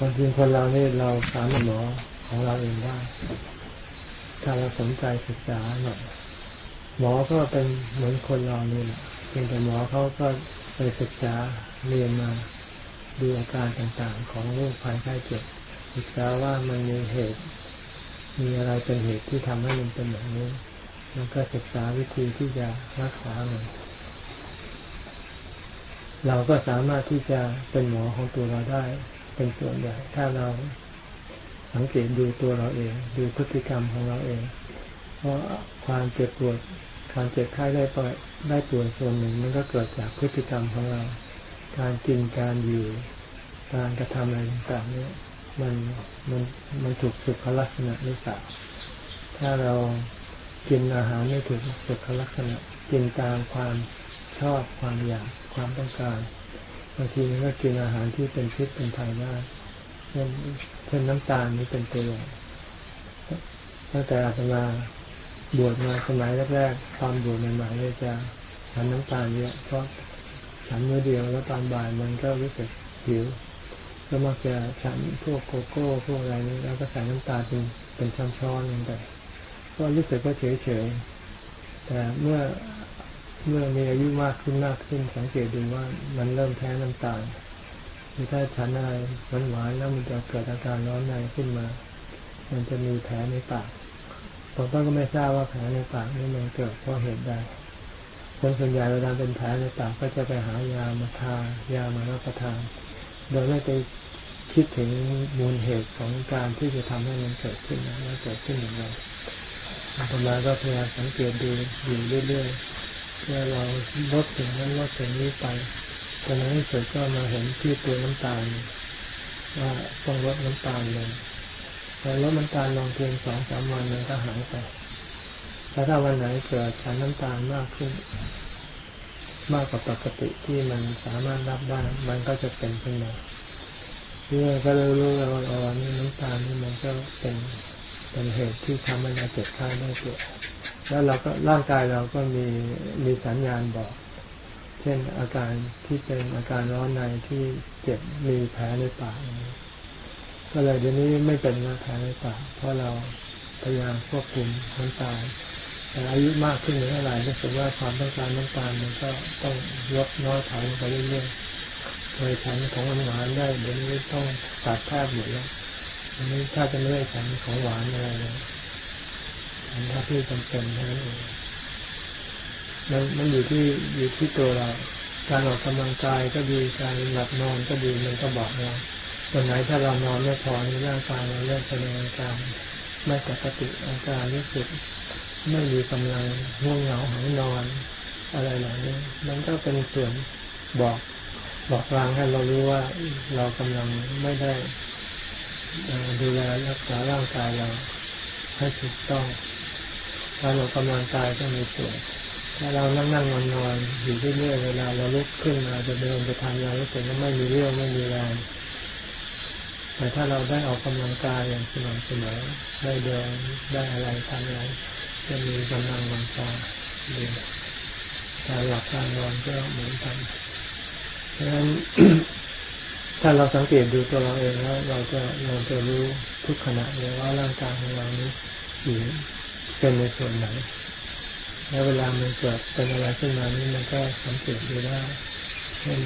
ความจริงคนเราเนี่ยเราสามารถหมอของเราเองได้ ถ้าเราสนใจศึกษาหน่อยหมอก็เป็นเหมือนคนเรานี่แหละเพียงแต่หมอเขาก็ไปศึกษาเรียนมาดูอาการต่างๆ ของโรคภัยไข้เจ็บศึกษาว่ามันมีเหตุ มีอะไรเป็นเหตุที่ทำให้มันเป็นแบบนี้แล้วก็ศึกษาวิธีที่จะรักษามันเราก็สามารถที่จะเป็นหมอของตัวเราได้ เป็นส่วนใหญ่ถ้าเราสังเกตดูตัวเราเอง ดูพฤติกรรมของเราเอง เพราะความเจ็บปวดความเจ็บไข้ได้ป่วยได้ป่วยส่วนหนึ่ง มันก็เกิดจากพฤติกรรมของเรา การกินการอยู่การกระทำอะไรต่างๆเนี่ยมันมันมันถูกสุขลักษณะหรือเปล่าถ้าเรากินอาหารไม่ถูกสุขลักษณะ กินตามความชอบความอยากความต้องการ บางทีมันก็กินอาหารที่เป็นพิษเป็นภัยได้เช่นเช่นน้ำตาลนี่เป็นตัวอย่างตั้งแต่อาตมาบวชมาสมัยแรกๆความบวชใหม่ๆเลยจะฉันน้ำตาลเยอะเพราะฉันเมื่อเดียวแล้วตอนบ่ายมันก็รู้สึกหิวก็มักจะฉันพวกโกโก้พวกอะไรนี้แล้วก็ใส่น้ำตาลเป็นเป็นช้อนๆลงไปก็รู้สึกว่าเฉยๆแต่เมื่อ เมื่อมีอายุมากขึ้นมากขึ้นสังเกตดูว่ามันเริ่มแพ้น้ำตาลคือถ้าฉันอะไรมันหวานแล้วมันจะเกิดอาการร้อนในขึ้นมา มันจะมีแผลในปากผมก็ไม่ทราบว่าแผลในปากนี่มันเกิดเพราะเหตุใดคนส่วนใหญ่เวลาเป็นแผลในปากก็จะไปหายามาทายามารับประทาน โดยไม่ไปคิดถึงมูลเหตุของการที่จะทำให้มันเกิดขึ้นนะเกิดขึ้นอย่างไรอาตมาก็พยายามสังเกตดูอยู่เรื่อยๆ เพื่อเราลดถึงนั้นลดถึงนี้ไปจนในที่สุดก็มาเห็นที่ตัวน้ำตาลว่าต้องลดน้ำตาลลงพอลดน้ำตาลลงเพียงสองสามวันมันก็หายไปแต่ถ้าวันไหนเกิดฉันน้ำตาลมากขึ้น มากกว่าปกติที่มันสามารถรับได้ มันก็จะเป็นขึ้นมาเรื่อก็เลยรู้แล้วว่าอ๋อนี่น้ำตาลนี่มันก็เป็นเป็นเหตุที่ทำให้เราเจ็บไข้ได้ป่วย แล้วเราก็ร่างกายเราก็มีมีสัญญาณบอก เช่นอาการที่เป็นอาการร้อนในที่เจ็บมีแผลในปากก็เลยเดี๋ยวนี้ไม่เป็นแผลในปากเพราะเราพยายามควบคุมน้ำตาลแต่อายุมากขึ้นเท่าไหร่รู้สึกว่าความต้องการน้ำตาลมันก็ต้องลดน้อยถอยลงไปเรื่อยๆเคยฉันของหวานได้เดี๋ยวนี้ต้องตัดแทบหมดแล้วอันนี้ถ้าจะไม่ได้ฉันของหวานอะไรเลย อันนี้ที่จำเป็นเท่านั้นเองมันมันอยู่ที่อยู่ที่ตัวเรา การออกกำลังกายก็ดีการหลับนอนก็ดีมันก็บอกเราวันไหนถ้าเรานอนไม่พอในร่างกายเราเริ่มแสดงอาการไม่ปกติอาการรู้สึกไม่มีกำลังง่วงเหงาหายนอนอะไรเหล่านี้มันก็เป็นส่วนบอกบอกรางให้เรารู้ว่าเรากำลังไม่ได้ดูแลรักษาร่างกายเราให้ถูกต้อง การออกกำลังกายก็มีส่วนถ้าเรานั่งนั่งนอนนอนอยู่เรื่อยๆเวลาเราลุกขึ้นมาจะเดินไปทำงานรู้สึกว่าไม่มีเรื่องไม่มีแรงแต่ถ้าเราได้ออกกำลังกายอย่างสม่ำเสมอได้เดินได้อะไรทำอะไรจะมีกำลังวังตาดีการหลับการนอนก็เหมือนกันเพราะฉะนั้นถ้าเราสังเกตดูตัวเราเองแล้วเราจะเราจะรู้ทุกขณะเลยว่าร่างกายของเรานี้อยู่ เป็นในส่วนไหน แล้วเวลามันเกิดเป็นอะไรขึ้นมานี่มันก็สังเกตดูได้เช่น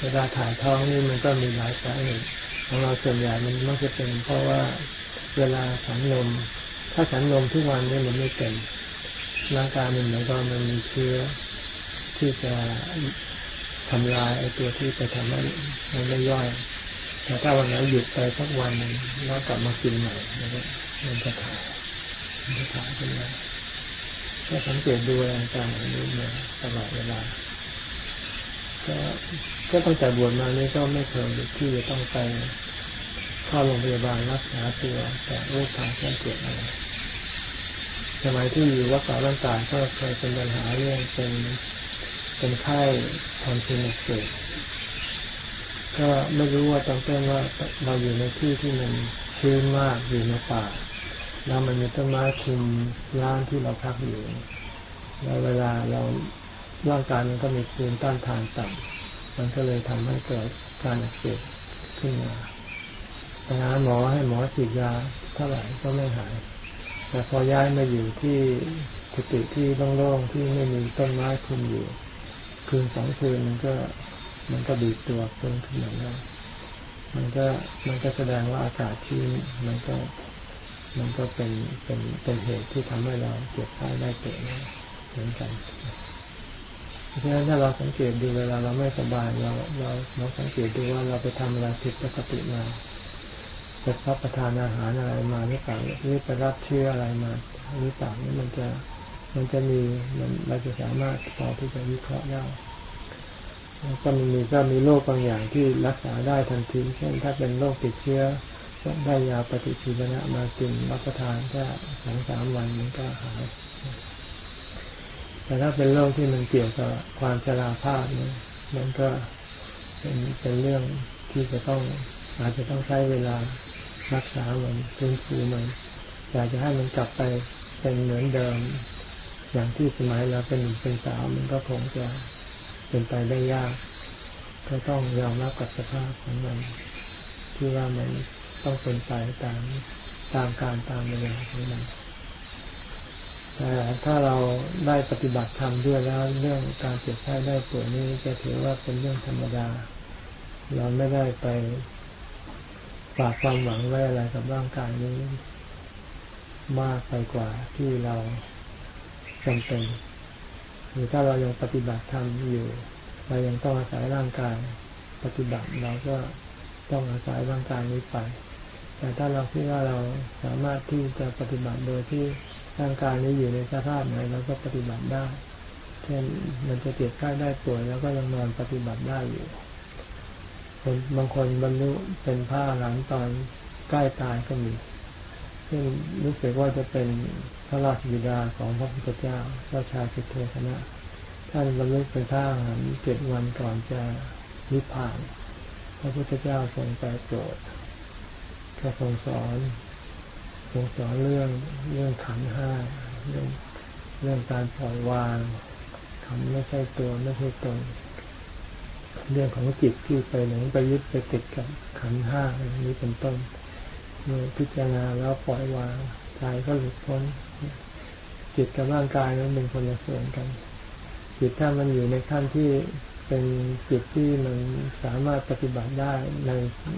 เวลาถ่ายท้องนี่มันก็มีหลายสาเหตุของเราส่วนใหญ่มันมักจะเป็น เพราะว่าเวลาฉันนมถ้าฉันนมทุกวันนี่มันไม่เป็นร่างกายมันเหมือนกับมันมีเชื้อที่จะทำลายไอ้ตัวที่ไปทำให้มันไม่ย่อย แต่ถ้าวันไหนหยุดไปสักวันนึงแล้วกลับมากินใหม่มันจะถ่าย มันจะถ่ายขึ้นมาก็สังเกตดูอะไรต่างๆนี้มาตลอดเวลาก็ก็ตั้งแต่บวชมานี้ก็ไม่เคยที่จะต้องไปเข้าโรงพยาบาลรักษาตัวแต่โรคทางแก้เจ็บอะไรสมัยที่อยู่วัดป่าร่างกายก็เคยเป็นปัญหาเรื่องเป็นเป็นไข้ทอนซิลอักเสบก็ไม่รู้ว่าต้องต้นว่าเราอยู่ในที่ที่มันชื้นมากอยู่ในป่า แล้วมันมีต้นไม้คุมร้านที่เราพักอยู่ แล้วเวลาเราร่างกายมันก็มีภูมิต้านทานต่ำมันก็เลยทำให้เกิดการอักเสบขึ้นมาไปหาหมอให้หมอฉีดยาเท่าไหร่ก็ไม่หาย แต่พอย้ายมาอยู่ที่กุฏิที่โล่งๆที่ไม่มีต้นไม้คุมอยู่ คืนสองคืนมันก็มันก็บีบตัวเพิ่มขึ้นมาแล้มันก็มันก็แสดงว่าอากาศที่มันก็ มันก็เป็นเป็นเป็นเหตุที่ทำให้เราเจ็บไข้ได้เจ็บเหมือนกันเพราะฉะนั้นถ้าเราสังเกตดูเวลาเราไม่สบายเราเราเราสังเกตดูว่าเราไปทำอะไรผิดปกติมาไปรับประทานอาหารอะไรมาหรือเปล่าหรือไปรับเชื้ออะไรมาหรือเปล่านี่มันจะมันจะมีมันเราจะสามารถพอที่จะวิเคราะห์ได้ก็มีก็มีโรคบางอย่างที่รักษาได้ทันทีเช่นถ้าเป็นโรคติดเชื้อ ได้ยาปฏิชีวนะมากินรับประทานแค่สองสามวันมันก็หายแต่ถ้าเป็นโรคที่มันเกี่ยวกับความชราภาพเนี่ยมันก็เป็นเป็นเรื่องที่จะต้องอาจจะต้องใช้เวลารักษามันฟื้นฟูมัน อยากจะให้มันกลับไปเป็นเหมือนเดิม อย่างที่สมัยเราเป็นหนุ่มเป็นสาวมันก็คงจะเป็นไปได้ยาก ก็ต้องยอมรับกับสภาพของมันที่ว่ามัน ต้องเป็นไปตามตามการตามเวลาของมันแต่ถ้าเราได้ปฏิบัติธรรมด้วยแล้วเรื่องการเจ็บไข้ได้ป่วยนี้จะถือว่าเป็นเรื่องธรรมดา เราไม่ได้ไปฝากความหวังไว้อะไรกับร่างกายนี้ มากไปกว่าที่เราจำเป็นหรือถ้าเรายังปฏิบัติธรรมอยู่ เรายังต้องอาศัยร่างกาย ปฏิบัติเราก็ต้องอาศัยร่างกายนี้ไป แต่ถ้าเราคิดว่าเราสามารถที่จะปฏิบัติโดยที่ร่างกายนี้อยู่ในสภาพไหนเราก็ปฏิบัติได้ เช่นมันจะเจ็บไข้ได้ป่วยแล้วก็ยังนอนปฏิบัติได้อยู่คนบางคนบรรลุเป็นผ้าหลังตอนใกล้ตายก็มีซึ่งรู้สึกว่าจะเป็นพระราชบิดาของพระพุทธเจ้าเจ้าชายสิทธัตถนะท่านบรรลุเป็นพระอรหันต์เจ็ดวันก่อนจะนิพพาน พระพุทธเจ้าทรงไปโปรด ก็ทรงสอนทรงสอนเรื่องเรื่องขันห้าเรื่องเรื่องการปล่อยวางขันไม่ใช่ตัวไม่ใช่ตนเรื่องของจิตที่ไปหลงไปยึดไปติดกับขันห้าอย่างนี้เป็นต้นเมื่อพิจารณาแล้วปล่อยวางใจก็หลุดพ้น จิตกับร่างกายนั้นเป็นคนละส่วนกัน จิตถ้ามันอยู่ในขั้นที่ เป็นจิตที่มันสามารถปฏิบัติได้ใน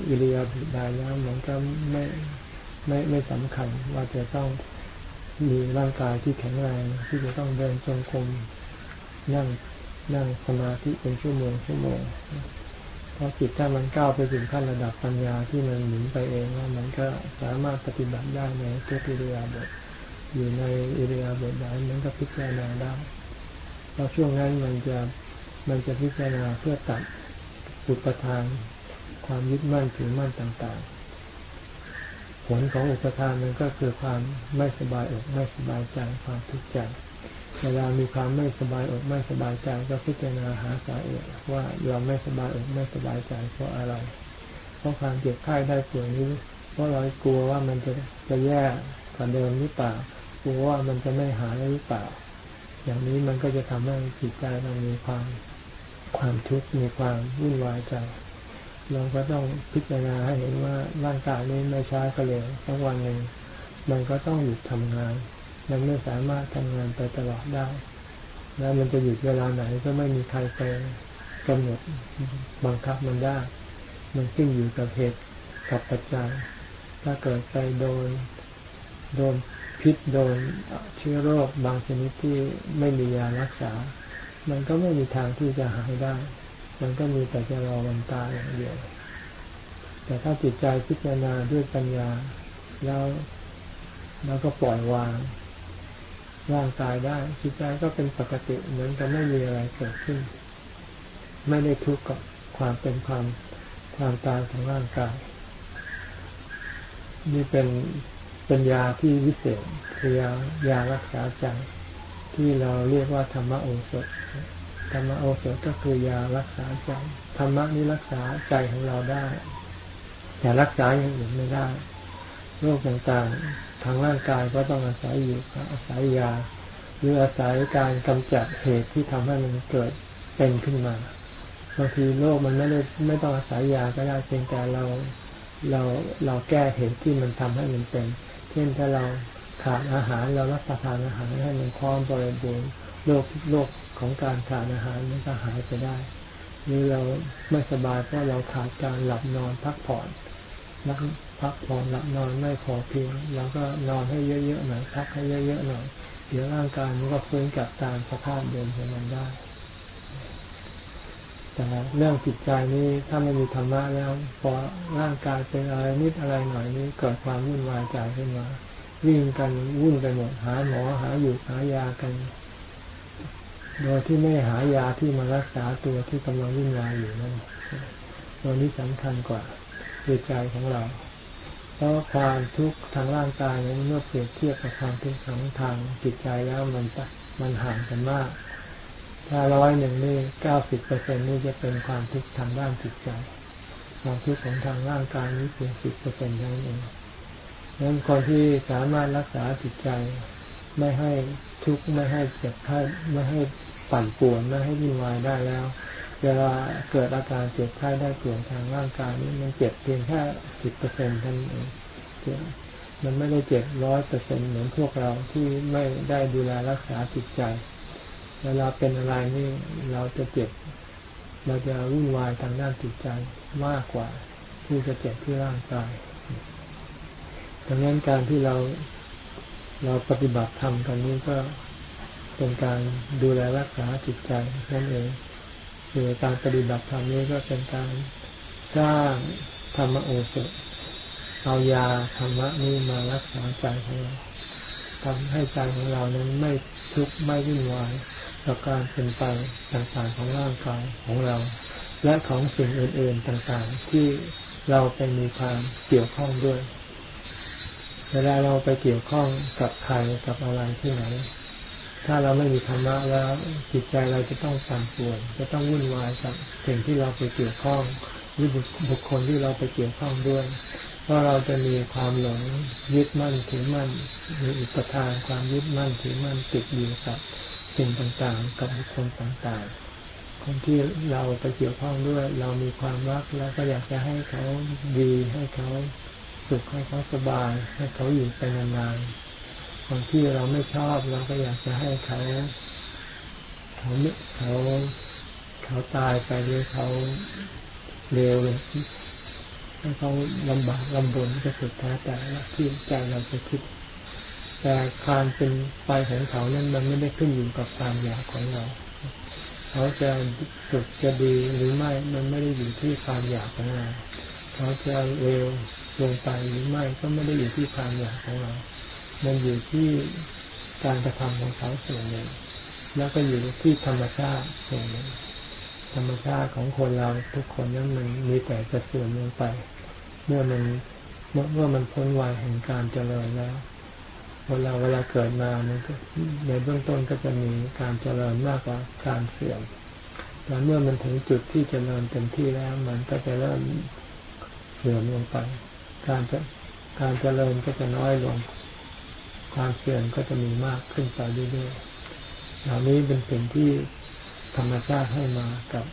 อิริยาบถใดแล้วมันก็ไม่ไม่ไม่สำคัญว่าจะต้องมีร่างกายที่แข็งแรงที่จะต้องเดินจงกรมนั่งนั่งสมาธิเป็นชั่วโมงชั่วโมงเพราะจิตถ้ามันก้าวไปถึงขั้นระดับปัญญาที่มันหมุนไปเองแล้วมันก็สามารถปฏิบัติได้ในทุกอิริยาบถอยู่ในอิริยาบถใดมันก็พิจารณาได้เพราะช่วงนั้นมันจะ มันจะพิจารณาเพื่อตัดอุปทานความยึดมั่นถือมั่นต่างๆ ผลของอุปทานมันก็คือความไม่สบายอกไม่สบายใจความทุกข์ใจเวลามีความไม่สบายอกไม่สบายใจก็พิจารณาหาสาเหตุว่าเราไม่สบายอกไม่สบายใจเพราะอะไร เพราะความเจ็บไข้ได้ป่วยนี้เพราะเรากลัวว่ามันจะจะแย่กว่าเดิมหรือเปล่ากลัวว่ามันจะไม่หายหรือเปล่า อย่างนี้มันก็จะทำให้จิตใจเรามีความ ความทุกข์มีความวุ่นวายใจเราก็ต้องพิจารณาให้เห็นว่าร่างกายนี้ไม่ช้าก็เร็วสักวันหนึ่งมันก็ต้องหยุดทำงาน มันไม่สามารถทำงานไปตลอดได้ แล้วมันจะหยุดเวลาไหนก็ไม่มีใครไปกำหนดบังคับมันได้ มันขึ้นอยู่กับเหตุกับปัจจัย ถ้าเกิดไปโดนโดนพิษโดนเชื้อโรคบางชนิดที่ไม่มียารักษา มันก็ไม่มีทางที่จะหายได้ มันก็มีแต่จะรอวันตายอย่างเดียว แต่ถ้าจิตใจพิจารณาด้วยปัญญา แล้วแล้วก็ปล่อยวางร่างกายได้จิตใจก็เป็นปกติเหมือนกับไม่มีอะไรเกิดขึ้น ไม่ได้ทุกข์กับความเป็นความความตายของร่างกาย นี่เป็นป็นยาที่วิเศษคือยายารักษาใจ ที่เราเรียกว่าธรรมโอสถ ธรรมโอสถก็คือยารักษาใจ ธรรมะนี้รักษาใจของเราได้ แต่รักษาอย่างอื่นไม่ได้ โรคต่างๆ ทางร่างกายก็ต้องอาศัยอยู่อาศัยยา หรืออาศัยการกำจัดเหตุที่ทำให้มันเกิดเป็นขึ้นมา บางทีโรคมันไม่ได้ไม่ต้องอาศัยยาก็ได้เพียงแต่เราเราเราแก้เหตุที่มันทำให้มันเป็น เช่นถ้าเรา ขาดอาหารเรารับประทานอาหารให้มันพร้อมบริบูรณ์โรคโรคของการขาดอาหารมันก็หายไปได้หรือเราไม่สบายเพราะเราขาดการหลับนอนพักผ่อนนักพักผ่อนหลับนอนไม่พอเพียงเราก็นอนให้เยอะๆหน่อยพักให้เยอะๆหน่อยเดี๋ยวร่างกายมันก็ฟื้นกลับตามสภาพเดิมของมันได้ แต่เรื่องจิตใจนี้ถ้าไม่มีธรรมะแล้วพอร่างกายเป็นอะไรนิดอะไรหน่อยนี้เกิดความวุ่นวายใจขึ้นมา วิ่งกันวุ่นไปหมดหาหมอหาอยู่หายากัน โดยที่ไม่หายาที่มารักษาตัวที่กำลังวุ่นวายอยู่นั่นตัวนี้สำคัญกว่าคือใจของเรา เพราะความทุกข์ทางร่างกายนั้นเมื่อเปรียบเทียบกับความทุกข์ทางทางจิตใจแล้วมันมันห่างกันมาก ถ้าร้อยหนึ่งนี่เก้าสิบเปอร์เซ็นนี่จะเป็นความทุกข์ทางด้านจิตใจ ความทุกข์ของทางร่างกายนี้เพียงสิบเปอร์เซ็นต์เท่านั้นเอง ดังนั้นคนที่สามารถรักษาจิตใจ ไม่ให้ทุกข์ไม่ให้เจ็บไข้ไม่ให้ปั่นป่วนไม่ให้วุ่นวายได้แล้ว เวลาเกิดอาการเจ็บไข้ได้ป่วยทางร่างกายนี้มันเจ็บเพียงแค่สิบเปอร์เซ็นต์เท่านั้นเองมันไม่ได้เจ็บร้อยเปอร์เซ็นเหมือนพวกเราที่ไม่ได้ดูแลรักษาจิตใจ เวลาเป็นอะไรนี่เราจะเจ็บ เราจะวุ่นวายทางด้านจิตใจมากกว่าที่จะเจ็บที่ร่างกาย ดังนั้นการที่เราเราปฏิบัติธรรมกันนี้ก็เป็นการดูแลรักษาจิตใจนั่นเองคือการปฏิบัติธรรมนี้ก็เป็นการสร้างธรรมโอสถเอายาธรรมะนี้มารักษาใจของเราทำให้ใจของเรานั้นไม่ทุกข์ไม่วุ่นวายกับการเป็นไปต่างๆของร่างกายของเรา และของสิ่งอื่นๆต่างๆ ที่เราไปมีความเกี่ยวข้องด้วย เวลาเราไปเกี่ยวข้องกับใครกับอะไรที่ไหน ถ้าเราไม่มีธรรมะแล้วจิตใจเราจะต้องสั่นป่วนจะต้องวุ่นวายกับสิ่งที่เราไปเกี่ยวข้องหรือบุคคลที่เราไปเกี่ยวข้องด้วย เพราะเราจะมีความหลงยึดมั่นถือมั่นมีอุปทานความยึดมั่นถือมั่นติดอยู่กับสิ่งต่างๆ กับบุคคลต่างๆคนที่เราไปเกี่ยวข้องด้วย เรามีความรักแล้วก็อยากจะให้เขาดีให้เขา สุขให้เขาสบาย ให้เขาอยู่ไปนานๆคนที่เราไม่ชอบเราก็อยากจะให้เขาเขาเขาเขาตายไปหรือเขาเร็วให้เขาลำบากลำบนก็สุดท้ายแต่ที่ใจเราจะคิด แต่การเป็นไปของเขานั้นมันไม่ได้ขึ้นอยู่กับความอยากของเราเขาจะสุขจะดีหรือไม่มันไม่ได้อยู่ที่ความอยากของเรา เขาจะเร็วลงไปหรือไม่ก็ไม่ได้อยู่ที่ความอยากของเรา มันอยู่ที่การกระทำของเขาส่วนหนึ่ง แล้วก็อยู่ที่ธรรมชาติส่วนหนึ่ง ธรรมชาติของคนเราทุกคนนั้นมันมีแต่จะเสื่อมลงไป เมื่อมันเมื่อมันพ้นวัยแห่งการเจริญแล้วคนเราเวลาเกิดมามันก็ในเบื้องต้นก็จะมีการเจริญมากกว่าการเสื่อมแต่เมื่อมันถึงจุดที่เจริญเต็มที่แล้ว มันก็จะเริ่ม สื่อมลงไป การจะการเจริญก็จะน้อยลง ความเสื่อมก็จะมีมากขึ้นไปเรื่อยๆเหล่านี้เป็นสิ่งที่ธรรมชาติให้มากับ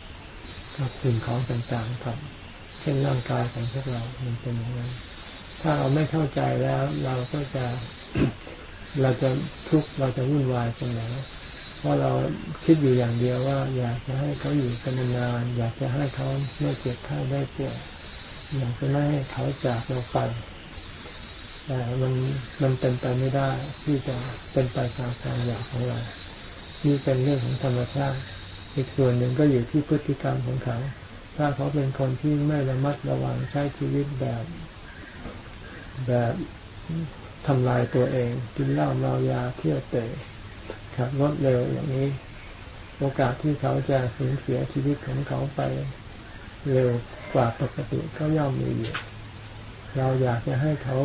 กับสิ่งของต่างๆครับ เช่นร่างกายของพวกเรา มันเป็นอย่างนั้น ถ้าเราไม่เข้าใจแล้ว เราก็จะเราจะทุกข์เราจะวุ่นวายเสมอเพราะเราคิดอยู่อย่างเดียวว่า อยากจะให้เขาอยู่กันนาน อยากจะให้เขาไม่เจ็บไข้ได้ป่วย อยากจะไม่ให้เขาจากเราไป แต่มันมันเป็นไปไม่ได้ที่จะเป็นไปตามความอยากของเรา นี่เป็นเรื่องของธรรมชาติ อีกส่วนหนึ่งก็อยู่ที่พฤติกรรมของเขา ถ้าเขาเป็นคนที่ไม่ระมัดระวังใช้ชีวิตแบบ แบบทำลายตัวเองกินเหล้าเมายาเที่ยวเตะขับรถเร็วอย่างนี้ โอกาสที่เขาจะสูญเสียชีวิตของเขาไปเร็ว กว่าปกติก็ย่อมมีอยู่เราอยากจะให้เขา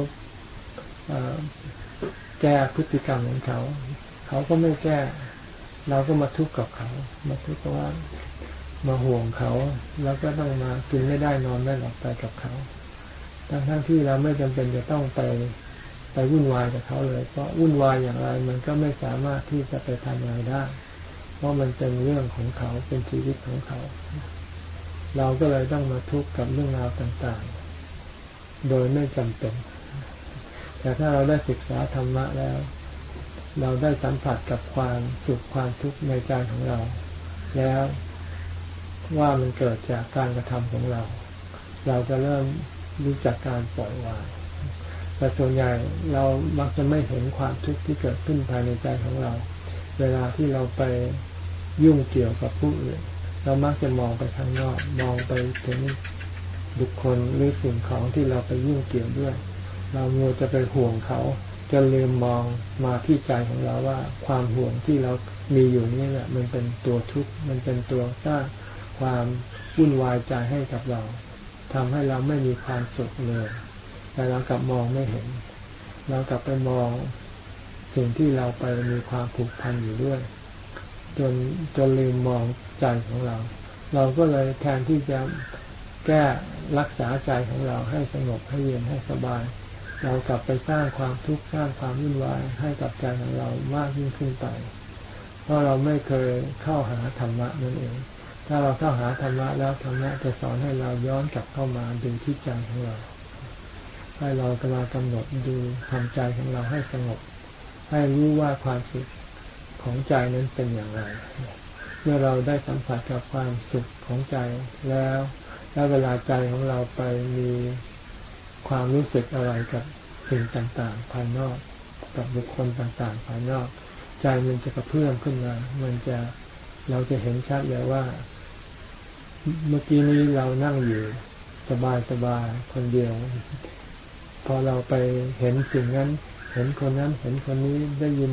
แก้พฤติกรรมของเขา เขาก็ไม่แก้ เราก็มาทุกข์กับเขา มาทุกข์ว่ามาห่วงเขา แล้วก็ต้องมากินไม่ได้นอนไม่หลับไปกับเขา ทั้งทั้งที่เราไม่จำเป็นจะต้องไปไปวุ่นวายกับเขาเลย เพราะวุ่นวายอย่างไรมันก็ไม่สามารถที่จะไปทำอะไรได้ เพราะมันเป็นเรื่องของเขาเป็นชีวิตของเขา เราก็เลยต้องมาทุกข์กับเรื่องราวต่างๆ โดยไม่จำเป็น แต่ถ้าเราได้ศึกษาธรรมะแล้ว เราได้สัมผัสกับความสุขความทุกข์ในใจของเรา แล้วว่ามันเกิดจากการกระทำของเรา เราจะเริ่มรู้จักการปล่อยวางแต่ส่วนใหญ่เรามักจะไม่เห็นความทุกข์ที่เกิดขึ้นภายในใจของเรา เวลาที่เราไปยุ่งเกี่ยวกับผู้อื่น เรามักจะมองไปข้างนอกมองไปถึงบุคคลหรือสิ่งของที่เราไปยุ่งเกี่ยวด้วย เราโมจะไปห่วงเขาจะลืมมองมาที่ใจของเราว่า ความห่วงที่เรามีอยู่นี่แหละ มันเป็นตัวทุกข์มันเป็นตัวสร้างความวุ่นวายใจให้กับเราทำให้เราไม่มีความสุขเลยแต่เรากลับมองไม่เห็น เรากลับไปมองสิ่งที่เราไปมีความผูกพันอยู่ด้วย จนจนลืมมอง ใจของเรา เราก็เลยแทนที่จะแก้รักษาใจของเราให้สงบให้เย็นให้สบาย เรากลับไปสร้างความทุกข์สร้างความวุ่นวายให้กับใจของเรามากยิ่งขึ้นไป เพราะเราไม่เคยเข้าหาธรรมะนั่นเอง ถ้าเราเข้าหาธรรมะแล้วธรรมะจะสอนให้เราย้อนกลับเข้ามาดูที่ใจของเรา ให้เรากำลังกำหนดดูทำใจของเราให้สงบ ให้รู้ว่าความสุขของใจนั้นเป็นอย่างไร เมื่อเราได้สัมผัสกับความสุขของใจแล้ว แล้วเวลาใจของเราไปมีความรู้สึกอะไรกับสิ่งต่างๆ ภายนอก กับบุคคลต่างๆ ภายนอก ใจมันจะกระเพื่อมขึ้นมา มันจะเราจะเห็นชัดเลยว่า เมื่อกี้นี้เรานั่งอยู่สบายๆคนเดียว พอเราไปเห็นสิ่งนั้น เห็นคนนั้น เห็นคนนี้ได้ยิน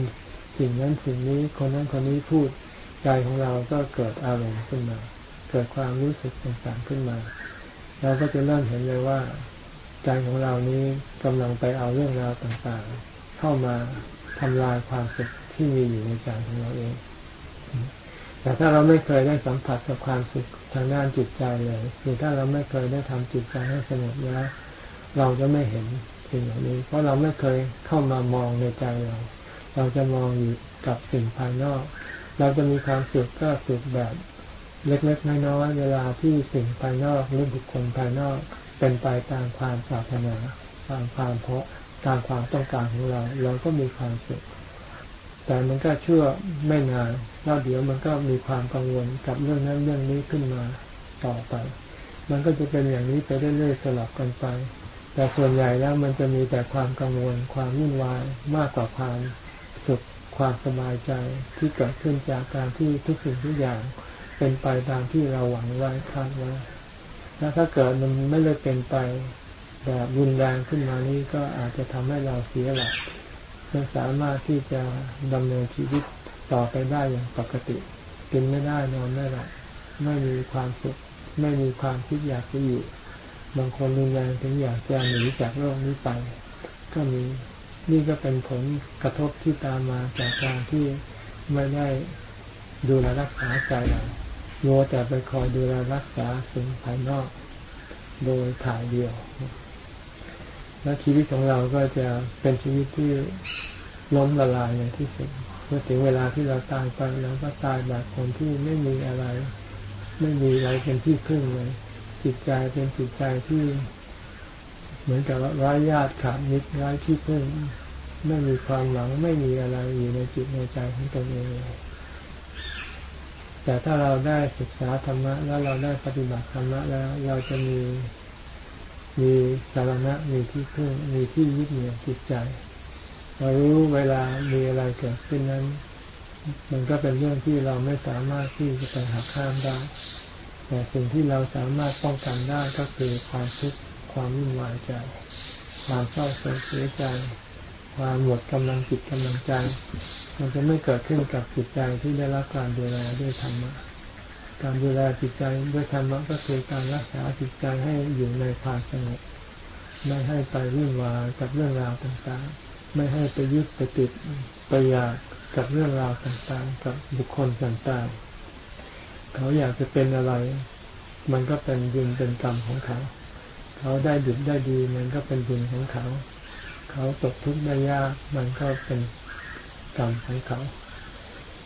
สิ่งนั้นสิ่งนี้ คนนั้นคนนี้พูด ใจของเราก็เกิดอารมณ์ขึ้นมา เกิดความรู้สึกต่างๆขึ้นมา เราก็จะเริ่มเห็นเลยว่า ใจของเรานี้กำลังไปเอาเรื่องราวต่างๆ เข้ามาทำลายความสุขที่มีอยู่ในใจของเราเองแต่ถ้าเราไม่เคยได้สัมผัสกับความสุขทางด้านจิตใจเลยหรือถ้าเราไม่เคยได้ทำจิตใจให้สงบแล้ว เราจะไม่เห็นสิ่งเหล่านี้ เพราะเราไม่เคยเข้ามามองในใจเรา เราจะมองอยู่กับสิ่งภายนอก เราจะมีความสุขก็สุขแบบเล็กๆน้อยๆเวลาที่สิ่งภายนอกหรือบุคคลภายนอกเป็นไปตามความปรารถนาตามความเพราะตามความต้องการของเรา เราก็มีความสุข แต่มันก็ชั่วไม่นานแล้วเดี๋ยวมันก็มีความกังวลกับเรื่องนั้นเรื่องนี้ขึ้นมาต่อไป มันก็จะเป็นอย่างนี้ไปเรื่อยๆสลับกันไป แต่ส่วนใหญ่แล้วมันจะมีแต่ความกังวลความวุ่นวายมากกว่าความสุข ความสบายใจที่เกิดขึ้นจากการที่ทุกสิ่งทุกอย่างเป็นไปตามที่เราหวังไว้คาดไว้แล้วถ้าเกิดมันไม่เลยเป็นไปแบบรุนแรงขึ้นมานี้ก็อาจจะทำให้เราเสียหลักไม่สามารถที่จะดำเนินชีวิตต่อไปได้อย่างปกติกินไม่ได้นอนไม่หลับไม่มีความสุขไม่มีความคิดอยากจะอยู่ บางคนรุนแรงถึงอยากจะหนีจากโลกนี้ไป ก็มี นี่ก็เป็นผลกระทบที่ตามมาจากการที่ไม่ได้ดูแลรักษาใจเราโัวแต่ไปคอยดูแลรักษาสิ่งภายนอก โดยถ่ายเดียว และชีวิตของเราก็จะเป็นชีวิตที่ล้มละลายในที่สุดเมื่อถึงเวลาที่เราตายไปเราก็ตายแบบคนที่ไม่มีอะไร ไม่มีอะไรเป็นที่พึ่งเลย จิตใจเป็นจิตใจที่ เหมือนกับร้ายญาติขาดมิตรร้ายที่พึ่งไม่มีความหวังไม่มีอะไรอยู่ในจิตในใจของตนเองแต่ถ้าเราได้ศึกษาธรรมะแล้วเราได้ปฏิบัติธรรมะแล้ว เราจะมีมีสาระมีที่พึ่งมีที่ยึดเหนี่ยวจิตใจ เรารู้เวลามีอะไรเกิดขึ้นนั้น มันก็เป็นเรื่องที่เราไม่สามารถที่จะไปหักข้ามได้ แต่สิ่งที่เราสามารถป้องกันได้ก็คือความทุกข์ ความวุ่นวายใจ ความเศร้าโศกเสียใจ ความหมดกำลังจิตกำลังใจ มันจะไม่เกิดขึ้นกับจิตใจที่ได้รับการดูแลด้วยธรรมะ การดูแลจิตใจด้วยธรรมะก็คือการรักษาจิตใจให้อยู่ในความสงบ ไม่ให้ไปวุ่นวายกับเรื่องราวต่างๆ ไม่ให้ไปยึดไปติดไปอยากกับเรื่องราวต่างๆ กับบุคคลต่างๆ เขาอยากจะเป็นอะไร มันก็เป็นบุญเป็นกรรมของเขา เขาได้ดุได้ดีมันก็เป็นบุญของเขา เขาตกทุกข์ได้ยากมันก็เป็นกรรมของเขา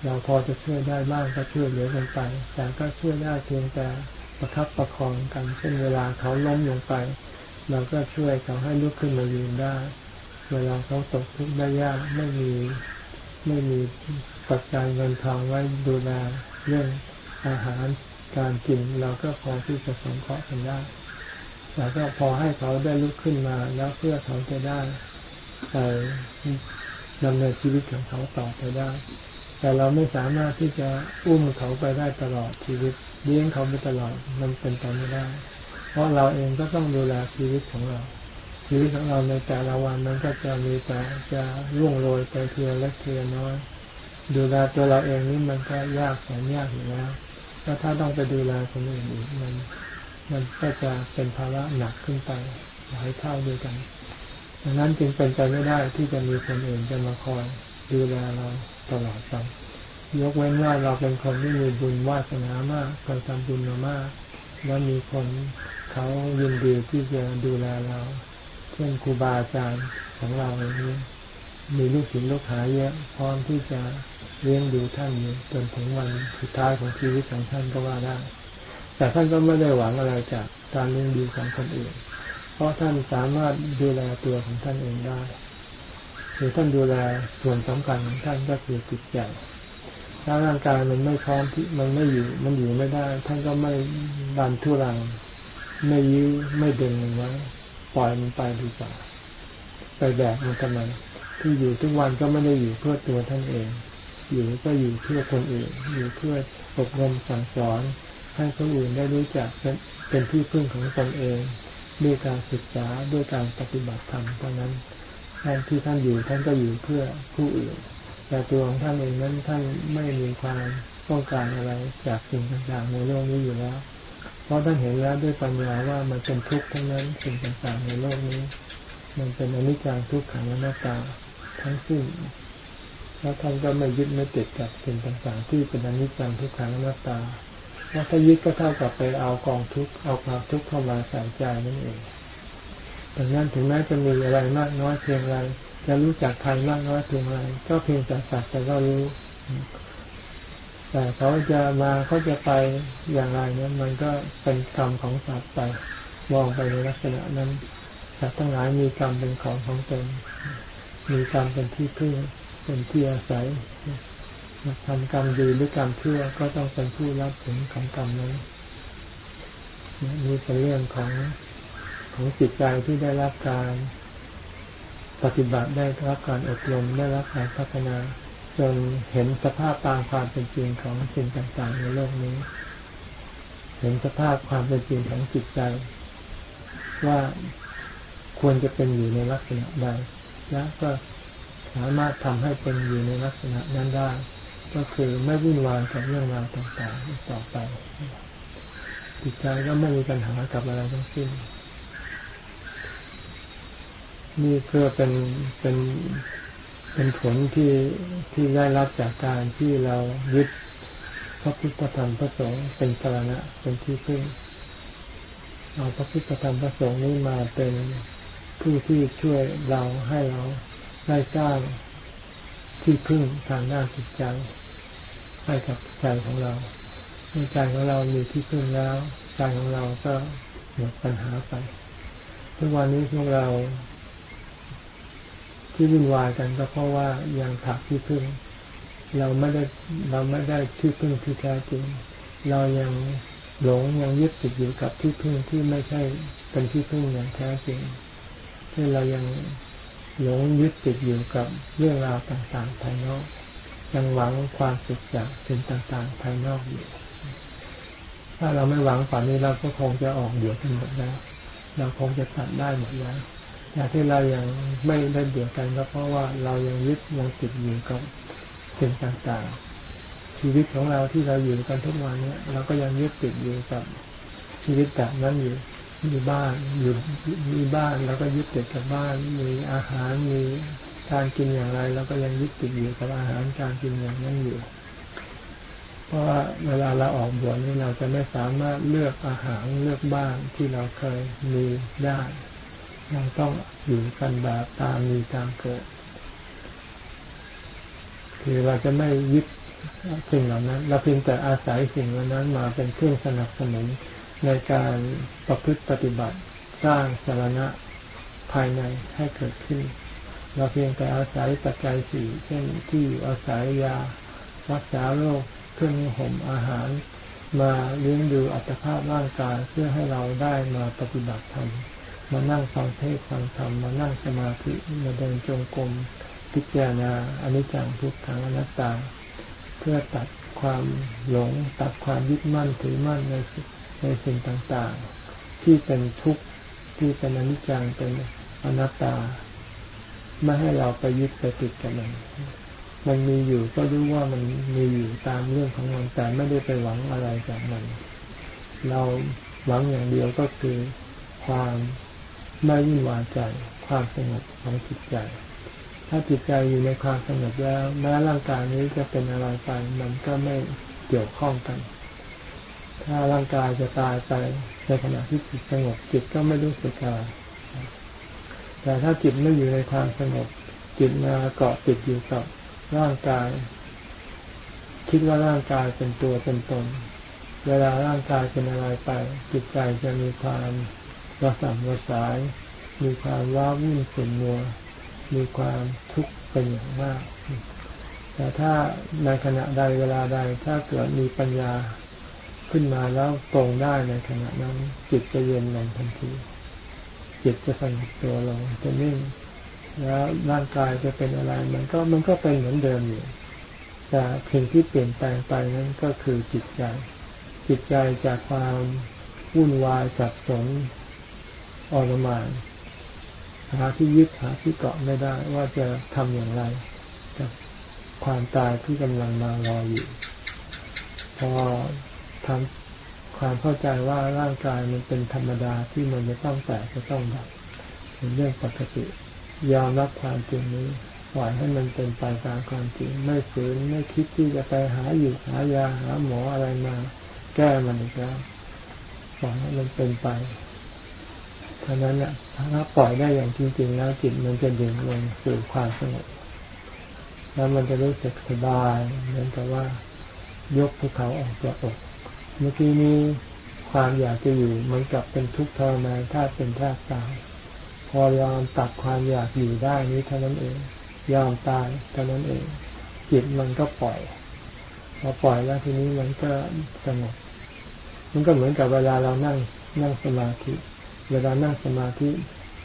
เราพอจะช่วยได้บ้างก็ช่วยเหลือกันไป แต่ก็ช่วยได้เพียงแต่ประคับประคองกันเช่นเวลาเขาล้มลงไป เราก็ช่วยเขาให้ลุกขึ้นมายืนได้ เวลาเขาตกทุกข์ได้ยากไม่มีไม่มีปัจจัยเงินทองไว้ดูแลเรื่องอาหารการกินเราก็พอที่จะสงเคราะห์กันได้ แล้วก็พอให้เขาได้ลุกขึ้นมา แล้วเพื่อเขาจะได้ไปดำเนินชีวิตของเขาต่อไปได้ แต่เราไม่สามารถที่จะอุ้มเขาไปได้ตลอดชีวิตเลี้ยงเขาไปตลอดมันเป็นไปไม่ได้ เพราะเราเองก็ต้องดูแลชีวิตของเรา ชีวิตของเราในแต่ละวันมันก็จะมีแต่จะร่วงโรยไปเทียงเล็กเทียงน้อย ดูแลตัวเราเองนี่มันก็ยากแสนยากอยู่แล้วแล้วถ้าต้องไปดูแลคนอื่นอีกมัน มันก็จะเป็นภาระหนักขึ้นไปหลายเท่าด้วยกัน ดังนั้นจึงเป็นไปไม่ได้ที่จะมีคนอื่นจะมาคอยดูแลเราตลอดไปยกเว้นว่าเราเป็นคนที่มีบุญวาสนามากเคยทำบุญมามาก แล้วมีคนเขายินดีที่จะดูแลเรา เช่นครูบาอาจารย์ของเราอย่างนี้ มีลูกศิษย์ลูกหาเยอะพร้อมที่จะเลี้ยงดูท่านอยู่จนถึงวันสุดท้ายของชีวิตของท่านก็ว่าได้ แต่ท่านก็ไม่ได้หวังอะไรจากการเลี้ยงดูของคนอื่น เพราะท่านสามารถดูแลตัวของท่านเองได้คือท่านดูแลส่วนสำคัญของท่านก็คือจิตใจถ้าร่างกายมันไม่พร้อมที่มันไม่อยู่ มันอยู่ไม่ได้ ท่านก็ไม่ดันทุรัง ไม่ยื้อไม่ดึงมันไว้ปล่อยมันไปดีกว่าไปแบกมันทำไมที่อยู่ทุกวันก็ไม่ได้อยู่เพื่อตัวท่านเอง อยู่ก็อยู่เพื่อคนอื่น อยู่เพื่ออบรมสั่งสอน ให้คนอื่นได้รู้จักเป็นที่พึ่งของตนเอง ด้วยการศึกษาด้วยการปฏิบัติธรรมเท่านั้นท่านที่ท่านอยู่ท่านก็อยู่เพื่อผู้อื่น แต่ตัวของท่านเองนั้นท่านไม่มีความต้องการอะไรจากสิ่งต่างๆในโลกนี้อยู่แล้ว เพราะท่านเห็นแล้วด้วยปัญญาว่ามันเป็นทุกข์ทั้งนั้นสิ่งต่างๆในโลกนี้ มันเป็นอนิจจังทุกขังอนัตตาทั้งสิ้นแล้วท่านก็ไม่ยึดไม่ติดกับสิ่งต่างๆ ที่เป็นอนิจจังทุกขังอนัตตา ถ้ายึดก็เท่ากับไปเอากองทุกข์เอาความทุกข์เข้ามาใส่ใจนั่นเองดังนั้นถึงแม้จะมีอะไรมากน้อยเพียงไรจะรู้จักใครมากน้อยเพียงไรก็เพียงแต่สักแต่ก็รู้ แต่เขาจะมาเขาจะไปอย่างไรเนี่ยมันก็เป็นกรรมของสัตว์ไปมองไปในลักษณะนั้นสัตว์ทั้งหลายมีกรรมเป็นของของตนมีกรรมเป็นที่พึ่งเป็นที่อาศัย ทำกรรมดีหรือกรรมชั่วก็ต้องเป็นผู้รับผลของกรรมนั้นนี่เป็นเรื่องของของจิตใจที่ได้รับการปฏิบัติได้รับการอบรมได้รับการพัฒนาจนเห็นสภาพตามความเป็นจริงของสิ่งต่าง ๆ ในโลกนี้ เห็นสภาพความเป็นจริงของจิตใจ ว่าควรจะเป็นอยู่ในลักษณะใดและก็สามารถทำให้เป็นอยู่ในลักษณะนั้นได้ ก็คือไม่วุ่นวายกับเรื่องราวต่างๆต่อไปจิตใจก็ไม่มีปัญหากับอะไรทั้งสิ้น นี่เพื่อเป็นเป็นเป็นผลที่ที่ได้รับจากการที่เรายึดพระพุทธธรรมพระสงฆ์เป็นสาระเป็นที่พึ่งเอาพระพุทธธรรมพระสงฆ์นี้มาเป็นผู้ที่ช่วยเราให้เราได้สร้างที่พึ่งทางด้านจิตใจ ให้กับใจของเราเมื่อใจของเรามีที่พึ่งแล้วใจของเราก็หมดปัญหาไป ทุกวันนี้พวกเรา ที่วุ่นวายกันก็เพราะว่ายังถักที่พึ่ง เราไม่ได้เราไม่ได้ที่พึ่งที่แท้จริง เรายังหลงยังยึดติดอยู่กับที่พึ่งที่ไม่ใช่เป็นที่พึ่งอย่างแท้จริงที่เรายังหลงยึดติดอยู่กับเรื่องราวต่างๆภายนอก ยังหวังความสุขจากสิ่งต่างๆ ภายนอกอยู่ ถ้าเราไม่หวังฝันนี้เราก็คงจะออกเดือดกันหมดแล้ว เราคงจะตัดได้หมดแล้วแต่ที่เรายังไม่ได้เดือดกันก็เพราะว่าเรายังยึดยังติดอยู่กับสิ่งต่างๆ ชีวิตของเราที่เราอยู่กันทุกวันนี้เราก็ยังยึดติดอยู่กับชีวิตแบบนั้นอยู่มีบ้านอยู่มีบ้านแล้วก็ยึดติดกับบ้าน มีอาหารมี การกินอย่างไรเราก็ยังยึดติดอยู่กับอาหารการกินอย่างนั้นอยู่ เพราะว่าเวลาเราออกบวชนี่เราจะไม่สามารถเลือกอาหารเลือกบ้านที่เราเคยมีได้เราต้องอยู่กันแบบตามมีตามเกิด คือเราจะไม่ยึดสิ่งเหล่านั้น เราเพียงแต่อาศัยสิ่งเหล่านั้นมาเป็นเครื่องสนับสนุนในการประพฤติปฏิบัติสร้างสาระภายในให้เกิดขึ้น เราเพียงแต่อาศัยปัจจัยสี่เช่นที่อาศัยยารักษาโรคเครื่องห่มอาหาร มาเลี้ยงดูอัตภาพร่างกายเพื่อให้เราได้มาปฏิบัติธรรมมานั่งฟังเทศฟังธรรมมานั่งสมาธิมาเดินจงกรมพิจารณาอนิจจังทุกขังอนัตตา เพื่อตัดความหลงตัดความยึดมั่นถือมั่นในในสิ่งต่างๆ ที่เป็นทุกข์ที่เป็นอนิจจังเป็นอนัตตา ไม่ให้เราไปยึดไปติดกับมันมันมีอยู่ก็รู้ว่ามันมีอยู่ตามเรื่องของมันแต่ไม่ได้ไปหวังอะไรจากมัน เราหวังอย่างเดียวก็คือความไม่วุ่นวายใจ ความสงบของจิตใจ ถ้าจิตใจอยู่ในความสงบแล้ว แม้ร่างกายนี้จะเป็นอะไรไปมันก็ไม่เกี่ยวข้องกัน ถ้าร่างกายจะตายไปในขณะที่จิตสงบจิตก็ไม่รู้สึกอะไร แต่ถ้าจิตไม่อยู่ในความสงบ จิตมาเกาะติดอยู่กับร่างกาย คิดว่าร่างกายเป็นตัวเป็นตน เวลาร่างกายเป็นอะไรไป จิตใจจะมีความระสับระสาย มีความว้าวุ่นขุ่นมัว มีความทุกข์เป็นอย่างมาก แต่ถ้าในขณะใดเวลาใดถ้าเกิดมีปัญญาขึ้นมาแล้วตรงได้ในขณะนั้นจิตจะเย็นลงทันที จิตจะสงบตัวลงจะนิ่งแล้วร่างกายจะเป็นอะไร มันก็มันก็เป็นเหมือนเดิมอยู่แต่สิ่งที่เปลี่ยนแปลงไปนั้นก็คือจิตใจ จิตใจจากความวุ่นวายสับสนอรมานหาที่ยึดหาที่เกาะไม่ได้ว่าจะทำอย่างไรกับความตายที่กำลังมารออยู่ พอทำ ความเข้าใจว่าร่างกายมันเป็นธรรมดาที่มันจะต้องแตกจะต้องดับเป็นเรื่องปกติยอมรับความจริงนี้ปล่อยให้มันเป็นไปตามความจริง ไม่ฝืนไม่คิดที่จะไปหาอยู่หายาหาหมออะไรมา แก้มันอีกแล้วปล่อยให้มันเป็นไปเท่านั้นแหละถ้าปล่อยได้อย่างจริง ๆ แล้วจิตมันจะดึงลงสู่ความสงบแล้วมันจะรู้สึกสบายเหมือนกับว่ายกภูเขาออกจากอก เมื่อกี้นี้ความอยากจะอยู่มันกลับเป็นทุกข์ทรมานถ้าเป็นท่าตาย พอยอมตัดความอยากอยู่ได้นี้เท่านั้นเอง ยอมตายเท่านั้นเองจิตมันก็ปล่อยพอปล่อยแล้วทีนี้มันก็สงบ มันก็เหมือนกับเวลาเรานั่งนั่งสมาธิ เวลานั่งสมาธิ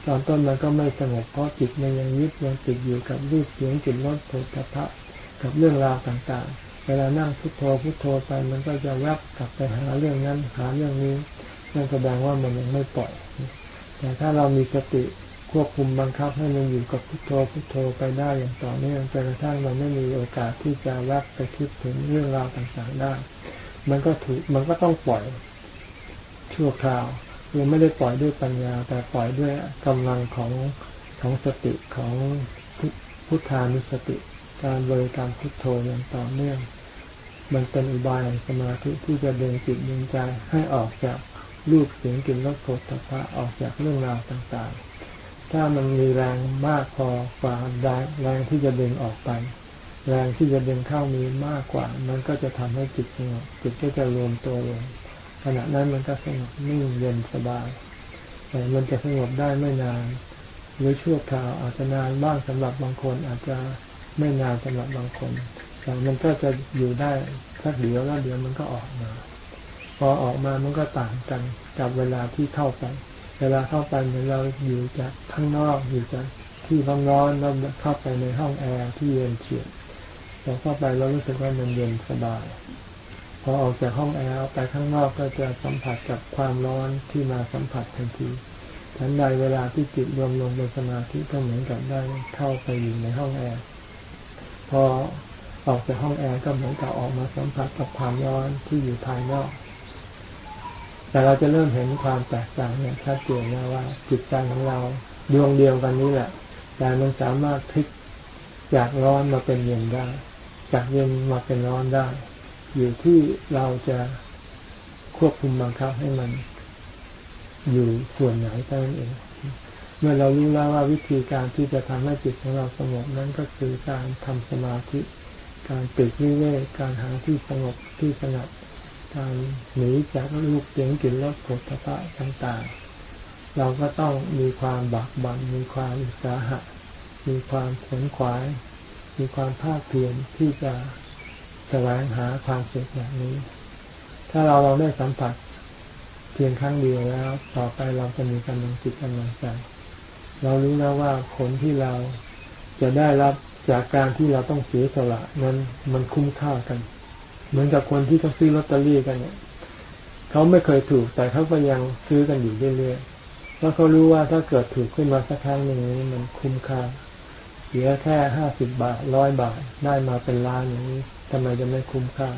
ตอนต้นมันก็ไม่สงบเพราะจิตมันยังยึดยังติดอยู่กับรูปเสียงกลิ่นรสโผฏฐะกับเรื่องราวต่างๆ เวลานั่งพุทโธพุทโธไป มันก็จะแวบกลับไปหาเรื่องนั้น หาเรื่องนี้นั่นแสดงว่ามันยังไม่ปล่อย แต่ถ้าเรามีสติควบคุมบังคับให้มันอยู่กับพุทโธพุทโธไปได้อย่างต่อเนื่องจนกระทั่งมันไม่มีโอกาสที่จะแวบไปคิดถึงเรื่องราวต่างๆได้ มันก็ถูกมันก็ต้องปล่อยชั่วคราวยังไม่ได้ปล่อยด้วยปัญญา แต่ปล่อยด้วยกำลังของของสติของพุทธานุสติ การบริกรรมพุทโธอย่างต่อเนื่อง มันเป็นอุบายสมาธิที่จะดึงจิตดึงใจให้ออกจากรูปเสียงกลิ่นรสโผฏฐัพพะออกจากเรื่องราวต่างๆ ถ้ามันมีแรงมากพอกว่าแรงแรงที่จะดึงออกไป แรงที่จะดึงเข้ามีมากกว่า มันก็จะทำให้จิตสงบจิตก็จะรวมตัวลงขณะนั้นมันก็สงบนิ่งเย็นสบาย แต่มันจะสงบได้ไม่นานหรือชั่วคราวอาจจะนานบ้างสำหรับบางคนอาจจะ ไม่นานสำหรับบางคนแต่มันก็จะอยู่ได้สักเดียวแล้วเดี๋ยวมันก็ออกมา พอออกมามันก็ต่างกันกับเวลาที่เข้าไป เวลาเข้าไปเหมือนเราอยู่จากข้างนอกอยู่จากที่ร้อนร้อนแล้วเข้าไปในห้องแอร์ที่เย็นเฉียบพอเข้าไปเรารู้สึกว่ามันเย็นสบาย พอออกจากห้องแอร์ไปข้างนอกก็จะสัมผัสกับความร้อนที่มาสัมผัสทันทีทันใดเวลาที่จิตรวมลงเป็นสมาธิก็เหมือนกับได้เข้าไปอยู่ในห้องแอร์ อออกจากห้องแอร์ก็เหมือนกับออกมาสัมผัสกับความร้อนที่อยู่ภายนอก แต่เราจะเริ่มเห็นความแตกต่างเนี่ยชัดเจนนะว่าจิตใจของเราดวงเดียวกันนี้แหละ แต่มันสามารถพลิกจากร้อนมาเป็นเย็นได้ จากเย็นมาเป็นร้อนได้ อยู่ที่เราจะควบคุมบังคับให้มันอยู่ส่วนไหนเท่านั้นเอง มื่อเรารู้แล้วว่าวิธีการที่จะทำให้จิตของเราสงบนั้นก็คือการทำสมาธิ การปิดวิเวกการหาที่สงบที่สงัดการหนีจากรูปเสียงกลิ่นรสผลพระต่างเราก็ต้องมีความบักบันมีความอุตสาหะ มีความขวนขวาย มีความภาคเพียรที่จะแสวงหาความสุขแบบนี้ ถ้าเราเราได้สัมผัสเพียงครั้งเดียวแล้ว ต่อไปเราจะมีกำลังจิตกำลังใจ เรารู้แล้วว่าผลที่เราจะได้รับจากการที่เราต้องเสียสละนั้นมันคุ้มค่ากัน เหมือนกับคนที่เขาซื้อลอตเตอรี่กันเนี่ยเขาไม่เคยถูก แต่เขาก็ยังซื้อกันอยู่เรื่อยๆเพราะเขารู้ว่าถ้าเกิดถูกขึ้นมาสักครั้งหนึ่งนี้มันคุ้มค่าเสียแค่ห้าสิบบาทร้อยบาทได้มาเป็นล้านอย่างนี้ทำไมจะไม่คุ้มค่า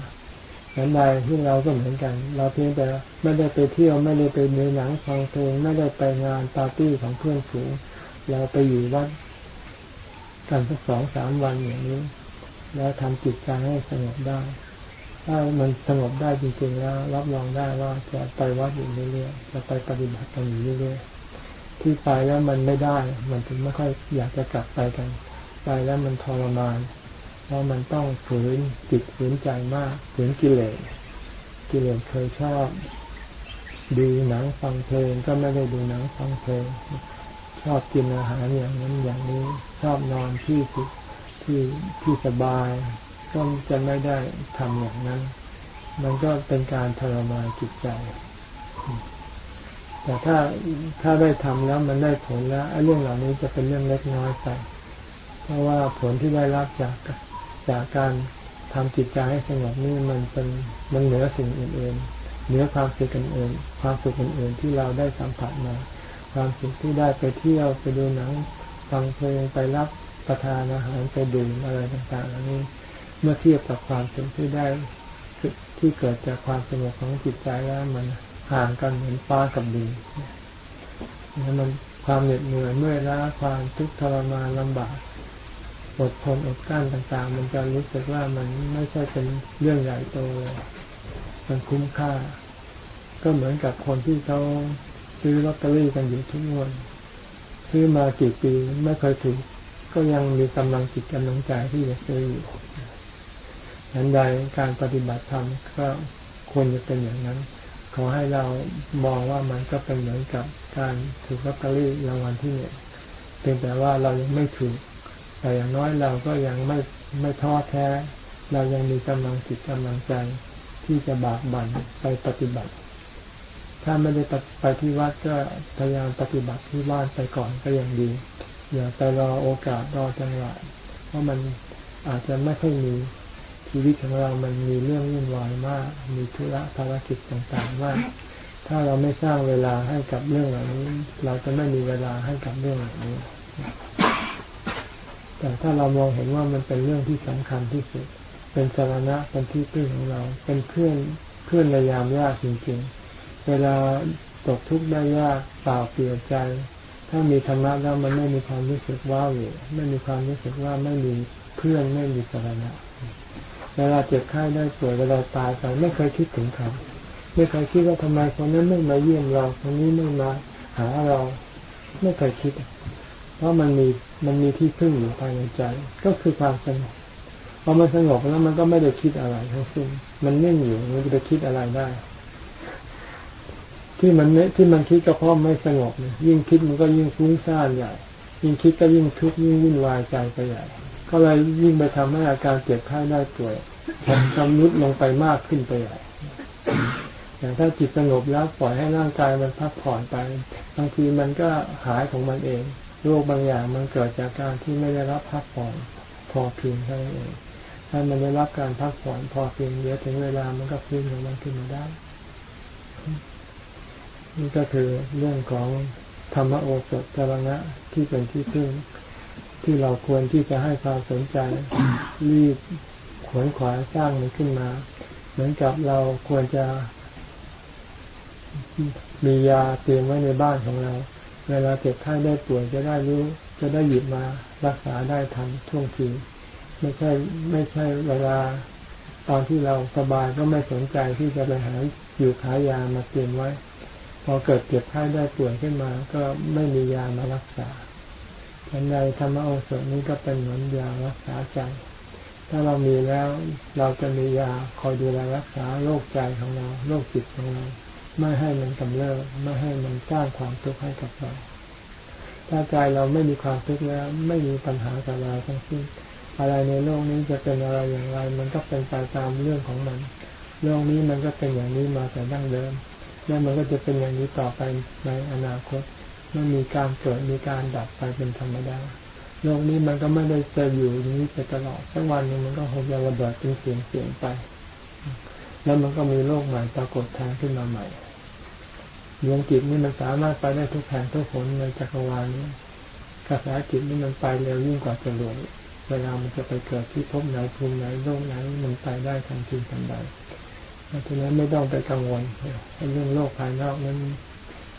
นั้นใดที่เราก็เหมือนกัน เราเพียงแต่ไม่ได้ไปเที่ยวไม่ได้ไปดูหนังฟังเพลงไม่ได้ไปงานปาร์ตี้ของเพื่อนฝูง เราไปอยู่วัดกันสักสองสามวันอย่างนี้ แล้วทำจิตใจให้สงบได้ ถ้ามันสงบได้จริงๆแล้ว รับรองได้ว่าจะไปวัดอยู่เรื่อยๆจะไปปฏิบัติกันอยู่เรื่อยๆที่ไปแล้วมันไม่ได้ มันถึงไม่ค่อยอยากจะกลับไปกันไปแล้วมันทรมาน เพราะมันต้องฝืนจิตฝืนใจมากฝืนกิเลสกิเลสเคยชอบดูหนังฟังเพลงก็ไม่ได้ดูหนังฟังเพลง ชอบกินอาหารอย่างนั้นอย่างนี้ชอบนอนที่ที่ที่สบาย ก็จะไม่ได้ทำอย่างนั้น มันก็เป็นการทรมานจิตใจ แต่ถ้าถ้าได้ทำแล้วมันได้ผลแล้วไอ้เรื่องเหล่านี้จะเป็นเรื่องเล็กน้อยไป เพราะว่าผลที่ได้รับจากจากการทำจิตใจให้สงบนี่มันเป็นมันเหนือสิ่งอื่นๆเหนือความสุขอื่นๆความสุขอื่นๆที่เราได้สัมผัสมา ความสุขที่ได้ไปเที่ยวไปดูหนังฟังเพลงไปรับประทานอาหารไปดื่มอะไรต่างๆอันนี้เมื่อเทียบกับความสุขที่ได้ที่เกิดจากความสงบของจิตใจแล้วมันห่างกันเหมือนฟ้ากับดินนี่มันความเหน็ดเหนื่อยเมื่อยล้าความทุกข์ทรมานลำบากอดทนอดกั้นต่างๆ มันจะรู้สึกว่ามันไม่ใช่เป็นเรื่องใหญ่โตมันคุ้มค่า ก็เหมือนกับคนที่เขา ซื้อลอตเตอรี่กันอยู่ทุกวันซื้อมากี่ปีไม่เคยถูก ก็ยังมีกำลังจิตกำลังใจที่จะซื้ออยู่ฉันใดการปฏิบัติธรรมก็ควรจะเป็นอย่างนั้น ขอให้เรามองว่ามันก็เป็นเหมือนกับการถูกลอตเตอรี่รางวัลที่เนี่ยเพียงแต่ว่าเรายังไม่ถูก แต่อย่างน้อยเราก็ยังไม่ไม่ท้อแท้ เรายังมีกำลังจิตกำลังใจที่จะบากบั่นไปปฏิบัติ ถ้าไม่ได้ไปที่วัดก็พยายามปฏิบัติที่บ้านไปก่อนก็ยังดีอย่าไปรอโอกาสรอจังหวะเพราะมันอาจจะไม่ค่อยมีชีวิตของเรามันมีเรื่องวุ่นวายมาก มีธุระภารกิจต่างๆมาก ถ้าเราไม่สร้างเวลาให้กับเรื่องเหล่านี้ เราจะไม่มีเวลาให้กับเรื่องเหล่านี้ แต่ถ้าเรามองเห็นว่ามันเป็นเรื่องที่สำคัญที่สุด เป็นสาระเป็นที่พึ่งของเรา เป็นเพื่อนเพื่อนในยามยากจริงๆ เวลาตกทุกข์ได้ยากเปล่าเปลี่ยวใจ ถ้ามีธรรมะแล้วมันไม่มีความรู้สึกว้าวอยู่ไม่มีความรู้สึกว่าไม่มีเพื่อนไม่มีสาระเวลาเจ็บไข้ได้ป่วยเวลาตายไปไม่เคยคิดถึงเขาไม่เคยคิดว่าทำไมคนนั้นไม่มาเยี่ยมเราคนนี้ไม่มาหาเราไม่เคยคิด เพราะมันมีมันมีที่พึ่งอยู่ภายในใจ ก็คือความสงบพอมันสงบแล้วมันก็ไม่ได้คิดอะไรทั้งสิ้นมันนิ่งอยู่มันจะไปคิดอะไรได้ ที่มันไม่ที่มันคิดก็เพราะไม่สงบยิ่งคิดมันก็ยิ่งฟุ้งซ่านใหญ่ ยิ่งคิดก็ยิ่งทุกข์ยิ่งวุ่นวายใจไปใหญ่ ก็เลยยิ่งไปทำให้อาการเจ็บไข้ได้ป่วยชำรุดลงไปมากขึ้นไปใหญ่อย่างถ้าจิตสงบแล้วปล่อยให้ร่างกายมันพักผ่อนไปบางทีมันก็หายของมันเองโรคบางอย่างมันเกิดจากการที่ไม่ได้รับพักผ่อนพอเพียงเท่านั้นเองถ้ามันได้รับการพักผ่อนพอเพียงเยอะถึงเวลามันก็ฟื้นของมันขึ้นมาได้ นี่ก็คือเรื่องของธรรมโอสถจรณะที่เป็นที่พึ่งที่เราควรที่จะให้ความสนใจรีบขวนขวายสร้างมันขึ้นมา เหมือนกับเราควรจะ มียาเตรียมไว้ในบ้านของเรา เวลาเจ็บไข้ได้ป่วยจะได้รู้ จะได้หยิบมารักษาได้ทันท่วงทีไม่ใช่ไม่ใช่เวลาตอนที่เราสบายก็ไม่สนใจที่จะไปหาอยู่ขายามาเตรียมไว้ พอเกิดเจ็บไข้ได้ป่วยขึ้นมา ก็ไม่มียามารักษาทันใดธรรมโอสถนี้ก็เป็นเหมือนยารักษาใจ ถ้าเรามีแล้วเราจะมียาคอยดูแลรักษาโรคใจของเราโรคจิตของเรา ไม่ให้มันกำเริบไม่ให้มันสร้างความทุกข์ให้กับเราถ้าใจเราไม่มีความทุกข์แล้ว ไม่มีปัญหากับเราทั้งสิ้นอะไรในโลกนี้จะเป็นอะไรอย่างไร มันก็เป็นไปตามเรื่องของมัน โลกนี้มันก็เป็นอย่างนี้มาแต่ดั้งเดิม แล้วมันก็จะเป็นอย่างนี้ต่อไปในอนาคตไม่มีการเกิดมีการดับไปเป็นธรรมดาโลกนี้มันก็ไม่ได้จะอยู่อย่างนี้ไปตลอดสักวันนึงมันก็คงจะระเบิดเป็นเสียงเสียงไป แล้วมันก็มีโลกใหม่ปรากฏแทนขึ้นมาใหม่ดวงจิตนี่มันสามารถไปได้ทุกแห่งทุกผลในจักรวาลนี้กระแสจิตนี่มันไปเร็วยิ่งกว่าจรวดเวลามันจะไปเกิดที่พบไหนภูมิไหนโลกไหนมันไปได้ทันทีทันใด ราะฉะนั้นไม่ต้องไปกังวลเรื่องโลกภายนอกนั้น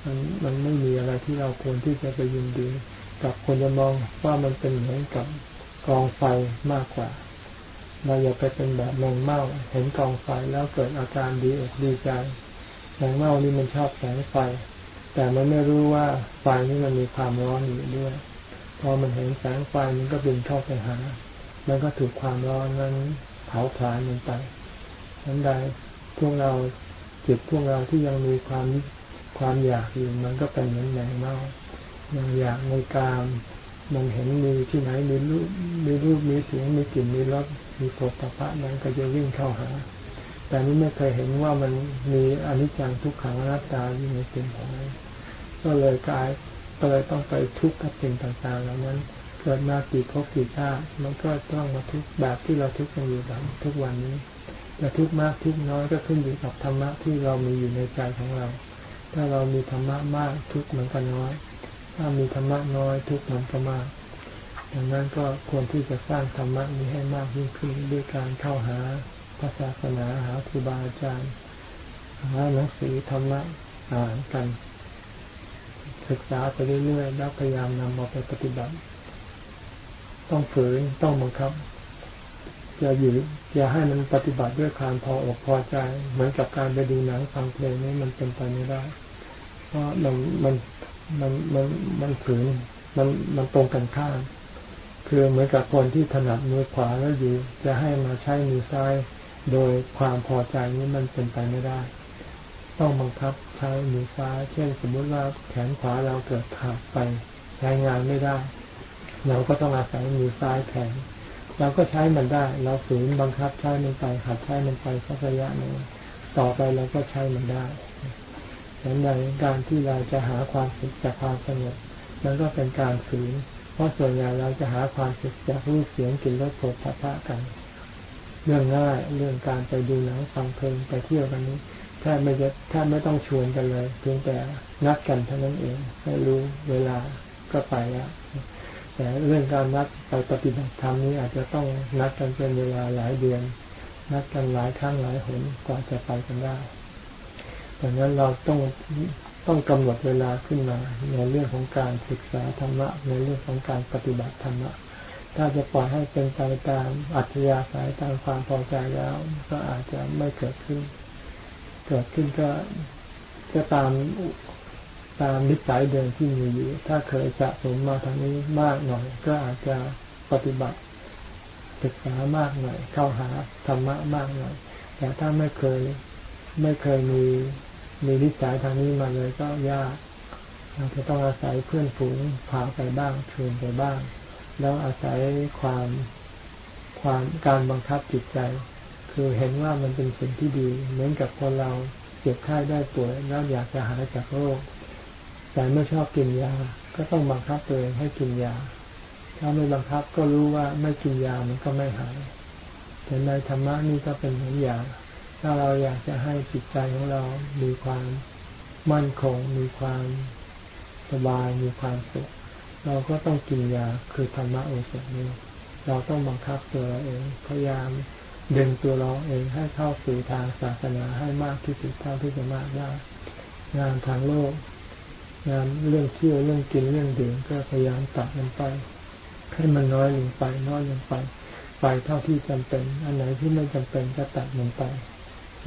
มันมันไม่มีอะไรที่เราควรที่จะไปยินดี กับคนจะมองว่ามันเป็นเหมือนกับกองไฟมากกว่า เราอย่าไปเป็นแบบมองเมาเห็นกองไฟแล้วเกิดอาการดีอกดีใจแสงเมานี่มันชอบแสงไฟ แต่มันไม่รู้ว่าไฟนี่มันมีความร้อนอยู่ด้วย พอมันเห็นแสงไฟมันก็บินเข้าไปหา มันก็ถูกความร้อนนั้นเผาผลาญมันไปนั้นใด พวกเราจิตพวกเราที่ยังมีความความอยากอยู่มันก็เป็นเหมือนแมงเม่ายังอยากในกามมันเห็นมีที่ไหนมีรูปมีรูปมีเสียงมีกลิ่นมีรสมีโผฏฐัพพะนั้นก็จะวิ่งเข้าหา แต่นี้ไม่เคยเห็นว่ามันมีอนิจจังทุกขังอนัตตาอยู่ในสิ่งของนั้นก็เลยกลายก็เลยต้องไปทุกข์กับสิ่งต่างๆเหล่านั้นเกิดมากี่ภพกี่ชาติมันก็ต้องมาทุกข์แบบที่เราทุกข์กันอยู่แบบทุกวันนี้ จะทุกข์มากทุกข์น้อยก็ขึ้นอยู่กับธรรมะที่เรามีอยู่ในใจของเรา ถ้าเรามีธรรมะมากทุกข์มันก็น้อย ถ้ามีธรรมะน้อยทุกข์มันก็มากดังนั้นก็ควรที่จะสร้างธรรมะนี้ให้มากยิ่งขึ้นด้วยการเข้าหาพระศาสนาหาครูบาอาจารย์หาหนังสือธรรมะอ่านกัน ศึกษาไปเรื่อยๆแล้วพยายามนำมาไปปฏิบัติ ต้องฝืนต้องบังคับ จะอยู่อย่าให้มันปฏิบัติด้วยความพออกพอใจ เหมือนกับการไปดูหนังฟังเพลงนี้มันเป็นไปไม่ได้ เพราะมันมันมันมันมันฝืนมันมันตรงกันข้ามคือเหมือนกับคนที่ถนัดมือขวาแล้วอยู่ จะให้มาใช้มือซ้าย โดยความพอใจนี้มันเป็นไปไม่ได้ ต้องบังคับใช้มือซ้าย เช่น สมมุติว่าแขนขวาเราเกิดขาดไปใช้งานไม่ได้ เราก็ต้องอาศัยมือซ้ายแทน เราก็ใช้มันได้ เราฝืนบังคับใช้มันไปหัดใช้มันไปสักระยะหนึ่งต่อไปเราก็ใช้มันได้ดังนั้นการที่เราจะหาความสุขจากความสงบมันก็เป็นการฝืน เพราะส่วนใหญ่เราจะหาความสุขจากรูปเสียงกลิ่นรสโผฏฐัพพะกัน เรื่องง่ายเรื่องการไปดูหนังฟังเพลงไปเที่ยวกันนี้แทบไม่จะแทบไม่ต้องชวนกันเลย เพียงแต่นัดกันเท่านั้นเองให้รู้เวลาก็ไปแล้ว แต่เรื่องการนัดไปปฏิบัติธรรมนี้อาจจะต้องนัดกันเป็นเวลาหลายเดือน นัดกันหลายครั้งหลายหนกว่าจะไปกันได้ดังนั้นเราต้องต้องกำหนดเวลาขึ้นมาในเรื่องของการศึกษาธรรมะ ในเรื่องของการปฏิบัติธรรมะ ถ้าจะปล่อยให้เป็นไปตามอัธยาศัยตามความพอใจแล้ว ก็อาจจะไม่เกิดขึ้น เกิดขึ้นก็ก็ตาม ตามนิสัยเดิมที่มีอยู่ ถ้าเคยสะสมมาทางนี้มากหน่อย ก็อาจจะปฏิบัติศึกษามากหน่อย เข้าหาธรรมะมากหน่อย แต่ถ้าไม่เคยไม่เคยมีมีนิสัยทางนี้มาเลยก็ยากเราจะต้องอาศัยเพื่อนฝูงพาไปบ้างชวนไปบ้าง แล้วอาศัยความความการบังคับจิตใจ คือเห็นว่ามันเป็นสิ่งที่ดี เหมือนกับคนเราเจ็บไข้ได้ป่วยแล้วอยากจะหายจากโรค แต่ไม่ชอบกินยา ก็ต้องบังคับตัวเองให้กินยา ถ้าไม่บังคับก็รู้ว่าไม่กินยามันก็ไม่หายแต่ในธรรมะนี่ก็เป็นเหมือนยาถ้าเราอยากจะให้จิตใจของเรา มีความมั่นคง มีความสบาย มีความสุข เราก็ต้องกินยา คือธรรมะโอสถนี้ เราต้องบังคับตัวเราเอง พยายามดึงตัวเราเองให้เข้าสู่ทางศาสนาให้มากที่สุดเท่าที่จะมากได้ งานทางโลก งานเรื่องเที่ยวเรื่องกินเรื่องดื่มก็พยายามตัดมันไปให้มันน้อยลงไปน้อยลงไป ไปเท่าที่จำเป็น อันไหนที่ไม่จำเป็นก็ตัดมันไป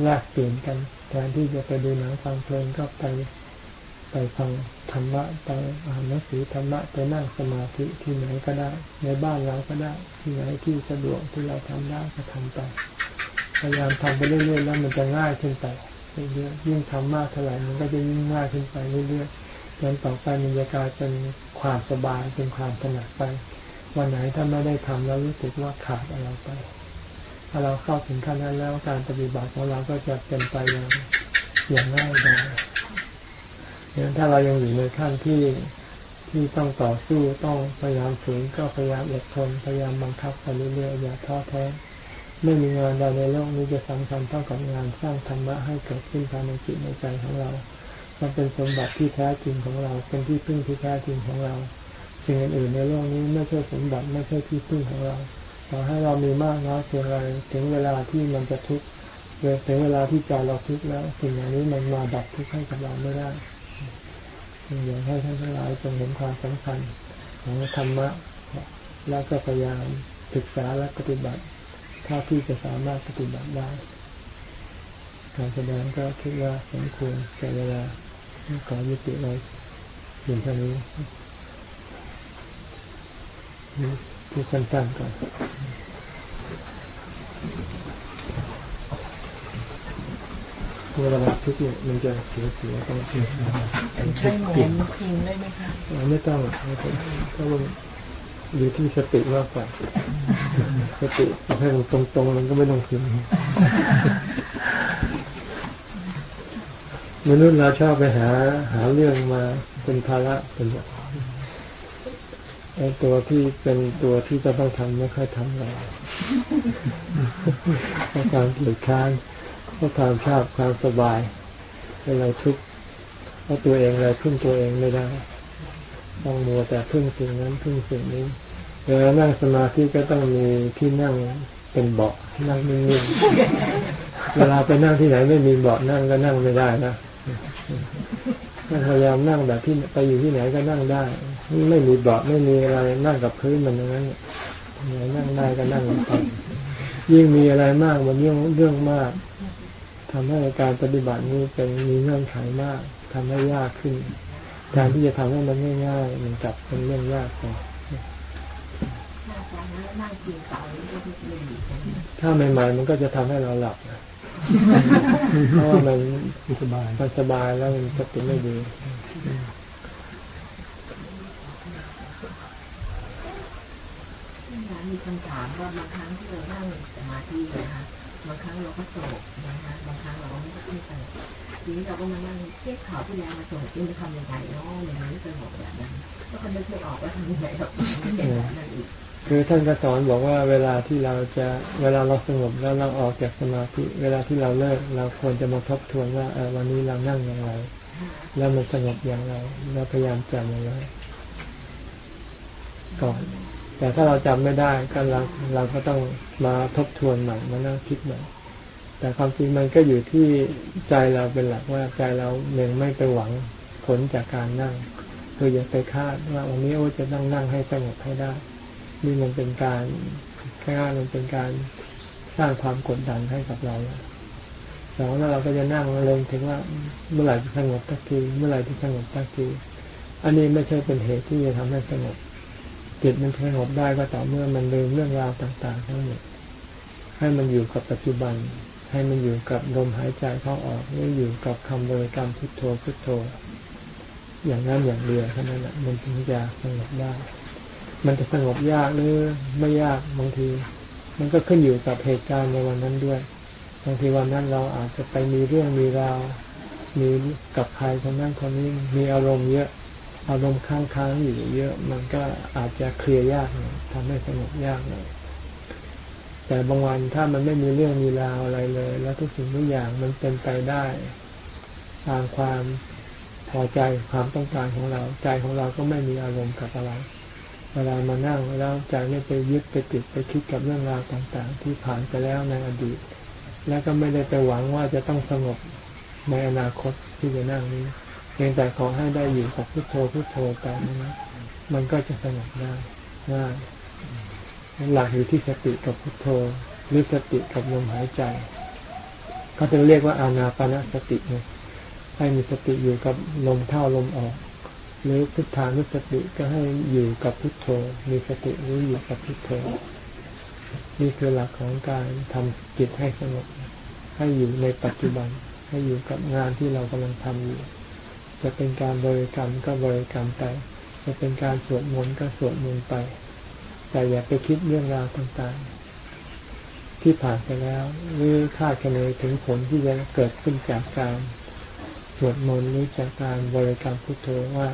แลกเปลี่ยนกันแทนที่จะไปดูหนังฟังเพลงก็ไปไปฟังธรรมะไปอ่านหนังสือธรรมะไปนั่งสมาธิที่ไหนก็ได้ ในบ้านเราก็ได้ ที่ไหนที่สะดวกที่เราทำได้ก็ทำไปพยายามทำไปเรื่อยๆแล้วมันจะง่ายขึ้นไปเรื่อยๆยิ่งทำมากเท่าไหร่มันก็จะยิ่งมากขึ้นไปเรื่อยๆ จนต่อไปมันจะกลายเป็นความสบายเป็นความถนัดไป วันไหนถ้าไม่ได้ทำแล้วรู้สึกว่าขาดอะไรไป ถ้าเราเข้าถึงขั้นนั้นแล้วการปฏิบัติของเราก็จะเป็นไปอย่างอย่างง่ายดายอย่างถ้าเรายังอยู่ในขั้นที่ที่ต้องต่อสู้ต้องพยายามฝืนก็พยายามอดทนพยายามบังคับไปเรื่อยๆอย่าท้อแท้ไม่มีงานใดในโลกนี้จะสำคัญเท่ากับงานสร้างธรรมะให้เกิดขึ้นภายในจิตในใจของเรา มันเป็นสมบัติที่แท้จริงของเรา เป็นที่พึ่งที่แท้จริงของเรา สิ่งอื่นๆในโลกนี้ไม่ใช่สมบัติไม่ใช่ที่พึ่งของเราต่อให้เรามีมากน้อยเพียงไรถึงเวลาที่มันจะทุกข์ถึงเวลาที่ใจเราทุกข์แล้ว สิ่งเหล่านี้มันมาดับทุกข์ให้กับเราไม่ได้อย่ากให้ท่านทั้งหลายจงเห็นความสำคัญของธรรมะแล้วก็พยายามศึกษาและปฏิบัติเท่าที่จะสามารถปฏิบัติได้การแสดงก็คิดว่าสมควรแก่เวลา ขอยุติไว้เพียงเท่านี้ที่สั้นๆก่อนเวลาทุกเนี่ยมันจะเสียเสียต้องเสียเสียใช้หมอนพิงได้ไหมคะไม่ต้องไม่ต้องก็มันอยู่ที่สติมากกว่าสติให้มันตรงๆมันก็ไม่ต้องพิง มนุษย์เราชอบไปหาหาเรื่องมาเป็นภาระเป็นไอตัวที่เป็นตัวที่จะต้องทำไม่ค่อยทำเลยเพราะความเกลียดค้านเพราะความชอบความสบายเป็นเราทุกข์เพราะตัวเองเราพึ่งตัวเองไม่ได้ ต้องมัวแต่พึ่งสิ่งนั้นพึ่งสิ่งนี้เวลานั่งสมาธิก็ต้องมีที่นั่ง เป็นเบาะนั่งนิ่งๆเวลาไปนั่งที่ไหนไม่มีเบาะนั่งก็นั่งไม่ได้นะพยายามนั่งแบบที่ไปอยู่ที่ไหนก็นั่งได้ ไม่มีเบาะไม่มีอะไรนั่งกับพื้นมันอย่างนั้นไหนนั่งได้ก็นั่งไปยิ่งมีอะไรมากมันยิ่งเรื่องมากทำให้การปฏิบัตินี้เป็นมีเงื่อนไขมากทำให้ยากขึ้นการที่จะทำให้มันง่ายๆมันกลับเป็นเรื่องยาก ไปถ้าใหม่ๆมันก็จะทำให้เราหลับเพราะว่ามันสบายมันสบายแล้วมันสติไม่ดีมีคำถามว่าบางครั้งที่เรานั่งสมาธินะคะบางครั้งเราก็โศกนะคะบางครั้งเราก็ไม่ได้สงบทีนี้เราก็มานั่งเทียบข่าวที่แล้วมาโศกจะทำยังไงเนาะมันไม่สงบแบบนั้นก็คนนึกไม่ออกว่าทำยังไงแบบนั้นอีก คือท่านก็สอนบอกว่าเวลาที่เราจะเวลาเราสงบแล้วเราออกจากสมาธิเวลาที่เราเลิกเราควรจะมาทบทวนว่าวันนี้เรานั่งอย่างไร แล้วมันสงบอย่างไรเราพยายามจำอย่างไรก่อน แต่ถ้าเราจำไม่ได้ก็เราเราก็ต้องมาทบทวนใหม่มานั่งคิดใหม่แต่ความจริงมันก็อยู่ที่ใจเราเป็นหลักว่าใจเราหนึ่งไม่ไปหวังผลจากการนั่งคืออย่าไปคาดว่าวันนี้โอ้จะต้องนั่งให้สงบให้ได้ นี่มันเป็นการแค่มันเป็นการสร้างความกดดันให้กับเราสองแล้วเราก็จะนั่งเลงถึงว่าเมื่อไหร่จะสงบสักทีเมื่อไหร่จะสงบสักทีอันนี้ไม่ใช่เป็นเหตุที่จะทำให้สงบจิตมันสงบได้ก็ต่อเมื่อมันลืมเรื่องราวต่างๆทั้งหมดให้มันอยู่กับปัจจุบัน ให้มันอยู่กับลมหายใจเข้าออกหรืออยู่กับคำบริกรรมพุทโธพุทโธ อย่างนั้นอย่างเดียวเท่านั้นแหละมันถึงจะสงบได้ มันจะสงบยากหรือไม่ยากบางที มันก็ขึ้นอยู่กับเหตุการณ์ในวันนั้นด้วยบางทีวันนั้นเราอาจจะไปมีเรื่องมีราวมีกับใครคนนั้นคนนี้มีอารมณ์เยอะอารมณ์ค้างค้างอยู่เยอะมันก็อาจจะเคลียร์ยากหน่อยทำให้สงบยากหน่อยแต่บางวันถ้ามันไม่มีเรื่องมีราวอะไรเลย แล้วทุกสิ่งทุกอย่างมันเป็นไปได้ตามความพอใจความต้องการของเรา ใจของเราก็ไม่มีอารมณ์กับอะไร เวลามานั่งแล้วใจไม่ไปยึดไปติดไปคิดกับเรื่องราวต่างๆ ที่ผ่านไปแล้วในอดีต แล้วก็ไม่ได้ไปหวังว่าจะต้องสงบในอนาคตที่จะนั่งนี้เพียงแต่ขอให้ได้อยู่กับพุทโธพุทโธไปนะมันก็จะสงบได้ง่ายหลักอยู่ที่สติกับพุทโธหรือสติกับลมหายใจเขาจะเรียกว่าอานาปานสติเนี่ยให้มีสติอยู่กับลมเข้าลมออก หรือพุทธานุสติก็ให้อยู่กับพุทโธ มีสติรู้อยู่กับพุทโธ นี่คือหลักของการทำจิตให้สงบ ให้อยู่ในปัจจุบัน ให้อยู่กับงานที่เรากำลังทำอยู่ จะเป็นการบริกรรมก็บริกรรมไป จะเป็นการสวดมนต์ก็สวดมนต์ไป แต่อย่าไปคิดเรื่องราวต่างๆ ที่ผ่านไปแล้วหรือคาดคะเนถึงผลที่จะเกิดขึ้นจากการสวดมนต์หรือจากการบริกรรมพุทโธว่า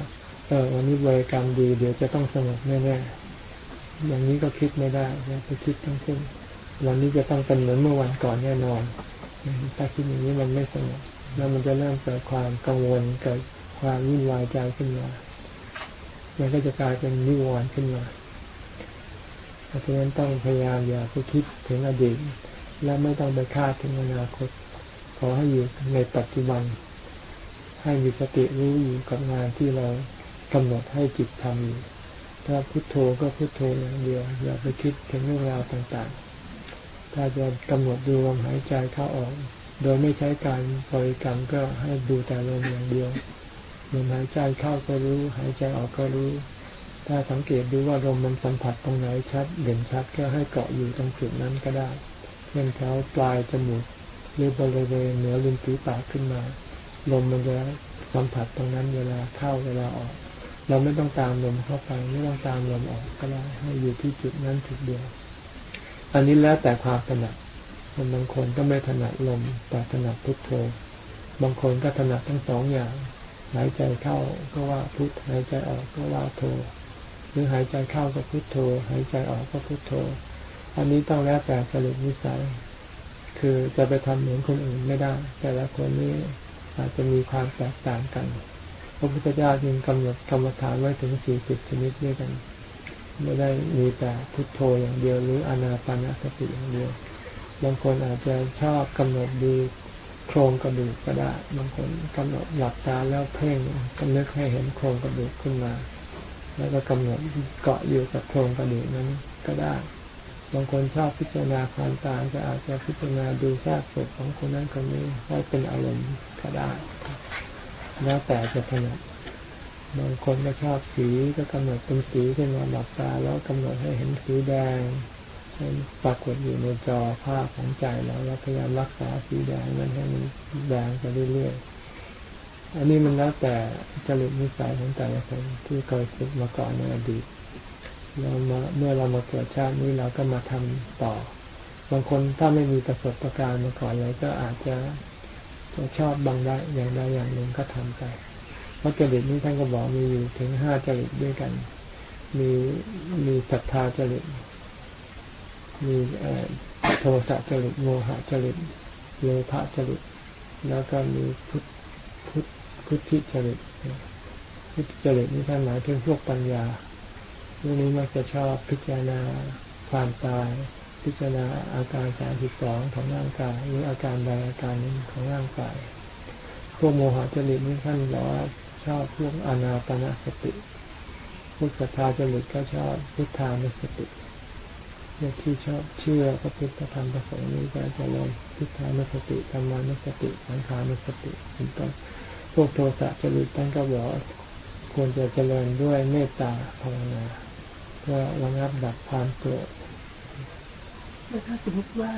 เออวันนี้บริกรรมดี เดี๋ยวจะต้องสงบแน่ๆอย่างนี้ก็คิดไม่ได้นะไปคิดทั้งสิ้นวันนี้จะต้องเป็นเหมือนเมื่อวันก่อนแน่นอนถ้าคิดอย่างนี้มันไม่สงบแล้วมันจะเริ่มเกิดความกังวลเกิดความวุ่นวายใจขึ้นมามันก็จะกลายเป็นนิวรณ์ขึ้นมาเพราะฉะนั้นต้องพยายามอย่าไปคิดถึงอดีตและไม่ต้องไปคาดถึงอนาคต ขอให้อยู่ในปัจจุบัน ให้มีสติรู้อยู่กับงานที่เรา กำหนดให้จิตทำอยู่ถ้าพุโทโธก็พุโทโธอย่างเดียวอย่าไปคิดถึงเรื่องราวต่างๆ ถ้าจะกำหนดดูลมหายใจเข้าออก โดยไม่ใช้การบริกรรมก็ให้ดูแต่ลมอย่างเดียวลมหายใจเข้าก็รู้ หายใจออกก็รู้ ถ้าสังเกตดูว่าลมมันสัมผัสตรงไหนชัด เด่นชัดก็ให้เกาะอยู่ตรงจุดนั้นก็ได้เช่นเขาปลายจมูกหรือบริเวณเหนือริมฝีปากขึ้นมา ลมมันจะสัมผัสตรงนั้นเวลาเข้าเวลาออก เราไม่ต้องตามลมเข้าไปไม่ต้องตามลมออกก็ได้ให้อยู่ที่จุดนั้นจุดเดียว อันนี้แล้วแต่ความถนัดบางคนก็ไม่ถนัดลมแต่ถนัดพุทโธ บางคนก็ถนัดทั้งสองอย่าง หายใจเข้าก็ว่าพุทหายใจออกก็ว่าโธหรือหายใจเข้าก็พุทโธ หายใจออกก็พุทโธ อันนี้ต้องแล้วแต่จริตนิสัย คือจะไปทำเหมือนคนอื่นไม่ได้ แต่ละคนนี้อาจจะมีความแตกต่างกัน ระพุทธเจ้าจึงกำหนดกรรมฐานไว้ถึงสี่สิบชนิดด้วยกัน ไม่ได้มีแต่พุทโธอย่างเดียว หรืออนาปานสติอย่างเดียว บางคนอาจจะชอบกำหนดดูโครงกระดูกก็ได้ บางคนกำหนดหลับตาแล้วเพ่งกำนึกให้เห็นโครงกระดูกขึ้นมา แล้วก็กำหนดเกาะอยู่กับโครงกระดูกนั้นก็ได้ บางคนชอบพิจารณาความตายก็อาจจะพิจารณาดูซากศพของคนนั้นคนนี้ให้เป็นอารมณ์ก็ได้ แล้วแต่จะถนัดบางคนก็ชอบสีก็กำหนดเป็นสีขึ้นมาหลับตา แล้วกำหนดให้เห็นสีแดงปรากฏอยู่ในจอภาพของใจแล้วเราพยายามรักษาสีแดงนั้นให้มันแดงไปเรื่อยๆอันนี้มันแล้วแต่จริตนิสัยของแต่ละคนที่เคยฝึกมาก่อนในอดีตเรามาเมื่อเรามาเกิดชาตินี้เราก็มาทำต่อ บางคนถ้าไม่มีประสบการณ์มาก่อนเลยก็อาจจะ ชอบบางได้อย่างใดอย่างหนึ่งก็ทำไปเพราะจริตนี้ท่านก็บอกมีอยู่ถึงห้าจริตด้วยกัน มีมีศรัทธาจริต มีโทสะจริตโมหะจริตโลภะจริต แล้วก็มีพุทพุทพุทธิจริตพุทธิจริตนี่ท่านหมายถึงพวกปัญญาพวกนี้มักจะชอบพิจารณาความตาย พิจารณาอาการสามสิบสองของร่างกายหรืออาการใดอาการหนึ่งของร่างกาย พวกโมหะจริตนี่ท่านบอกว่าชอบพวกอนาปนาสติ พวกศรัทธาจริตก็ชอบพุทธานุสติพวกที่ชอบเชื่อพระพุทธธรรมประสงค์นี้ก็จะลงพิธานสติธรรมานุสติสังขารสติเป็นต้นพวกโทสะจริตท่านก็บอกควรจะเจริญด้วยเมตตาภาวนาเพื่อระงับดับความโกรธ แล้วถ้าสมมติว่า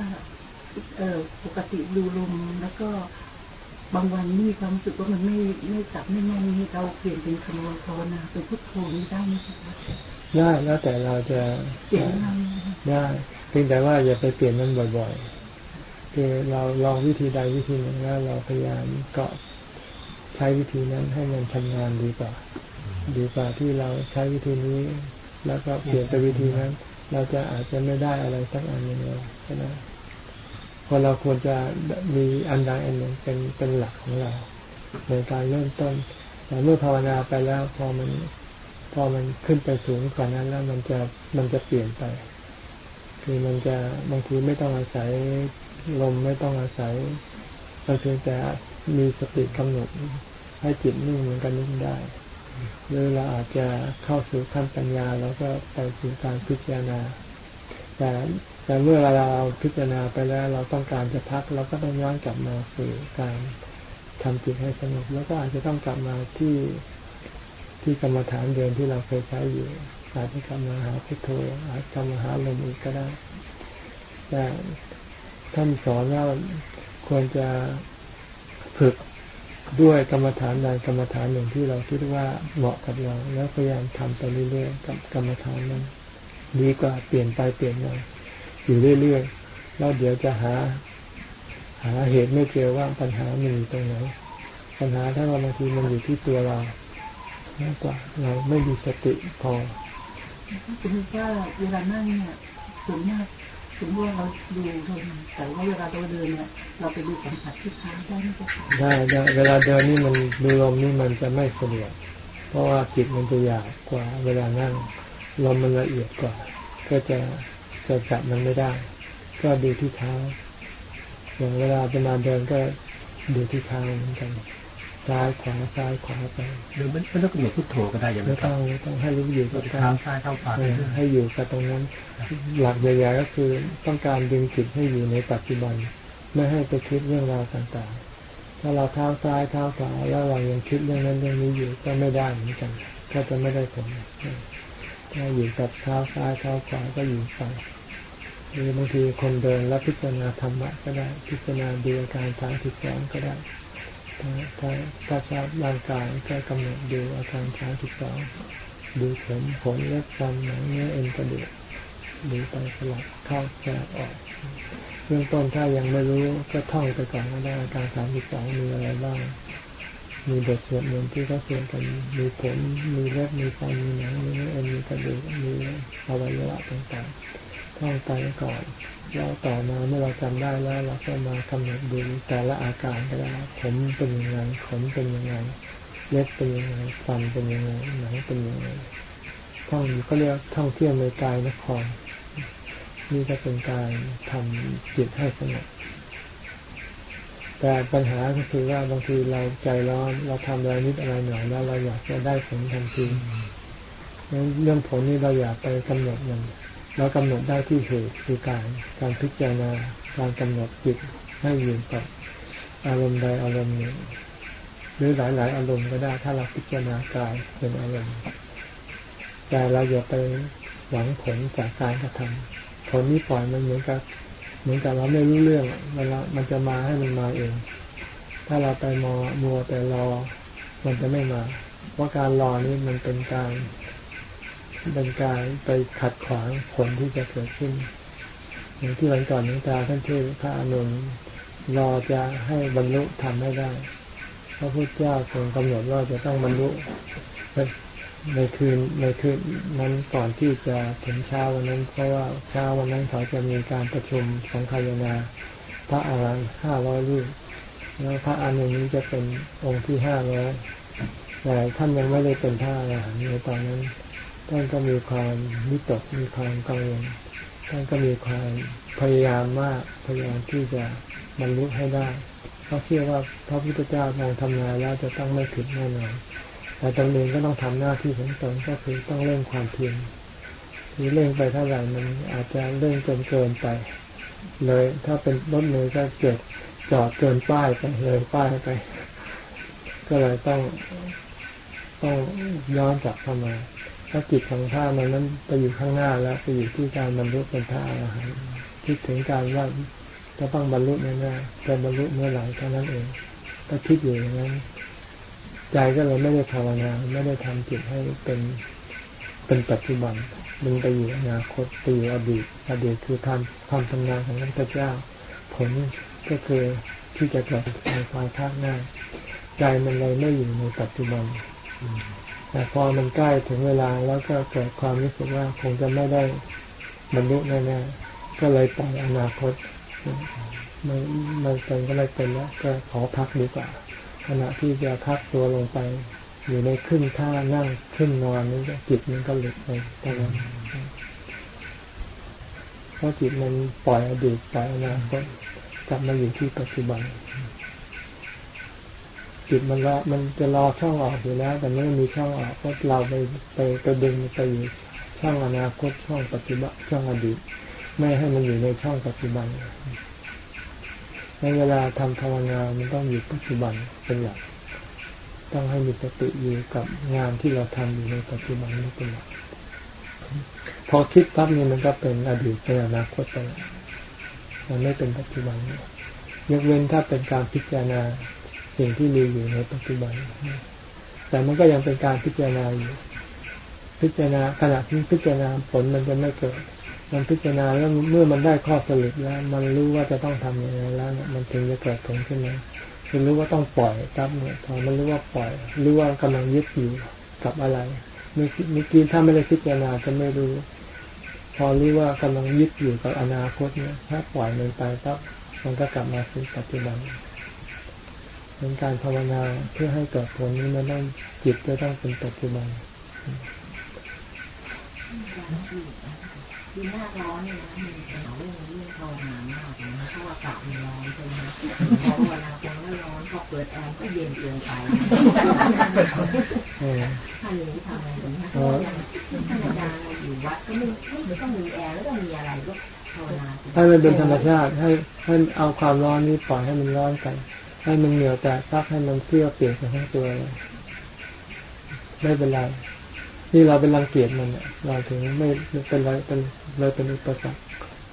เออปกติดูลมแล้วก็บางวันมีความรู้สึกว่ามันไม่ไม่จับไม่แน่นนี่เราเปลี่ยนเป็นคำภาวนาเป็นพุทโธนี้ได้ไหมคะได้แล้วแต่เราจะได้เพียงแต่ว่าอย่าไปเปลี่ยนมันบ่อย ๆ คือเราลองวิธีใดวิธีหนึ่งแล้วเราพยายามเกาะใช้วิธีนั้นให้มันชำนาญดีกว่า ดีกว่าที่เราใช้วิธีนี้ แล้วก็เปลี่ยนไปวิธีนั้น เราจะอาจจะไม่ได้อะไรสักอันหนึ่งเลยใช่ไหมพอเราควรจะมีอันใดอันหนึ่งเป็นเป็นหลักของเรา ในการเริ่มต้นแต่เมื่อภาวนาไปแล้วพอมันพอมันขึ้นไปสูงกว่านั้นแล้วมันจะมันจะเปลี่ยนไป คือมันจะบางทีไม่ต้องอาศัยลมไม่ต้องอาศัยมันเพียงแต่มีสติกำหนดให้จิตนิ่งเหมือนกันนิ่งได้ หรือเราอาจจะเข้าสู่ขั้นปัญญาแล้วก็ไปสู่การพิจารณา แต่แต่เมื่อเราพิจารณาไปแล้วเราต้องการจะพักเราก็ต้องย้อนกลับมาสู่การทำจิตให้สงบแล้วก็อาจจะต้องกลับมาที่ที่กรรมฐานเดิมที่เราเคยใช้อยู่อาจจะกรรมหาพุทโธอาจกรรมาหาลมอีกก็ได้แต่ท่านสอนว่าควรจะฝึก ด้วยกรรมฐานใดกรรมฐานหนึ่งที่เราคิดว่าเหมาะกับเรา แล้วพยายามทำไปเรื่อยๆกับกรรมฐานนั้นดีกว่าเปลี่ยนไปเปลี่ยนมาอยู่เรื่อยๆแล้วเดี๋ยวจะหา หาเหตุไม่เจอว่าปัญหามันอยู่ตรงไหนปัญหาถ้าเราบางทีมันอยู่ที่ตัวเรามากกว่าเราไม่มีสติพอสมมติว่าเวลานั่งเนี่ยส่วนมาก สมมติว่าเราดูลมแต่ว่าเวลาเราเดินเนี่ยเราไปดูสัมผัสที่เท้าได้ไหมจ๊ะได้ได้เวลาเดินนี่มันดูลมนี่มันจะไม่สะดวกเพราะว่าจิตมันจะหยาบกว่าเวลานั่งลมมันละเอียดกว่า ก็จะจะจับมันไม่ได้ ก็ดูที่เท้าอย่างเวลาจะมาเดินก็ดูที่เท้าเหมือนกัน ซ้ายขวาซ้ายขวาไปหรือไม่ไม่ต้องกำหนดพุทโธก็ได้อย่างไม่ต้องไม่ต้องให้รู้อยู่กับเท้าซ้ายเท้าขวาให้อยู่กับตรงนั้น หลักใหญ่ๆก็คือต้องการดึงจิตให้อยู่ในปัจจุบัน ไม่ให้ไปคิดเรื่องราวต่างๆ ถ้าเราเท้าซ้ายเท้าขวาแล้วเรายังคิดเรื่องนั้นเรื่องนี้อยู่ก็ไม่ได้เหมือนกันก็จะไม่ได้ผลถ้าอยู่กับเท้าซ้ายเท้าขวาก็อยู่ไปหรือบางทีคนเดินแล้วพิจารณาธรรมะก็ได้ พิจารณาดูอาการทางจิตใจก็ได้ ถ้าถ้าถ้าชอบร่างกายก็กำหนดดูอาการสามสิบสองดูผมขนเล็บฟันหนังเนื้อเอ็นกระดูกดูไปสลับเข้าแกออกเบื้องต้นถ้ายังไม่รู้ก็ท่องไปก่อนก็ได้อาการสามสิบสองมีอะไรบ้างมีบทสวดมนต์ที่เขาสวดกันมีผมมีเล็บมีฟันมีหนังมีเนื้อเอ็นมีกระดูกมีอวัยวะต่างๆ ท่องไปก่อนแล้วต่อมาเมื่อเราจำได้แล้วเราก็มากำหนดดูแต่ละอาการก็ได้ผมเป็นยังไงขนเป็นยังไงเล็บเป็นยังไงฟันเป็นยังไงหนังเป็นยังไงท่องก็เรียกท่องเที่ยวในกายนครนี่ก็เป็นการทำจิตให้สงบแต่ปัญหาก็คือว่าบางทีเราใจร้อนเราทำอะไรนิดอะไรหน่อยแล้วเราอยากจะได้ผลทันทีเรื่องผลนี่เราอยากไปกำหนดมัน เรากำหนดได้ที่เหตุคือการการพิจารณาการกำหนดจิตให้อยู่กับอารมณ์ใดอารมณ์หนึ่งหรือหลาย ๆ อารมณ์ก็ได้ถ้าเราพิจารณากายเป็นอารมณ์แต่เราอย่าไปหวังผลจากการกระทำผลนี้ปล่อยมันเหมือนกับเหมือนกับเราไม่รู้เรื่องเวลามันจะมาให้มันมาเอง ถ้าเราไปมอมัวแต่รอ มันจะไม่มา เพราะการรอนี่มันเป็นการ เป็นการไปขัดขวางผลที่จะเกิดขึ้น อย่างที่วันก่อนนี้ตาท่านเทศพระอนุนรอจะให้บรรลุทำไม่ได้พระพุทธเจ้าทรงกำหนดว่าจะต้องบรรลุในคืนในคืนนั้นก่อนที่จะถึงเช้าวันนั้น เพราะว่าเช้าวันนั้นเขาจะมีการประชุมสังฆายนาพระอารหันต์ห้าร้อยรูปแล้วพระอนุนี้จะเป็นองค์ที่ห้าร้อยแต่ท่านยังไม่ได้เป็นพระอารหันต์ในตอนนั้น ท่านก็มีความมิตกมีความกังวลท่านก็มีความพยายามมากพยายามที่จะบรรลุให้ได้เขาเชื่อว่าพระพุทธเจ้ามองทำงานแล้วจะต้องไม่ผิดแน่นอนแต่ตนเองก็ต้องทำหน้าที่ของตนก็คือต้องเร่งความเพียรที่เร่งไปเท่าไหร่มันอาจจะเร่งจนเกินไป เลยถ้าเป็นรถเมล์ก็เกิดจอดเกินป้ายไปเลยป้ายไป ก็เลยต้องต้องย้อนกลับเข้ามา ถ้าจิตของท่ามันนั้นไปอยู่ข้างหน้าแล้ว ไปอยู่ที่การบรรลุเป็นพระอรหันต์คิดถึงการว่าจะต้องบรรลุแน่ๆจะบรรลุเมื่อไหร่เท่านั้นเองก็คิดอยู่อย่างนั้น ใจก็เลยไม่ได้ภาวนาไม่ได้ทำจิตให้เป็นเป็นปัจจุบันมันไปอยู่อนาคตไปอยู่อดีตอดีตคือทำความทำงานของพระเจ้า ผลก็คือที่จะเกิดในภายภาคหน้า ใจมันเลยไม่อยู่ในปัจจุบัน แต่พอมันใกล้ถึงเวลาแล้วก็เกิดความรู้สึกว่าคงจะไม่ได้บรรลุแน่ๆก็เลยปล่อยอนาคต มันมันเป็นก็ไม่เป็นแล้วก็ขอพักดีกว่า ขณะที่จะพักตัวลงไปอยู่ในขึ้นท่านั่งขึ้นนอนนี่จิตมันก็หลุดไปตอนนั้นเพราะจิตมันปล่อยอดีตไปอนาคตกลับมาอยู่ที่ปัจจุบัน จิตมันรอมันจะรอช่องออกอยู่แล้ว แต่ไม่มีช่องออกเพราะเราไปไปไปดึงไปช่องอนาคตช่องปัจจุบันช่องอดีตไม่ให้มันอยู่ในช่องปัจจุบันในเวลาทำภาวนามันต้องอยู่ปัจจุบันเป็นหลักต้องให้มีสติอยู่กับงานที่เราทำอยู่ในปัจจุบันนี้เป็นหลักพอคิดปั๊บนี่มันก็เป็นอดีตเป็นอนาคตไปมันไม่เป็นปัจจุบันยกเว้นถ้าเป็นการพิจารณา สิ่งที่มีอยู่ในปัจจุบัน แต่มันก็ยังเป็นการพิจารณาอยู่ พิจารณาขณะที่พิจารณาผลมันจะไม่เกิด มันพิจารณาแล้วเมื่อมันได้ข้อสรุปแล้ว มันรู้ว่าจะต้องทำอย่างไรแล้วเนี่ยมันถึงจะเกิดผลขึ้นมาคือรู้ว่าต้องปล่อยครับเนี่ยพอมันรู้ว่าปล่อย รู้ว่ากำลังยึดอยู่กับอะไรเมื่อกี้ถ้าไม่ได้พิจารณาจะไม่รู้ พอรู้ว่ากำลังยึดอยู่กับอนาคตเนี่ยถ้าปล่อยมันไปปั๊บมันก็กลับมาสู่ปัจจุบัน เป็นการภาวนาเพื่อให้เกิดผลนี้มันต้องจิตจะต้องเป็นปัจจุบันคือหน้าร้อนเนี่ยนะมันเป็นเรื่องเรื่องภาวนามากนะเพราะว่าอากาศมันร้อนใช่ไหมพอเวลาคนก็ร้อนพอเปิดแอร์ก็เย็นเกินไปเออท่านนี้ทำอะไรกันนะเพราะย่างท่านอาจารย์เราอยู่วัดก็ไม่ไม่ต้องมีแอร์แล้วต้องมีอะไรก็ภาวนาให้มันเป็นธรรมชาติให้ให้เอาความร้อนนี้ปล่อยให้มันร้อนกัน ให้มันเหนียวแตกซักให้มันเสื้อเปียกกันทั้งตัวเลยไม่เป็นไร นี่เราเป็นรังเกียจมันเนี่ยเราถึงไม่เป็นไรเป็นเลยเป็นอุปสรรค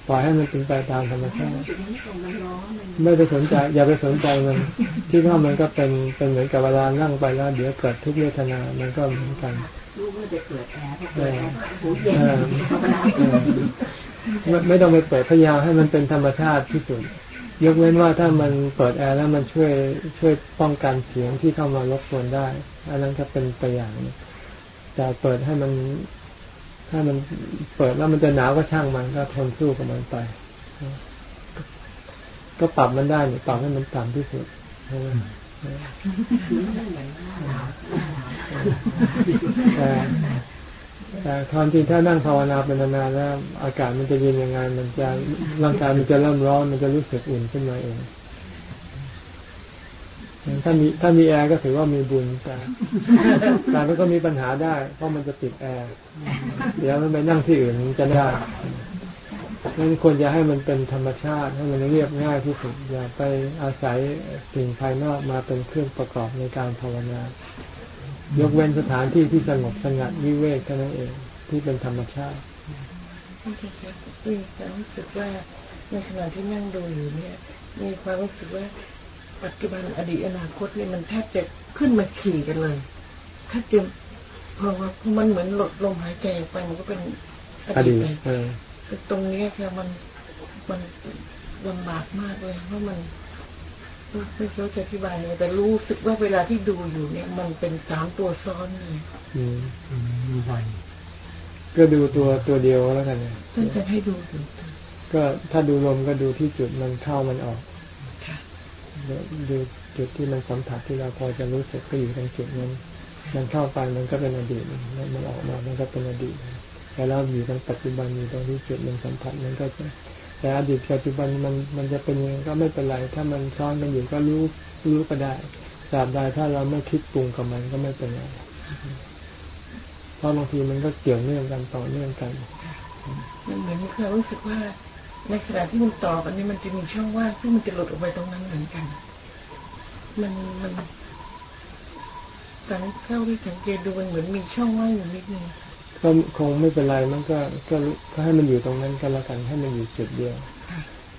ปล่อยให้มันเป็นไปตามธรรมชาติจุดนี้ตรงมันร้อนมันไม่ไปสนใจ อย่าไปสนใจมัน ที่ว่ามันก็เป็นเป็นเหมือนกับเวลานั่งไปแล้วเดี๋ยวเกิดทุกข์เวทนามันก็เหมือนกันลูกเมื่อจะเปิดแอร์พอเปิดแอร์โอ้โหเย็นธรรมดาเออไม่ไม่ต้องไปเปิดพยายามให้มันเป็นธรรมชาติที่สุด ยกเว้นว่าถ้ามันเปิดแอร์แล้วมันช่วยช่วยป้องกันเสียงที่เข้ามารบกวนได้ อันนั้นก็เป็นตัวอย่างแต่เปิดให้มัน ถ้ามันเปิดแล้วมันจะหนาวก็ช่างมันก็ทนสู้กับมันไป ก็ปรับมันได้เนี่ยปรับให้มันต่ำที่สุดใช่ไหมแต่ แต่ความจริงถ้านั่งภาวนาเป็นนานๆแล้ว อากาศมันจะเย็นยังไง มันจะร่างกายมันจะเริ่มร้อนมันจะรู้สึกอุ่นขึ้นมาเองถ้ามีถ้ามีแอร์ก็ถือว่ามีบุญแต่แต่มันก็มีปัญหาได้ เพราะมันจะติดแอร์เดี๋ยวมันไปนั่งที่อื่นจะได้นั้นควรจะให้มันเป็นธรรมชาติ ให้มันเรียบง่ายที่สุดอย่าไปอาศัยสิ่งภายนอกมาเป็นเครื่องประกอบในการภาวนา ยกเว้นสถานที่ที่สงบสงัดวิเวกเท่านั้นเองที่เป็นธรรมชาติบางทีครับมีความรู้สึกว่าในขณะที่นั่งดูอยู่เนี่ยมีความรู้สึกว่าปัจจุบันอดีตอนาคตเนี่ยมันแทบจะขึ้นมาขี่กันเลยแทบจะเพราะว่ามันเหมือนหลดลมหายใจออกไปมันก็เป็นออดีดีตตไปเออแต่ตรงเนี้ยค่ะมันมันลำบากมากเลยเพราะมัน ไม่รู้จะอธิบายยังไงแต่รู้สึกว่าเวลาที่ดูอยู่เนี่ย มันเป็นสามตัวซ้อนเลยอืมอืมมีไวก็ดูตัวตัวเดียวแล้วกันเนี่ยตั้งแต่ให้ดูดูก็ถ้าดูลมก็ดูที่จุดมันเข้ามันออกค่ะดูจุดที่มันสัมผัสที่เราพอจะรู้สึกก็อยู่ตรงจุดนั้น มันเข้าไปมันก็เป็นอดีตมันออกมา มันก็เป็นอดีตแต่เราอยู่ตรงปัจจุบันอยู่ตรงที่จุดมันสัมผัสมันก็จะ แต่อดีตปัจจุบันมันมันจะเป็นยังไงก็ไม่เป็นไร ถ้ามันซ้อนกันอยู่ก็รู้รู้ก็ได้ตราบใดถ้าเราไม่คิดปรุงกับมันก็ไม่เป็นไรเพราะบางทีมันก็เกี่ยวเนื่องกันต่อเนื่องกันมันเหมือนมีความรู้สึกว่าในขณะที่มันต่อกันนี่มันจะมีช่องว่างซึ่งมันจะหลุดออกไปตรงนั้นเหมือนกัน มันมันสังเข้าที่สังเกตดูมันเหมือนมีช่องว่างอยู่นิดนึง ก็คงไม่เป็นไรมันก็ก็ก็ให้มันอยู่ตรงนั้นก็แล้วกันให้มันอยู่จุดเดียว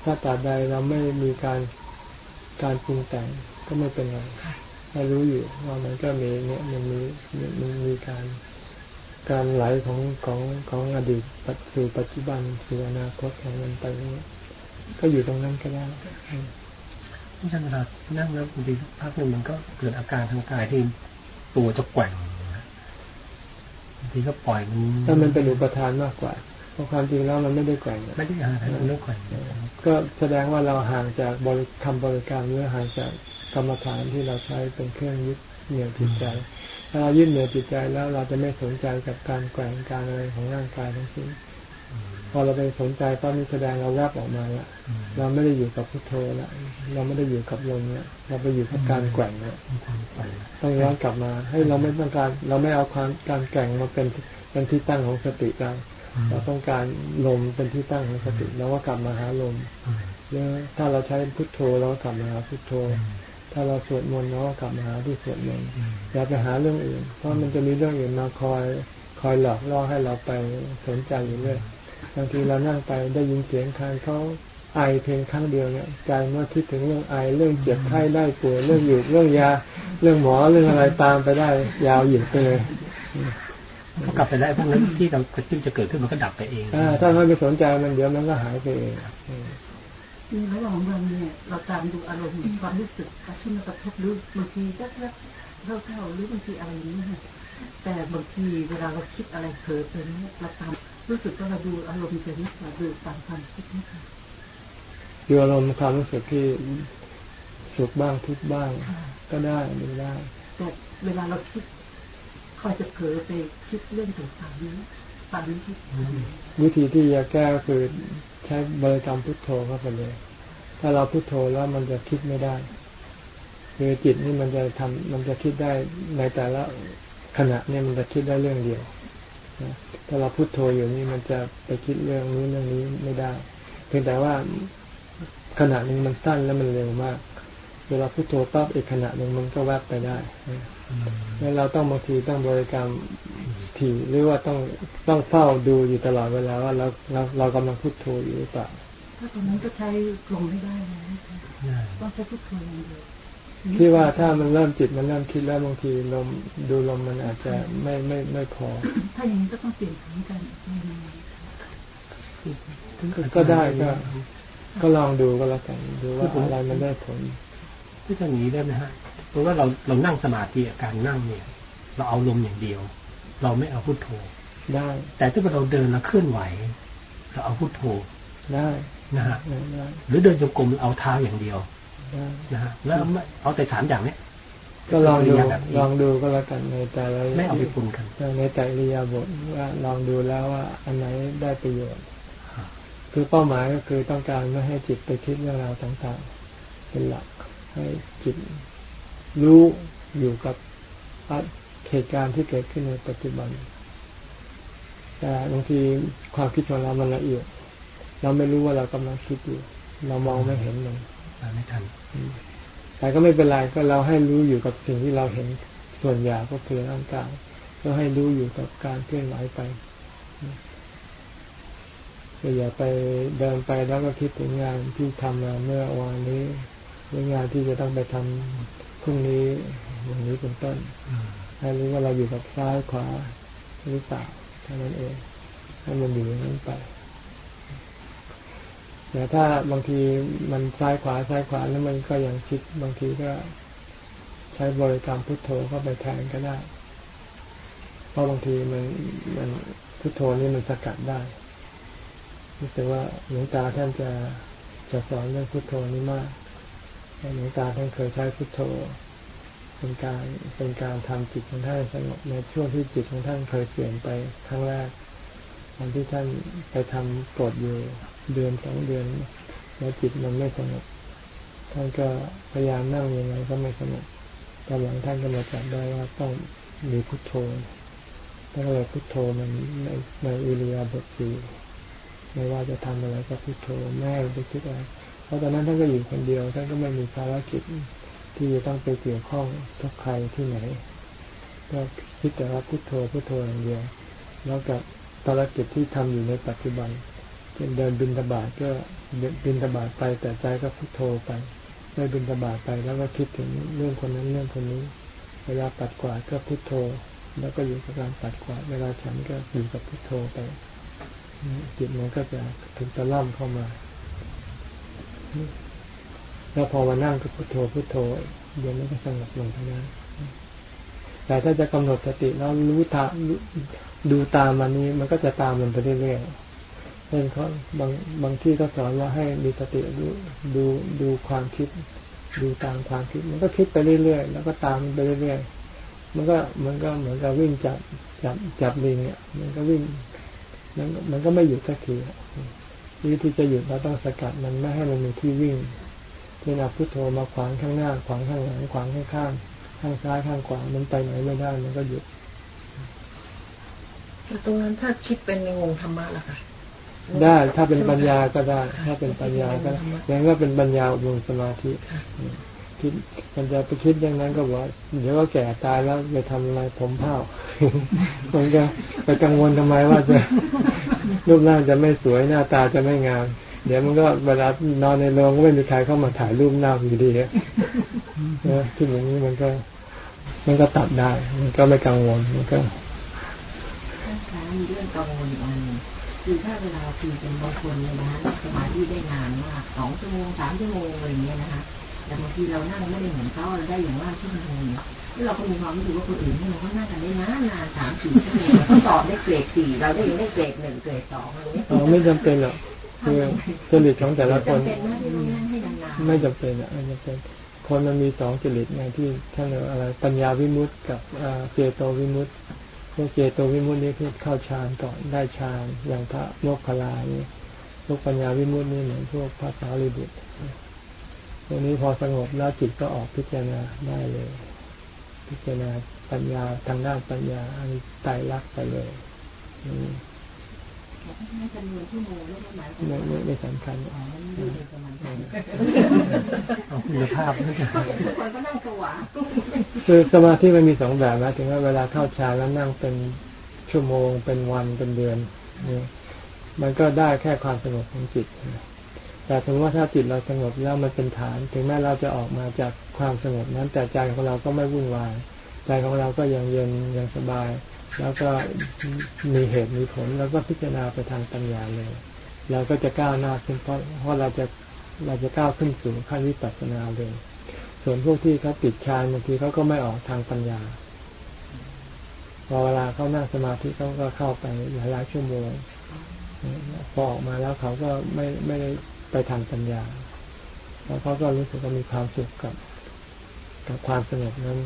ถ้าตราบใดเราไม่มีการการปรุงแต่งก็ไม่เป็นไรให้รู้อยู่ว่ามันก็มีเนี่ยมันมีมันมีการการไหลของของของอดีตปัจสู่ปัจจุบันสู่อนาคตของมันไปเนี่ยก็อยู่ตรงนั้นก็ได้อืมอาจารย์เวลานั่งแล้วบางทีพักหนึ่งมันก็เกิดอาการทางกายที่ตัวจะแกว่งนะบาง ทีก็ปล่อยมันถ้ามันเป็นอุปทานมากกว่าเพราะความจริงแล้วมันไม่ได้แกว่งอะไม่ได้หาอะไรมันไม่แกว่งก็แสดงว่าเราห่างจากบริคำบริการหรือห่างจากกรรมฐานที่เราใช้เป็นเครื่องยึดเหนี่ยวจิตใจถ้าเรายึดเหนี่ยวจิตใจแล้วเราจะไม่สนใจกับการแกว่งการอะไรของร่างกายทั้งสิ้นพ อเราไปสนใจก็มีแสดงเราแวบออกมาละเราไม่ได้อยู่กับพุทโธละเราไม่ได้อยู่กับลมเนี่ยเราไปอยู่กับการแกว่งเนี่ยมีความแกว่งต้องย้อนกลับมา ให้เราไม่ต้องการ เราไม่เอาความการแกว่งมาเป็นเป็นที่ตั้งของสติเราเราต้องการลมเป็นที่ตั้งของสติเราก็กลับมาหาลมอืมหรือถ้าเราใช้พุทโธเราก็กลับมาหาพุทโธ ถ้าเราสวดมนต์เราก็กลับมาหาที่สวดมนต์อย่าไปหาเรื่องอื่น เพราะมันจะมีเรื่องอื่นมาคอยคอยหลอกล่อให้เราไปสนใจอยู่เรื่อย บางทีเรานั่งไปได้ยินเสียงใครเขาไอเพียงครั้งเดียวเนี่ยใจเมื่อคิดถึงเรื่องไอเรื่องเจ็บไข้ได้ป่วยเรื่องอยู่เรื่องยา เรื่องหมอเรื่องอะไรตามไปได้ ยาวหยิบไปเลยพอกลับไปได้พวกนั้นที่เราที่จะเกิดขึ้นมันก็ดับไปเองอถ้าไม่ไปสนใจมันเดี๋ยวมันก็หายไปเองในระหว่างวันเนี่ยเราตามดูอารมณ์ความรู้สึกที่มันกระทบหรือบางทีก็เราเท่าหรือบางทีอะไรนี้นะแต่บางทีเวลาเราคิดอะไรเผลอไปเนี่ยเราตาม รู้สึกว่าเราดูอารมณ์จะนี่ค่ะดูตามความคิดนี่ค่ะดูอารมณ์ความรู้สึกที่สุขบ้างทุกบ้าง ก็ได้ดูได้แต่เวลาเราคิดคอยจะเผลอไปคิดเรื่องต่างๆนี้ตามนี้ที่วิธีที่จะแก้ก็คือใช้บริกรรมพุทโธเข้าไปเลย ถ้าเราพุทโธแล้วมันจะคิดไม่ได้คือจิตนี่มันจะทำมันจะคิดได้ในแต่ละขณะเนี่ยมันจะคิดได้เรื่องเดียว ถ้าเราพุโทโธอยู่นี่มันจะไปคิดเรื่องนี้เรื่องนี้ไม่ได้ เพียงแต่ว่าขณะหนึ่งมันสั้นแล้วมันเร็วมาก เวลาพุโทโธปั๊บอีกขณะหนึ่งมันก็แวบไปได้แล้วเราต้องบางทีต้องบริกรรมถี่หรือว่าต้องต้องเฝ้าดูอยู่ตลอดเวลาว่าเราเราเรากำลังพุโทโธอยู่หรือเปล่าถ้าตอนนั้นก็ใช้ลมไม่ได้นะต้องใช้พุโทโธอย่างเดียว ที่ว่าถ้ามันเริ่มจิตมันเริ่มคิดแล้วบางทีลมดูลมมันอาจจะไม่ไม่ไม่พอ ถ้าอย่างนี้ก็ต้องเปลี่ยนทางกันก็ได้ก็ก็ลองดูก็แล้วกันดูว่าอะไรมันได้ผลที่จะหนีได้ไหมฮะเพราะว่าเราเรานั่งสมาธิการนั่งเนี่ย เราเอาลมอย่างเดียว เราไม่เอาพุทโธได้ แต่ถ้าเราเดินเราเคลื่อนไหว เราเอาพุทโธได้นะฮะหรือเดินจงกรมเอาเท้าอย่างเดียว นะฮะแล้วเอาแต่สามอย่างเนี้ยก็ลองดูลองดูก็แล้วกันในแต่ละไม่เอาไปปนกันในแต่ริยาบทว่าลองดูแล้วว่า อันไหนได้ประโยชน์ คือเป้าหมายก็คือต้องการไม่ให้จิตไปคิดเรื่องราวต่างๆ เป็นหลักให้จิตรู้อยู่กับเหตุการณ์ที่เกิดขึ้นในปัจจุบัน แต่บางทีความคิดของเรามันละเอียด เราไม่รู้ว่าเรากำลังคิดอยู่ เรามองไม่เห็นมัน ไม่ทัน แต่ก็ไม่เป็นไรก็เราให้รู้อยู่กับสิ่งที่เราเห็นส่วนใหญ่ก็คือร่างกายก็ให้รู้อยู่กับการเคลื่อนไหวไปอย่าไปเดินไปแล้วก็คิดถึงงานที่ทำมาเมื่อวานนี้หรืองานที่จะต้องไปทำพรุ่งนี้อย่างนี้เป็นต้นให้รู้ว่าเราอยู่กับซ้ายขวาหรือเปล่าเท่านั้นเองให้มันอยู่อย่างนั้นไป แต่ถ้าบางทีมันซ้ายขวาซ้ายขวาแล้วมันก็ยังคิดบางทีก็ใช้บริกรรมพุทโธเข้าไปแทนก็ได้ เพราะบางทีมันมันพุทโธนี่มันสกัดได้แต่ว่าหลวงตาท่านจะจะสอนเรื่องพุทโธนี้มากหลวงตาท่านเคยใช้พุทโธ เป็นการเป็นการทำจิตของท่านสงบในช่วงที่จิตของท่านเคยเปลี่ยนไปครั้งแรก ตอนที่ท่านไปทำกดอยู่เดือนสองเดือนแล้วจิตมันไม่สงบท่านก็พยายามนั่งยังไงก็ไม่สงบตอนหลังท่านก็มาจับได้ว่าต้องมีพุทโธต้องเลยพุทโธมันในในอิริยาบถสี่ไม่ว่าจะทำอะไรก็พุทโธแม่ไปคิดอะไรเพราะตอนนั้นท่านก็อยู่คนเดียวท่านก็ไม่มีภารกิจที่จะต้องไปเกี่ยวข้องกับใครที่ไหน ก็คิดแต่ว่าพุทโธพุทโธอย่างเดียวแล้วกับ ภารกิจที่ทำอยู่ในปัจจุบันเช่นเดินบินตบาทก็บินตบาทไปแต่ใจก็พุทโธไปไม่บินตบาทไปแล้วก็คิดถึงเรื่องคนนั้นเรื่องคนนี้ เวลาปัดกวาดก็พุทโธ แล้วก็อยู่กับการปัดกวาดเวลาฉันก็อยู่กับพุทโธไปจิตมันก็จะถึงตะล่ำเข้ามาแล้วพอมานั่งก็พุทโธพุทโธเดี๋ยวมันก็สงบลงทั้งนั้นแต่ถ้าจะกำหนดสติแล้วรู้ตา ดูตามมันนี้มันก็จะตามมันไปเรื่อยๆเช่นเขาบางบางที่ก็สอนว่าให้มีสติดูดูดูความคิด ดูตามความคิด มันก็คิดไปเรื่อยๆแล้วก็ตามไปเรื่อยๆมันก็มันก็เหมือนกับวิ่งจับจับจับลิงเนี่ยมันก็วิ่งมันมันก็ไม่หยุดสักทีวิธีจะหยุดเราต้องสกัดมันไม่ให้มันมีที่วิ่งเช่นเอาพุทโธมาขวางข้างหน้า ขวางข้างหลังขวางข้างข้างข้างซ้ายข้างขวามันไปไหนไม่ได้มันก็หยุด ต่ตรงนั้นถ้าคิดเป็นในวงธรรมะล่ะค่ะได้ถ้าเป็นปัญญาก็ได้ ถ้าเป็นปัญญาก็ยังก็เป็นปัญญาอบรมสมาธิคิดมันจะไปคิดอย่างนั้นก็บอกเดี๋ยวก็แก่ตายแล้วจะทำอะไรผมเผามันจะไปกังวลทำไมว่าจะรูปร่างจะไม่สวยหน้าตาจะไม่งาม เดี๋ยวมันก็เวลานอนในโรงก็ไม่มีใครเข้ามาถ่ายรูปหน้าอยู่ดีนะที่อย่างนี้มันก็ มันก็ตัดได้ มันก็ไม่กังวลมันก็ท่านคะ มีเรื่องกังวลอันคือถ้าเวลาคุยเป็นบางคนเนี่ยนะนั่งสมาธิได้นานมากสองชั่วโมงสามชั่วโมงอะไรเงี้ยนะคะแต่บางทีเรานั่งไม่ได้เหมือนเขาเราได้อย่างว่าชั่วโมงเนี่ยเราก็มีความรู้สึกว่าคนอื่นที่เราก็นั่งกันได้นานนานสามสี่ชั่วโมงเขาสอบได้เกรดสี่เราได้ยังได้เกรดหนึ่งเกรดสองอะไรเงี้ยอ๋อไม่จำเป็นหรอกคือจริตของแต่ละคนไม่จำเป็นอะไม่จำเป็น คนมันมีสองจริตไงที่ท่านเรียกอะไรปัญญาวิมุตต์กับเจโตวิมุตต์ พวกเจโตวิมุตตินี่คือเข้าฌานก่อนได้ฌานอย่างพระโมกขลานี่พวกปัญญาวิมุตตินี่เหมือนพวกภาษาลิบุตรตรงนี้พอสงบแล้วจิตก็ออกพิจารณาได้เลย พิจารณาปัญญาทางด้านปัญญาอันไตรลักษณ์ไปเลย ไม่ไม่ไม่สำคัญอ๋อคุณภาพคนก็นั่งตัวคือสมาธิมันมีสองแบบนะถึงว่าเวลาเข้าฌานแล้วนั่งเป็นชั่วโมง เป็นวันเป็นเดือนนี่มันก็ได้แค่ความสงบของจิตแต่ถึงว่าถ้าจิตเราสงบแล้วมันเป็นฐาน ถึงแม้เราจะออกมาจากความสงบนั้น แต่ใจของเราก็ไม่วุ่นวาย ใจของเราก็ยังเย็นยังสบาย แล้วก็มีเหตุมีผลแล้วก็พิจารณาไปทางปัญญาเลยเราก็จะก้าวหน้าขึ้นเพราะเพราะเราจะเราจะก้าวขึ้นสู่ขั้นวิปัสสนาเลย ส่วนพวกที่เขาติดฌานบางทีเขาก็ไม่ออกทางปัญญาพอเวลาเขานั่งสมาธิเขาก็เข้าไปหลายหลายชั่วโมงพอออกมาแล้วเขาก็ไม่ไม่ได้ไปทางปัญญา แล้วเขาก็รู้สึกว่ามีความสุขกับกับความสงบนั้น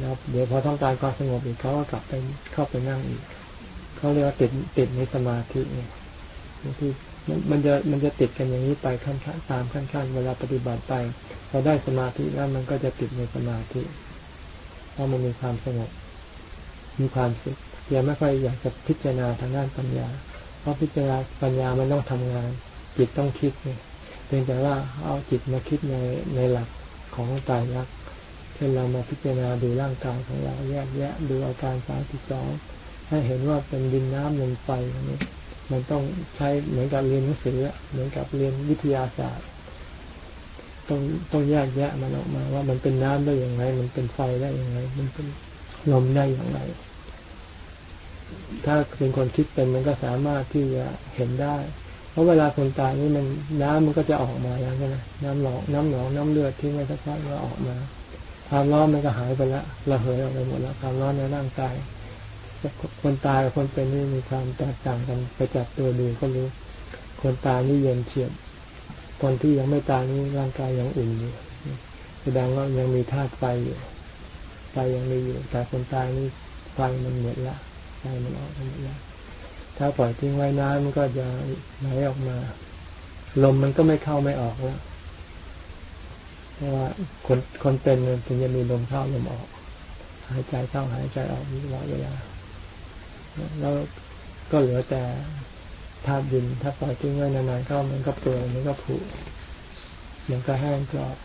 แล้วเดี๋ยวพอต้องการความสงบอีกเขาก็กลับไปเข้าไปนั่งอีกเขาเรียกว่าติดติดในสมาธิเนี่ยที่มันจะมันจะติดกันอย่างนี้ไปขั้นขั้นตามขั้นขั้นเวลาปฏิบัติไปพอได้สมาธิแล้วมันก็จะติดในสมาธิเพราะมันมีความสงบ มีความสุขยังไม่ค่อยอยากจะพิจารณาทางด้านปัญญา เพราะพิจารณาปัญญามันต้องทำงาน จิตต้องคิดเนี่ยเพียงแต่ว่าเอาจิตมาคิดในในหลักของตายรัก ช่นเรามาพิจารณาดูร่างกายของเราแยกแยะดูอาการสามสิบสองให้เห็นว่าเป็นดินน้ำลมไฟนี้มันต้องใช้เหมือนกับเรียนหนังสือเหมือนกับเรียนวิทยาศาสตร์ ต้องต้องแยกแยะมันออกมา ว่ามันเป็นน้ำได้อย่างไร มันเป็นไฟได้อย่างไร มันเป็นลมได้อย่างไร ถ้าเป็นคนคิดเป็นมันก็สามารถที่จะเห็นได้ เพราะเวลาคนตายนี่มันน้ำมันก็จะออกมาแล้วใช่ไหมน้ำหนองน้ำหนองน้ำเลือดที่ไม่สักพักก็ออกมา ความร้อนมันก็หายไปแล้วระเหยออกไปหมดแล้วความร้อนในร่างกาย คนตายกับคนเป็นนี่มีความแตกต่างกันไปจับตัวดูก็รู้ คนตายนี่เย็นเฉียบคนที่ยังไม่ตายนี่ร่างกายยังอุ่นอยู่แสดงว่ายังมีธาตุไฟอยู่ไฟยังมีอยู่ แต่คนตายนี่ไฟมันหมดละไฟมันออกไปหมดล้วถ้าปล่อยทิ้งไว้น้ำมันก็จะไหลออกมา ลมมันก็ไม่เข้าไม่ออกแล้ว เพราะว่าคนคนเป็นถึงจะมีลมเข้าลมออก หายใจเข้าหายใจออกตลอดเวลาแล้วก็เหลือแต่ธาตุดินถ้าปล่อยทิ้งไว้นานๆก็มันก็เปื่อยมันก็ผุมันก็แห้งกรอบ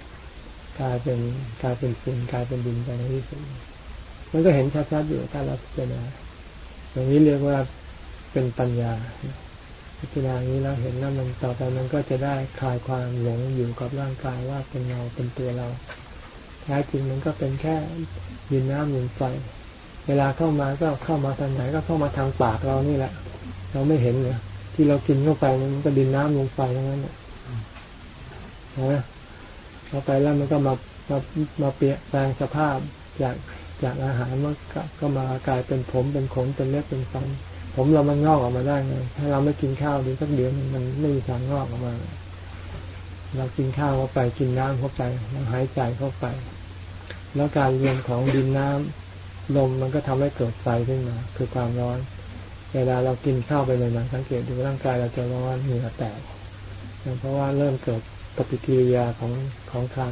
กลายเป็นกลายเป็นฝุ่นกลายเป็นดินไปในที่สุดมันก็เห็นชัดๆอยู่ถ้าเราพิจารณาอย่างนี้เรียกว่าเป็นปัญญา พิจารณาอย่างนี้แล้วเห็นแล้วมันต่อไปมันก็จะได้คลายความหลงอยู่กับร่างกายว่าเป็นเราเป็นตัวเราแท้จริงมันก็เป็นแค่ดินน้ำลมไฟเวลาเข้ามาก็เข้ามาทางไหนก็เข้ามาทางปากเรานี่แหละ เราไม่เห็นเนี่ยที่เรากินเข้าไปมันก็ดินน้ำลมไฟทั้งนั้นนะเข้าไปแล้วมันก็มามามาเปลี่ยนแปลงสภาพจากจากอาหารมันก็มากลายเป็นผมเป็นขนเป็นเล็บเป็นฟัน ผมเรามันงอกออกมาได้ไงถ้าเราไม่กินข้าวดีสักเดือนมันไม่มีทางงอกออกมา เรากินข้าวเข้าไปกินน้ำเข้าไปหายใจเข้าไป แล้วการเรียนของดินน้ำลมมันก็ทำให้เกิดไฟขึ้นมา คือความร้อน เวลาเรากินข้าวไปเลยนะสังเกตดูร่างกายเราจะร้อนเหงื่อแตกเพราะว่าเริ่มเกิดปฏิกิริยาของของทาง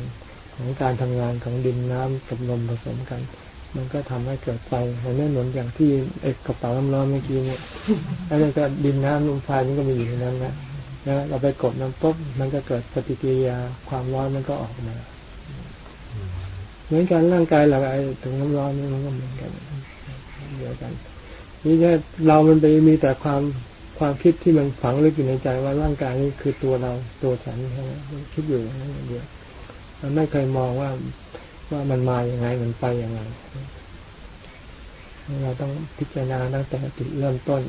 ของการทำงานของดินน้ำกับลมผสมกัน มันก็ทำให้เกิดไฟมันไม่เหมือนอย่างที่เอกกระเป๋าน้ำร้อนเมื่อกี้เนี่ยแล้วก็ดินน้ำลมไฟมันก็มีอยู่ในนั้นนะแล้วเราไปกดน้ำปุ๊บมันก็เกิดปฏิกิริยาความร้อนมันก็ออกมาเหมือนกันร่างกายเราไอ้ถึงน้ำร้อนนี่มันก็เหมือนกันเดียวกัน นี่แค่เรามันไปมีแต่ความความคิดที่มันฝังลึกอยู่ในใจว่าร่างกายนี้คือตัวเราตัวฉันใช่ไหมคิดอยู่นั่นเดียวมันไม่เคยมองว่า ว่ามันมาอย่างไงมันไปอย่างไงเราต้องพิจารณาตั้งแต่จุดเริ่มต้น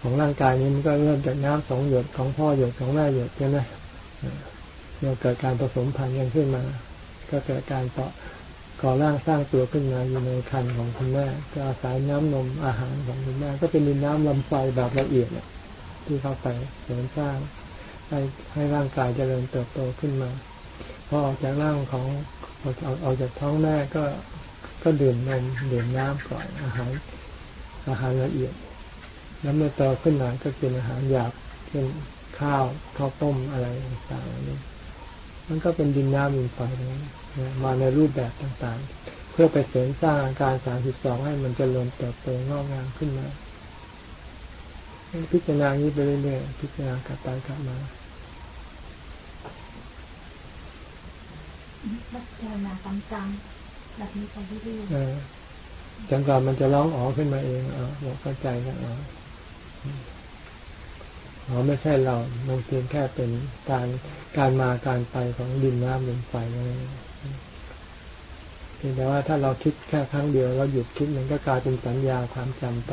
ของร่างกายนี้มันก็เริ่มจากน้ำสองหยดของพ่อหยดของแม่หยดใช่ไหมเราเกิดการผสมพันธุ์กันขึ้นมา ก็เกิดการเปาะก่อร่างสร้างตัวขึ้นมาอยู่ในคันของคุณแม่ก็อาศัยน้ำนมอาหารของคุณแม่ก็เป็นดินน้ำลำไฟแบบละเอียดที่เข้าไปเสริมสร้างให้ให้ร่างกายเจริญเติบโตขึ้นมาพอออกจากร่างของ ออกออกจากท้องแม่ก็ก็ดื่มนมดื่มน้ำก่อนอาหารอาหารละเอียด แล้วเมื่อโตขึ้นมาก็กินอาหารหยาบเช่นข้าวข้าวต้มอะไรต่างๆนี้มันก็เป็นดินน้ำดินไฟมาในรูปแบบต่างๆ เพื่อไปเสริมสร้างอาการสามสิบสองให้มันจเจริญเติบโตงอกงามขึ้นมา พิจารณานี้ไปเรื่อยๆพิจารณากลับไปกลับมา พิจารณาจังๆแบบนี้ไปเรื่อยๆจังก่อนมันจะร้องอ๋อขึ้นมาเองอ๋อบอกเข้าใจแล้วอ๋ออ๋อไม่ใช่เรามันเพียงแค่เป็นการการมาการไปของดินน้ำลมไฟนั่นเองเพียงแต่ว่าถ้าเราคิดแค่ครั้งเดียวเราหยุดคิดมันก็กลายเป็นสัญญาความจำไป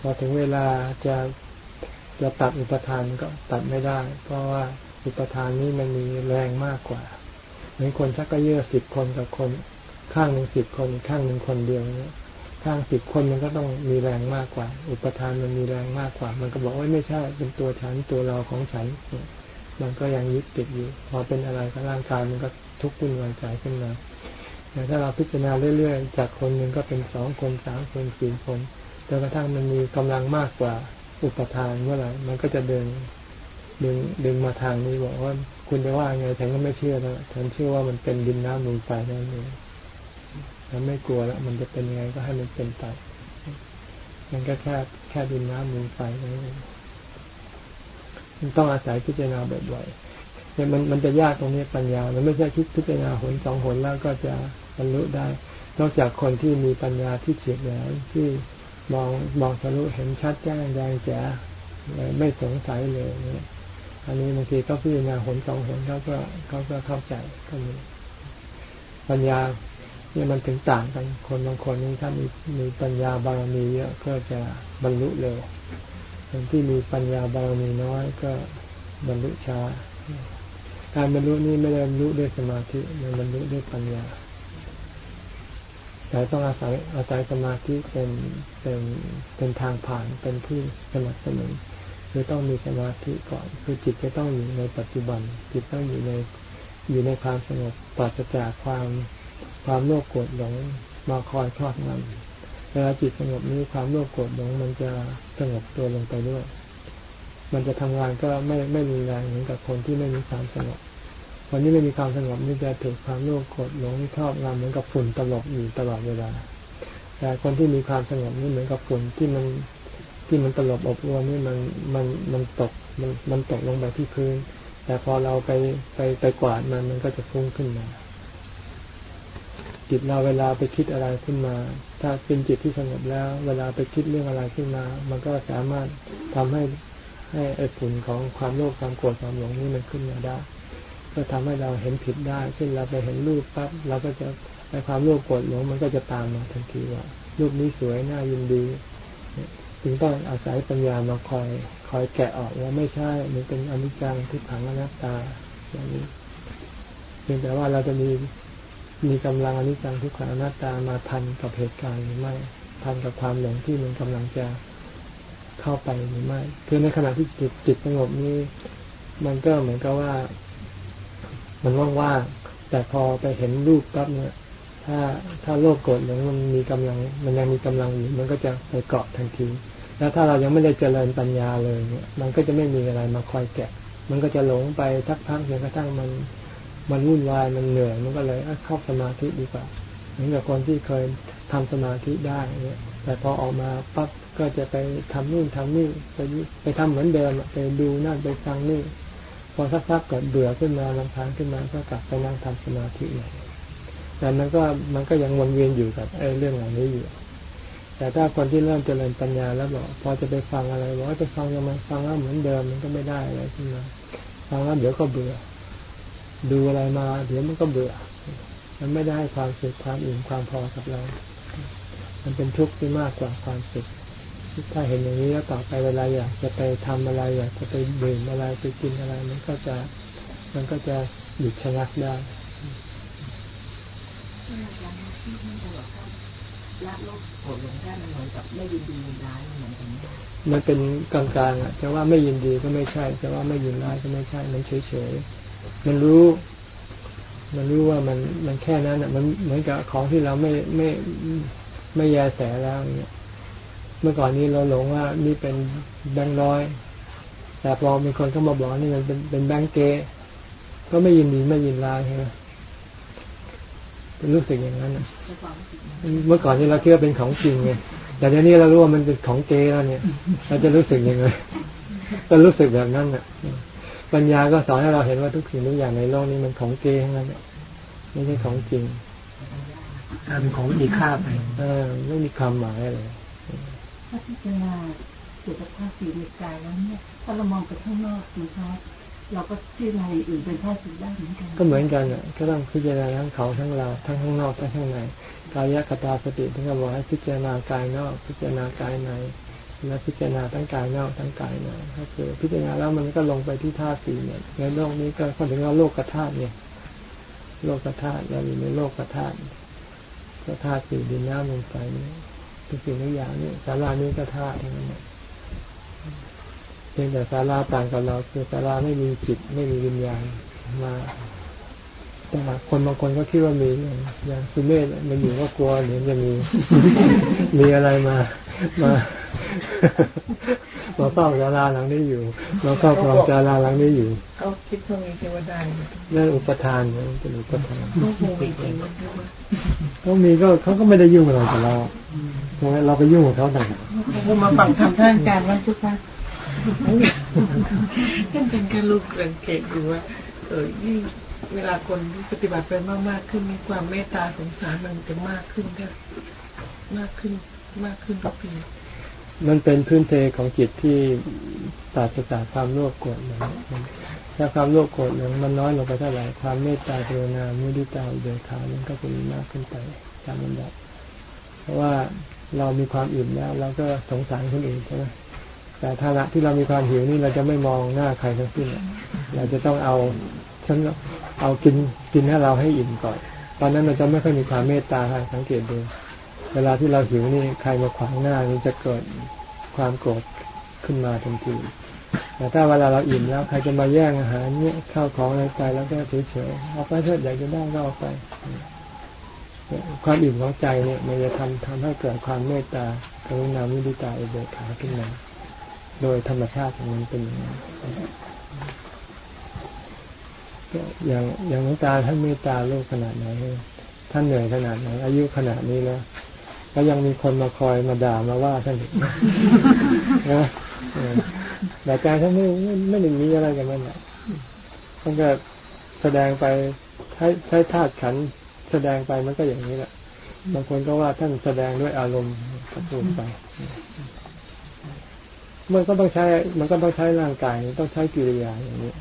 พอถึงเวลาจะจะตัดอุปทานก็ตัดไม่ได้ เพราะว่าอุปทานนี้มันมีแรงมากกว่า มือนคนชักก็เยอะสิบคนกับคนข้างหนึ่งสิบคนข้างหนึ่งคนเดียวเนี่ยข้างสิบคนมันก็ต้องมีแรงมากกว่า อุปทานมันมีแรงมากกว่า มันก็บอกว่าไม่ใช่เป็นตัวฉันตัวเราของฉัน มันก็ยังยึดติดอยู่ พอเป็นอะไรก็ร่างกายมันก็ทุกข์วุ่นวายใจขึ้นมาแต่ถ้าเราพิจารณาเรื่อยๆ จากคนหนึ่งก็เป็นสองคนสามคนสี่คนจนกระทั่งมันมีกำลังมากกว่าอุปทานเมื่อไหร่มันก็จะเดินดึงดึงมาทางนี้บอกว่า คุณจะว่าไงฉันก็ไม่เชื่อนะฉันเชื่อว่ามันเป็นดินน้ำลมไฟนั่นเองฉันไม่กลัวแล้วมันจะเป็นยังไงก็ให้มันเป็นไปมันก็แค่แค่ดินน้ำลมไฟนั่นเองมันต้องอาศัยพิจารณาบ่อยๆเนี่ยมันมันจะยากตรงนี้ปัญญา มันไม่ใช่คิดพิจารณาหนสองหนแล้วก็จะบรรลุได้ นอกจากคนที่มีปัญญาที่เฉียบแหลมที่มองมองทะลุเห็นชัดแจ้งแดงแจ๋ไม่สงสัยเลยเนี่ย อันนี้บางทีก็พิจารณาหนสองหนเขาก็เขาก็เข้าใจก็มีปัญญาเนี่ยมันถึงต่างกันคนบางคนนี่ถ้ามีมีปัญญาบารมีเยอะก็จะบรรลุเร็วคนที่มีปัญญาบารมีน้อยก็บรรลุช้า การบรรลุนี่ไม่ได้บรรลุด้วยสมาธิมันบรรลุด้วยปัญญา แต่ต้องอาศัยอาศัยสมาธิเป็นเป็นเป็นทางผ่านเป็นที่สนับสนุน คือต้องมีสมาธิก่อน คือจิตจะต้องอยู่ในปัจจุบัน จิตต้องอยู่ในอยู่ในความสงบปราศจากความความโลภโกรธหลงมาคอยครอบงำเวลาจิตสงบนี้ความโลภโกรธหลงมันจะสงบตัวลงไปด้วย มันจะทำงานก็ไม่ไม่มีแรงเหมือนกับคนที่ไม่มีความสงบคนที่ไม่มีความสงบนี่จะถูกความโลภโกรธหลงครอบงำเหมือนกับฝุ่นตลบอยู่ตลอดเวลา แต่คนที่มีความสงบนี่เหมือนกับฝุ่นที่มัน ที่มันตลบอบอวนนี่มันมันมันตกมันมันตกลงไปที่พื้น แต่พอเราไปไปไปกวาดมันมันก็จะพุ่งขึ้นมาจิตเราเวลาไปคิดอะไรขึ้นมา ถ้าเป็นจิตที่สงบแล้ว เวลาไปคิดเรื่องอะไรขึ้นมา มันก็สามารถทำให้ให้ไอ้ผลของความโลภความโกรธความหลงนี่มันขึ้นมาได้ ก็ทำให้เราเห็นผิดได้เช่นเราไปเห็นรูปปั๊บเราก็จะไอ้ความโลภโกรธหลงมันก็จะตามมาทันทีว่ารูปนี้สวยน่ายินดี จึงต้องอาศัยปัญญามาคอยคอยแกะออกว่าไม่ใช่มันเป็นอนิจจังทุกขังอนัตตาอย่างนี้เพียงแต่ว่าเราจะมีมีกำลังอนิจจังทุกขังอนัตตามาทันกับเหตุการณ์หรือไม่ทันกับความหลงที่มันกำลังจะเข้าไปหรือไม่คือในขณะที่จิตจิตสงบนี้ มันก็เหมือนกับว่า มันว่างๆแต่พอไปเห็นรูปปั๊บเนี่ย ถ้าถ้าโลภโกรธหลงมันมีกำลัง มันยังมีกำลังอยู่มันก็จะไปเกาะทันที แล้วถ้าเรายังไม่ได้เจริญปัญญาเลยเนี่ยมันก็จะไม่มีอะไรมาคอยแกะ มันก็จะหลงไปทักพักจนกระทั่งมันมันวุ่นวายมันเหนื่อยมันก็เลยเข้าสมาธิดีกว่าเหมือนกับคนที่เคยทำสมาธิได้เนี่ยแต่พอออกมาปั๊บก็จะไปทำนู่นทำนี่ไปไปทำเหมือนเดิมไปดูนั่นไปฟังนี่พอสักพักเกิดเบื่อขึ้นมาลำพานขึ้นมาก็กลับไปนั่งทำสมาธิใหม่แต่มันก็มันก็ยังวนเวียนอยู่กับไอ้เรื่องเหล่านี้อยู่ แต่ถ้าคนที่เริ่มเจริญปัญญาแล้วบอกพอจะไปฟังอะไรบอกว่าจะฟังยังไงฟังแล้วเหมือนเดิมมันก็ไม่ได้อะไรขึ้นมาฟังแล้วเดี๋ยวก็เบื่อ ดูอะไรมา เดี๋ยวมันก็เบื่อ มันไม่ได้ให้ความสุขความอิ่มความพอกับเรา มันเป็นทุกข์ที่มากกว่าความสุขถ้าเห็นอย่างนี้แล้วต่อไปเวลาอยากจะไปทำอะไรอยากจะไปดื่มอะไรไปกินอะไร มันก็จะมันก็จะหยุดชะงักได้ ละโลกโกรธลงได้มันเหมือนกับไม่ยินดียินร้ายเหมือนกันมันเป็นกลางๆอะจะว่าไม่ยินดีก็ไม่ใช่จะว่าไม่ยินร้ายก็ไม่ใช่ มันเฉยๆมันรู้ มันรู้ว่ามันมันแค่นั้นอะ มันเหมือนกับของที่เราไม่ไม่ไม่แยแสแล้วเนี่ยเมื่อก่อนนี้เราหลงว่านี่เป็นแบงค์ร้อย แต่พอมีคนเข้ามาบอกนี่มันเป็นเป็นแบงค์เกก็ไม่ยินดีไม่ยินร้ายใช่ไหม รู้สึกอย่างนั้นเมื่อก่อนนี้เราคิดว่าเป็นของจริงไงแต่เดี๋ยวนี้เรารู้ว่ามันเป็นของเกแล้วเนี่ย เราจะรู้สึกยังไงก็รู้สึกแบบนั้นอะ ปัญญาก็สอนให้เราเห็นว่าทุกสิ่งทุกอย่างในโลกนี้มันของเกทั้งนั้นไม่ใช่ของจริงกลายเป็นของไม่มีค่าไปเออไม่มีความหมายอะไรถ้าพิจารณาเกี่ยวกับภาษีในกายแล้วเนี่ย ถ้าเรามองไปข้างนอกนะคะ เราก็พิจารณาอื่นเป็นภาษีได้เหมือนกัน ก็เหมือนกันอะก็ต้องพิจารณาทั้งเขาทั้งเราทั้งข้างนอกทั้งข้างในกายคตาสติทั้งบอกให้พิจารณากายนอก พิจารณากายในและพิจารณาทั้งกายนอกทั้งกายในก็คือ พิจารณาแล้วมันก็ลงไปที่ธาตุสี่เนี่ยในโลกนี้ก็เขาถึงว่าโลกธาตุเนี่ยโลกธาตุเราอยู่ในโลกธาตุก็ธาตุสี่ดินน้ำลมไฟนี่ทุกสิ่งทุกอย่างนี่สารานี้ก็ธาตุทั้งนั้น เพียงแต่สาราต่างกับเราคือสาราไม่มีจิตไม่มีวิญญาณมาแต่คนบางคนก็คิดว่ามีอย่างสุเมธมันอยู่ก็กลัวเดี๋ยวจะมี มีอะไรมามามาเฝ้าศาลาหลังนี้อยู่มาเฝ้าครองศาลาหลังนี้อยู่เขาคิดว่ามีเทวดานั่นอุปทานนั่นเป็นอุปทานเขามีก็เขาก็ไม่ได้ยุ่งอะไรกับเราเราไปยุ่งกับเขาหนักเขามาฟังทำท่านการวันทุก ท่านท่นเป็นแค่ลูกสังเกตดูว่าเออยิ่งเวลาคนปฏิบัติไปมากๆขึ้นมีความเมตตาสงสารมันจะมากขึ้นก็มากขึ้นมากขึ้นทุกปีมันเป็นพื้นเทของจิตที่ปราศจากความโลภโกรธหลงถ้าความโลภโกรธหลงมันน้อยลงไปเท่าไหร่ความเมตตากรุณามุทิตาเดือดขามันก็จะมีมากขึ้นไปตามลำดับ เพราะว่าเรามีความอิ่มแล้วเราก็สงสารคนอื่นใช่ไหม แต่ฐานะที่เรามีความหิวนี่เราจะไม่มองหน้าใครทั้งสิ้นเราจะต้องเอาฉันเอากินกินให้เราให้อิ่มก่อน ตอนนั้นเราจะไม่ค่อยมีความเมตตาให้สังเกตดู เวลาที่เราหิวนี่ใครมาขวางหน้านี่จะเกิดความโกรธขึ้นมาทันทีแต่ถ้าเวลาเราอิ่มแล้วใครจะมาแย่งอาหารเนี่ยข้าวของอะไรไปแล้วก็เฉยๆเอาไปเถิดอยากจะได้ก็เอาไป ความอิ่มของใจเนี่ย มันจะทำทำให้เกิดความเมตตากรุณามิตาเอเบคาขึ้นมา โดยธรรมชาติของมันเป็นอย่างนี้อย่างอย่างน้งตาท่านเมตตาโลกขนาดไหนท่านเหนื่อยขนาดไหนอายุขนาดนี้แล้วก็ยังมีคนมาคอยมาด่ามาว่าท่านนะแต่ใจท่านไม่ไม่ได้มีอะไรกับมันอะท่านก็แสดงไปใช้ใช้ธาตุขันแสดงไปมันก็อย่างนี้แหละบางคนก็ว่าท่านแสดงด้วยอารมณ์กระตุ้นไป มันก็ต้องใช้ มันก็ต้องใช้ร่างกายต้องใช้กิริยาอย่างนี้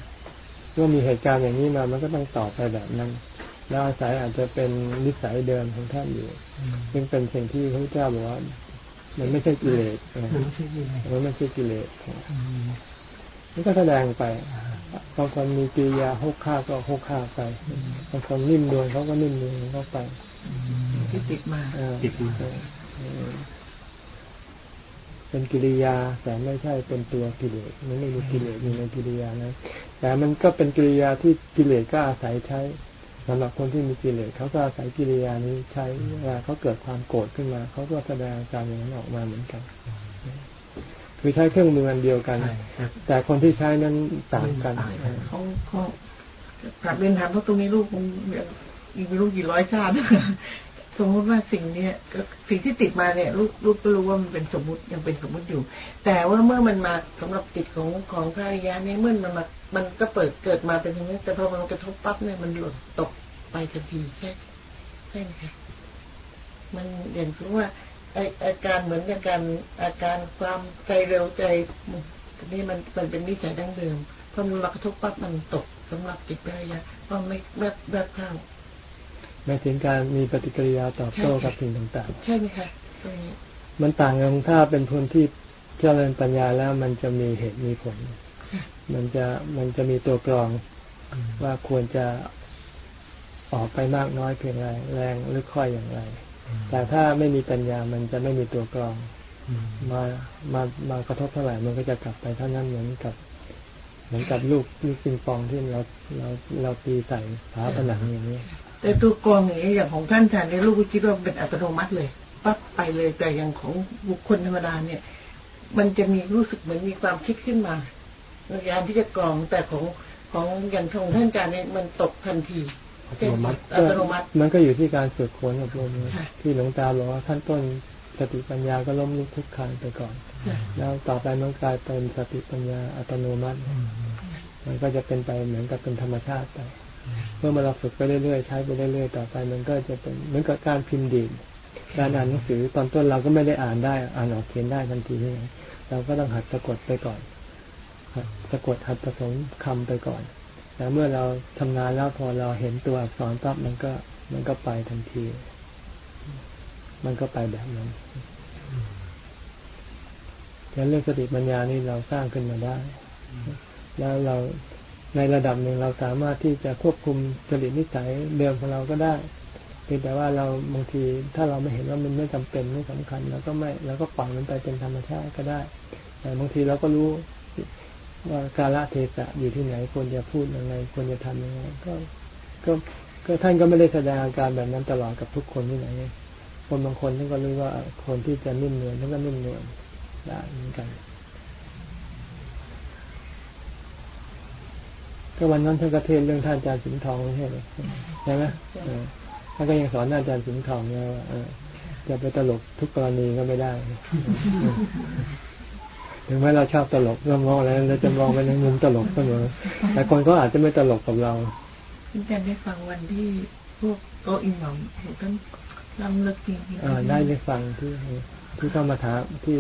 เมื่อมีเหตุการณ์อย่างนี้มา มันก็ต้องตอบไปแบบนั้นแล้วอาศัยอาจจะเป็นนิสัยเดิมของท่านอยู่ ซึ่งเป็นสิ่งที่พระเจ้าบอกว่า มันไม่ใช่กิเลสมันไม่ใช่กิเลสมันก็แสดงไปบางคนมีกิริยาหกข้าก็หกข้าไปบางคนนิ่มดวนเขาก็นิ่มดวนเขาไปที่ติดมาติดมา เป็นกิริยาแต่ไม่ใช่เป็นตัวกิเลสมันไม่มีกิเลสอยู่ในกิริยานะแต่มันก็เป็นกิริยาที่กิเลสก็อาศัยใช้สำหรับคนที่มีกิเลสเขาก็อาศัยกิริยานี้ใช้เวลาเขาเกิดความโกรธขึ้นมาเขาก็แสดงอาการอย่างนั้นออกมาเหมือนกัน คือใช้เครื่องมืออันเดียวกัน แต่คนที่ใช้นั้นต่างกันเขาเขากลับเรียนถามเพราะตรงนี้ลูกคงอีกไม่รู้กี่ร้อยชาติ สมมุติว่าสิ่งเนี้ยสิ่งที่ติดมาเนี่ยลูกลูกก็รู้ว่ามันเป็นสมมุติยังเป็นสมมุติอยู่ แต่ว่าเมื่อมันมาสำหรับจิตของของพระอริยะเนี่ยเมื่อมันมามันก็เปิดเกิดมาเป็นอย่างนี้ แต่พอมันกระทบปั๊บเนี่ยมันหลุดตกไปทันทีใช่ใช่ไหมคะมันอย่างสมมติว่าไออาการเหมือนกับการอาการความใจเร็วใจนี่มันมันเป็นนิสัยดั้งเดิมพอมันมากระทบปั๊บมันตกสำหรับจิตวิยาเพราะไม่แบบแบบข้า งหมายถึงการมีปฏิกิริยาตอบโต้กับสิ่งต่างใช่ไหมคะตรงนี้ๆมันต่างกันถ้าเป็นคนที่เจริญปัญญาแล้วมันจะมีเหตุมีผล มันจะมันจะมีตัวกรองว่าควรจะออกไปมากน้อยเพียงไรแรงหรือค่อยอย่างไร แต่ถ้าไม่มีปัญญามันจะไม่มีตัวกรองมามามากระทบเท่าไหร่มันก็จะกลับไปเท่านั้นเหมือนกับ เหมือนกับลูกลูกปิงปองที่เราเราเราตีใส่ฝาผนังอย่างนี้ แต่ตัวกรองอย่างนี้อย่างของท่านอาจารย์เนี่ยลูกก็คิดว่าเป็นอัตโนมัติเลยปั๊บไปเลยแต่อย่างของบุคคลธรรมดาเนี่ย มันจะมีรู้สึกเหมือนมีความคิดขึ้นมาในการที่จะกรองแต่ของของอย่างของท่านอาจารย์เนี่ยมันตกทันทีอัตโนมัติอัตโนมัติ มันก็อยู่ที่การฝึกฝนอบรมค่ะที่หลวงตาบอกว่าขั้นต้นสติปัญญาก็ล้มลุกคลุกคลานไปก่อน แล้วต่อไปมันกลายเป็นสติปัญญาอัตโนมัติ มันก็จะเป็นไปเหมือนกับเป็นธรรมชาติไป เมื่อมาเราฝึกไปเรื่อยๆใช้ไปเรื่อยๆต่อไป มันก็จะเป็นเหมือนกับการพิมพ์ดีดการอ่านหนังสือตอนต้นเราก็ไม่ได้อ่านได้อ่านออกเขียนได้ทันทีนี่เราก็ต้องหัดสะกดไปก่อนหัดสะกดหัดผสมคำไปก่อนแต่เมื่อเราทำงานแล้วพอเราเห็นตัวอักษรปั๊บมันก็มันก็ไปทันที มันก็ไปแบบนั้นดังนั้นเรื่องสติปัญญานี่เราสร้างขึ้นมาได้ แล้วเรา ในระดับหนึ่งเราสามารถที่จะควบคุมจริตนิสัยเดิมของเราก็ได้เพียงแต่ว่าเราบางทีถ้าเราไม่เห็นว่ามันไม่จำเป็นไม่สำคัญเราก็ไม่เราก็ปล่อยมันไปเป็นธรรมชาติก็ได้ แต่บางทีเราก็รู้ว่ากาลเทศะอยู่ที่ไหนควรจะพูดยังไงควรจะทำยังไงก็ก็ก็ท่านก็ไม่ได้แสดงอาการแบบนั้นตลอดกับทุกคนที่ไหนคนบางคนท่านก็รู้ว่าคนที่จะนิ่มเนือนท่านก็นิ่มเนือนได้เหมือนกัน ก็วันนั้นท่านก็เทศน์เรื่องท่านอาจารย์สิงห์ทองไม่ใช่เลยใช่ไหมเออท่านก็ยังสอนท่านอาจารย์สิงห์ทองเนี่ยว่าเออจะไปตลกทุกกรณีก็ไม่ได้ ถึงแม้เราชอบตลกเรามองอะไรเราจะมองไปในมุมตลกเสมอแต่คนก็อาจจะไม่ตลกกับเราท่านอาจารย์ได้ฟังวันที่พวกโตะอิหมัมของท่านลำเลิกจริงๆเออได้ได้ฟังที่ที่เข้ามาถามที่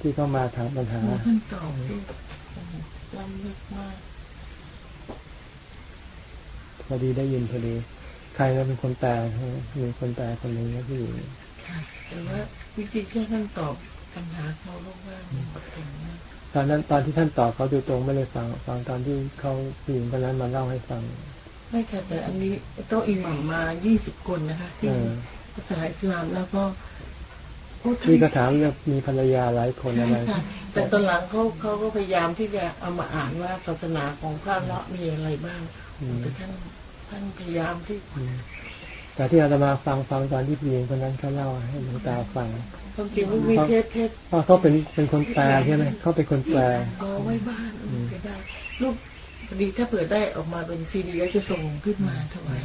ที่เข้ามาถามปัญหาท่านตอบที่ลำลึกมาก พอดีได้ยินพอดี ใครก็เป็นคนแปลใช่ไหมมีคนแปลคนหนึ่งนะที่อยู่ค่ะแต่ว่าวิธีที่ท่านตอบปัญหาเขาลูกว่าเก่งมากตอนนั้นตอนที่ท่านตอบเขาดูตรงไม่ได้ฟังฟังตอนที่เขาผู้หญิงคนนั้นมาเล่าให้ฟังไม่ค่ะแต่อันนี้โตะอิหมัมมา20คนนะคะที่เออภาษาอิสลามแล้วก็โอ้ท่านที่ก็ถามเรื่องมีภรรยาหลายคนอะไรใช่ค่ะแต่ตอนหลังเขาเขาก็พยายามที่จะเอามาอ่านว่าศาสนาของพระเลาะมีอะไรบ้างอืมแต่ ท่านท่านพยายามที่อืมแต่ที่อาตมาฟังฟังตอนที่ผู้หญิงคนนั้นเขาเล่าให้หลวงตาฟังความจริงมันมีเทศเทศเพราะเขาเป็นเป็นคนแปลใช่ไหมเขาเป็นคนแปลรอไว้บ้านจะได้ลูกพอดีถ้าเปิดได้ออกมาเป็นซีดีแล้วจะส่งขึ้นมาถวาย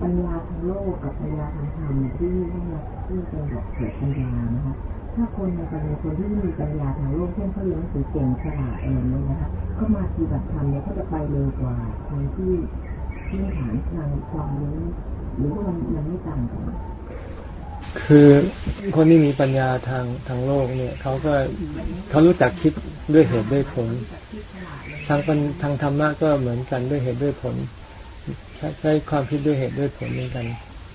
ปัญญาทางโลกกับปัญญาทางธรรมที่ที่เราที่จะบอกเกิดปัญญานะคะ ถ้าคนในปัญญาคนที่มีปัญญาทางโลกเช่นเขาเรียนหนังสือเก่งฉลาดอะไรนี่ยนะคะก็มาปฏิบัติธรรมเนี่ยก็จะไปเร็วกว่าคนที่พื้นฐานทางความรู้หรือว่ามันมันไม่ต่างกันคือคนที่มีปัญญาทางทางโลกเนี่ยเขาก็เขารู้จักคิดด้วยเหตุด้วยผล ทางทางธรรมะก็เหมือนกันด้วยเหตุด้วยผล ใช้ใช้ความคิดด้วยเหตุด้วยผลเหมือนกัน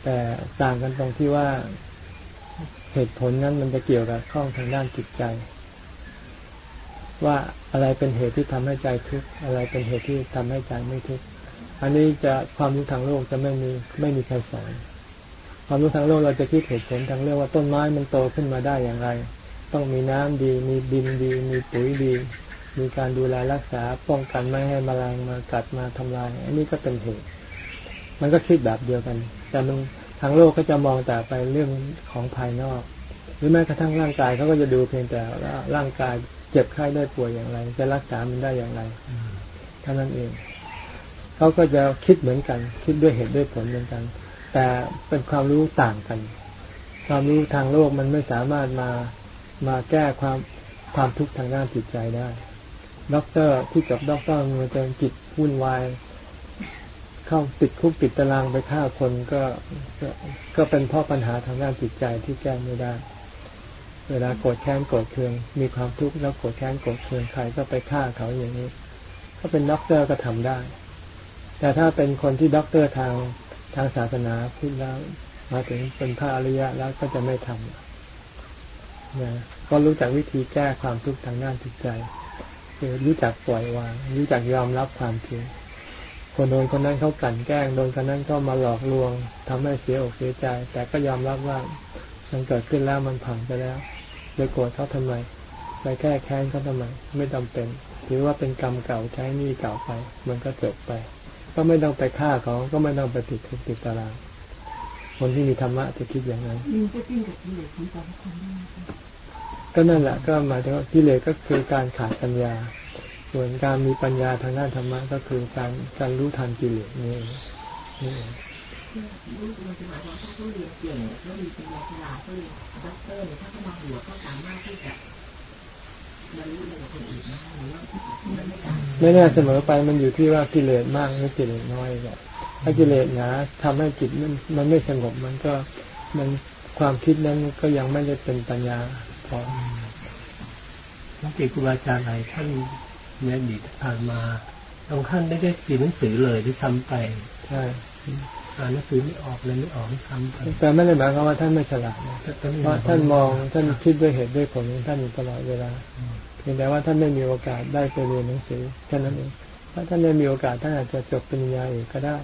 แต่ต่างกันตรงที่ว่า เหตุผลนั้นมันจะเกี่ยวกับข้องทางด้านจิตใจ ว่าอะไรเป็นเหตุที่ทำให้ใจทุกข์อะไรเป็นเหตุที่ทำให้ใจไม่ทุกข์อันนี้จะความรู้ทางโลกจะไม่มีไม่มีใครสอนความรู้ทางโลกเราจะคิดเหตุผลทางเรื่องว่าต้นไม้มันโตขึ้นมาได้อย่างไร ต้องมีน้ำดี มีดินดี มีปุ๋ยดี มีการดูแลรักษาป้องกันไม่ให้แมลงมากัดมาทำลาย อันนี้ก็เป็นเหตุ มันก็คิดแบบเดียวกัน แต่มัน ทางโลกก็จะมองแต่ไปเรื่องของภายนอก หรือแม้กระทั่งร่างกายเขาก็จะดูเพียงแต่ว่าร่างกายเจ็บไข้ได้ป่วยอย่างไร จะรักษามันได้อย่างไรเท่านั้นเองเขาก็จะคิดเหมือนกัน คิดด้วยเหตุด้วยผลเหมือนกัน แต่เป็นความรู้ต่างกัน ความรู้ทางโลกมันไม่สามารถมามาแก้ความความทุกข์ทางด้านจิตใจได้ด็อกเตอร์ที่จบด็อกเตอร์มันจะจิตวุ่นวาย เข้าติดคุกติดตะรางไปฆ่าคนก็ก็เป็นเพราะปัญหาทางด้านจิตใจที่แก้ไม่ได้ เวลาโกรธแค้นโกรธเคือง มีความทุกข์แล้วโกรธแค้นโกรธเคืองใครก็ไปฆ่าเขาอย่างนี้ถ้าเป็นด็อกเตอร์ก็ทำได้ แต่ถ้าเป็นคนที่ด็อกเตอร์ทางทางศาสนาพูดแล้วมาถึงเป็นพระอริยะแล้วก็จะไม่ทำนะก็รู้จักวิธีแก้ความทุกข์ทางด้านจิตใจ คือรู้จักปล่อยวาง รู้จักยอมรับความจริง คนโดนคนนั้นเขากลั่นแกล้งโดนคนนั้นก็มาหลอกลวงทำให้เสียอกเสียใจ แต่ก็ยอมรับว่ามันเกิดขึ้นแล้วมันผ่านไปแล้วไปโกรธเขาทำไมไปแก้แค้นเขาทำไมไม่จาเป็นถือว่าเป็นกรรมเก่าใช้หนี้เก่าไป มันก็จบไป ก็ไม่ต้องไปฆ่าเขาก็ไม่ต้องไปติดคุกติดตารางคนที่มีธรรมะจะคิดอย่างนั้นยิงจะจิ้งกับกิเลสของแต่ละคนด้วยนะคะก็นั่นแหละก็หมายถึงว่ากิเลสก็คือการขาดปัญญา ส่วนการมีปัญญาทางด้านธรรมะก็คือการการรู้ทันกิเลสนี่เองนี่เองลูกมันจะหมายความว่าถ้าเขาเรียนเก่งแล้วมีปัญญาเสมอไม่แน่เสมอไปมันอยู่ที่ว่ากิเลสมากหรือกิเลสน้อยแบบถ้ากิเลสหนาทำให้จิตมันมันไม่สงบมันก็มันความคิดนั้นก็ยังไม่ได้เป็นปัญญาพอสังเกตครูบาอาจารย์ไหลายท่าน ในอดีตผ่านมาบางท่านไม่ได้เรีนหนังสือเลยด้วยซ้ำไปใช่อ่านหนังสือไม่ออกเลยไม่ออกด้วยซ้ำไปแต่ไม่ได้หมายความว่าท่านไม่ฉลาดนะเพราะท่านมองท่านคิดด้วยเหตุด้วยผลของท่านอยู่ตลอดเวลาเพียงแต่ว่าท่านไม่มีโอกาสได้ไปเรียนหนังสือแค่นั้นเองถ้าท่านได้มีโอกาสท่านอาจจะจบปริญญาเอกก็ได้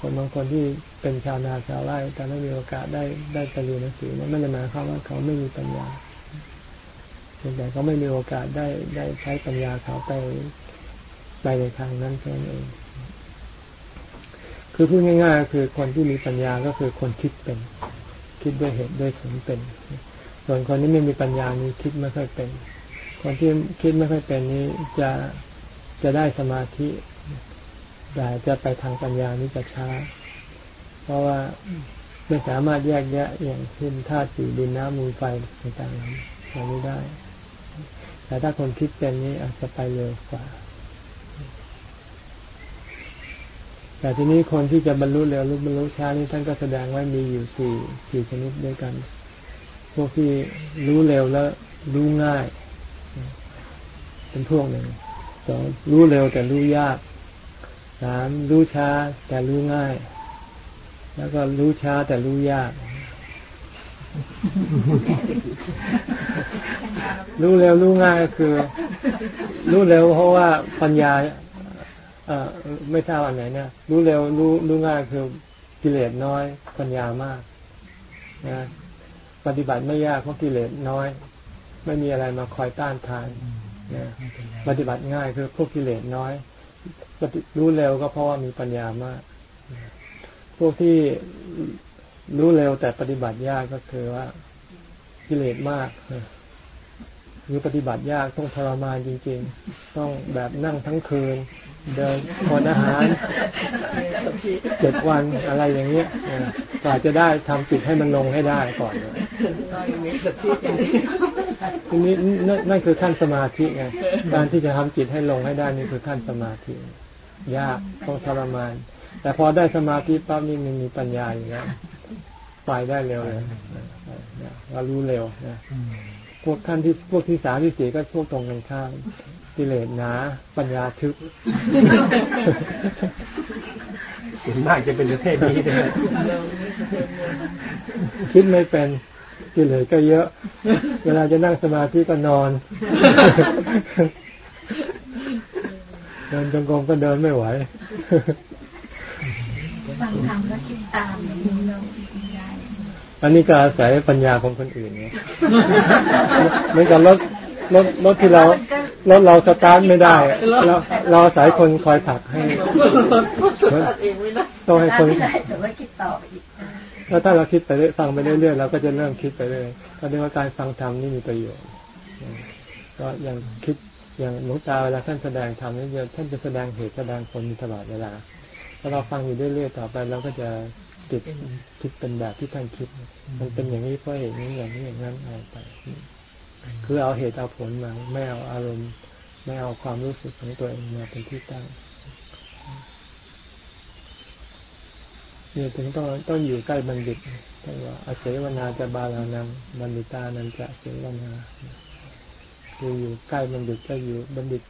คนบางคนที่เป็นชาวนาชาวไร่แต่ไม่มีโอกาสได้ได้ไปเรียนหนังสือนั้นไม่ได้หมายความว่าเขาไม่มีปัญญา เพียงแต่เขาไม่มีโอกาสได้ได้ใช้ปัญญาเขาไปไปในทางนั้นแค่นั้นเอง คือพูดง่ายๆก็คือคนที่มีปัญญาก็คือคนคิดเป็น คิดด้วยเหตุด้วยผลเป็น ส่วนคนที่ไม่มีปัญญานี้คิดไม่ค่อยเป็น คนที่คิดไม่ค่อยเป็นนี้จะจะได้สมาธิแต่จะไปทางปัญญานี้จะช้า เพราะว่าไม่สามารถแยกแยะอย่างเช่นธาตุสี่ดินน้ำมูลไฟต่างๆนั้นทำไม่ได้ แต่ถ้าคนคิดเป็นนี้อาจจะไปเร็วกว่า แต่ทีนี้คนที่จะบรรลุเร็วหรือบรรลุช้านี่ท่านก็แสดงไว้มีอยู่สี่สี่ชนิดด้วยกัน พวกที่รู้เร็วแล้วรู้ง่าย เป็นพวกหนึ่งสองรู้เร็วแต่รู้ยากสามรู้ช้าแต่รู้ง่าย แล้วก็รู้ช้าแต่รู้ยาก รู้เร็วรู้ง่ายก็คือ รู้เร็วเพราะว่าปัญญาเอ่อไม่ทราบอันไหนเนี่ยรู้เร็วรู้รู้ง่ายคือกิเลสน้อย ปัญญามากนะปฏิบัติไม่ยากเพราะกิเลสน้อย ไม่มีอะไรมาคอยต้านทานนะปฏิบัติง่ายคือพวกกิเลสน้อยรู้เร็วก็เพราะว่ามีปัญญามาก พวกที่ รู้เร็วแต่ปฏิบัติยากก็คือว่ากิเลสมากหรือปฏิบัติยากต้องทรมานจริง ๆ ต้องแบบนั่งทั้งคืน เดินอดอาหารเจ็ดวันอะไรอย่างเงี้ยเออกว่าจะได้ทำจิตให้มันลงให้ได้ก่อนนะมีสติอย่างนี้ทีนี้นั่นนั่นคือขั้นสมาธิไงการที่จะทำจิตให้ลงให้ได้นี่คือขั้นสมาธิ ยากต้องทรมาน แต่พอได้สมาธิปั๊บนี่มันมีปัญญาอยู่แล้วไปได้เร็วเลยเรารู้เร็วนะพวกขั้นที่พวกที่สามที่สี่ก็พวกตรงกันข้ามกิเลสหนาปัญญาทึบส่วนมากจะเป็นประเภทนี้นะคิดไม่เป็นกิเลสก็เยอะ เวลาจะนั่งสมาธิก็นอนเดินจงกรมก็เดินไม่ไหว ฟังธรรมแล้วคิดตามอย่างนี้เราคิดไม่ได้อันนี้ก็อาศัยปัญญาของคนอื่นไงเหมือนกับรถรถรถที่เรารถเราสตาร์ทไม่ได้อะเราเราอาศัยคนคอยผลักให้เองไม่ได้ต้องให้คนได้แต่ว่าคิดต่อไปอีกแล้วถ้าเราคิดไปเรื่อยฟังไปเรื่อยๆเราก็จะเริ่มคิดไปเรื่อยก็เรียกว่าการฟังธรรมนี่มีประโยชน์ก็อย่างคิดอย่างหลวงตาเวลาท่านแสดงธรรมนี่จะท่านจะแสดงเหตุแสดงผลอยู่ตลอดเวลา ถ้าเราฟังอยู่เรื่อยๆต่อไปเราก็จะติดคิดเป็นแบบที่ท่านคิด มันเป็นอย่างนี้เพราะเหตุนี้อย่างนี้อย่างนั้นอะไรไป คือเอาเหตุเอาผลมาไม่เอาอารมณ์ ไม่เอาความรู้สึกของตัวเองมาเป็นที่ตั้งเนี่ยถึงต้องต้องอยู่ใกล้บัณฑิตท่านว่าอาเสวนาจะบาลานังบัณฑิตานันจะเสวนาคืออยู่ใกล้บัณฑิตก็อยู่บัณฑิต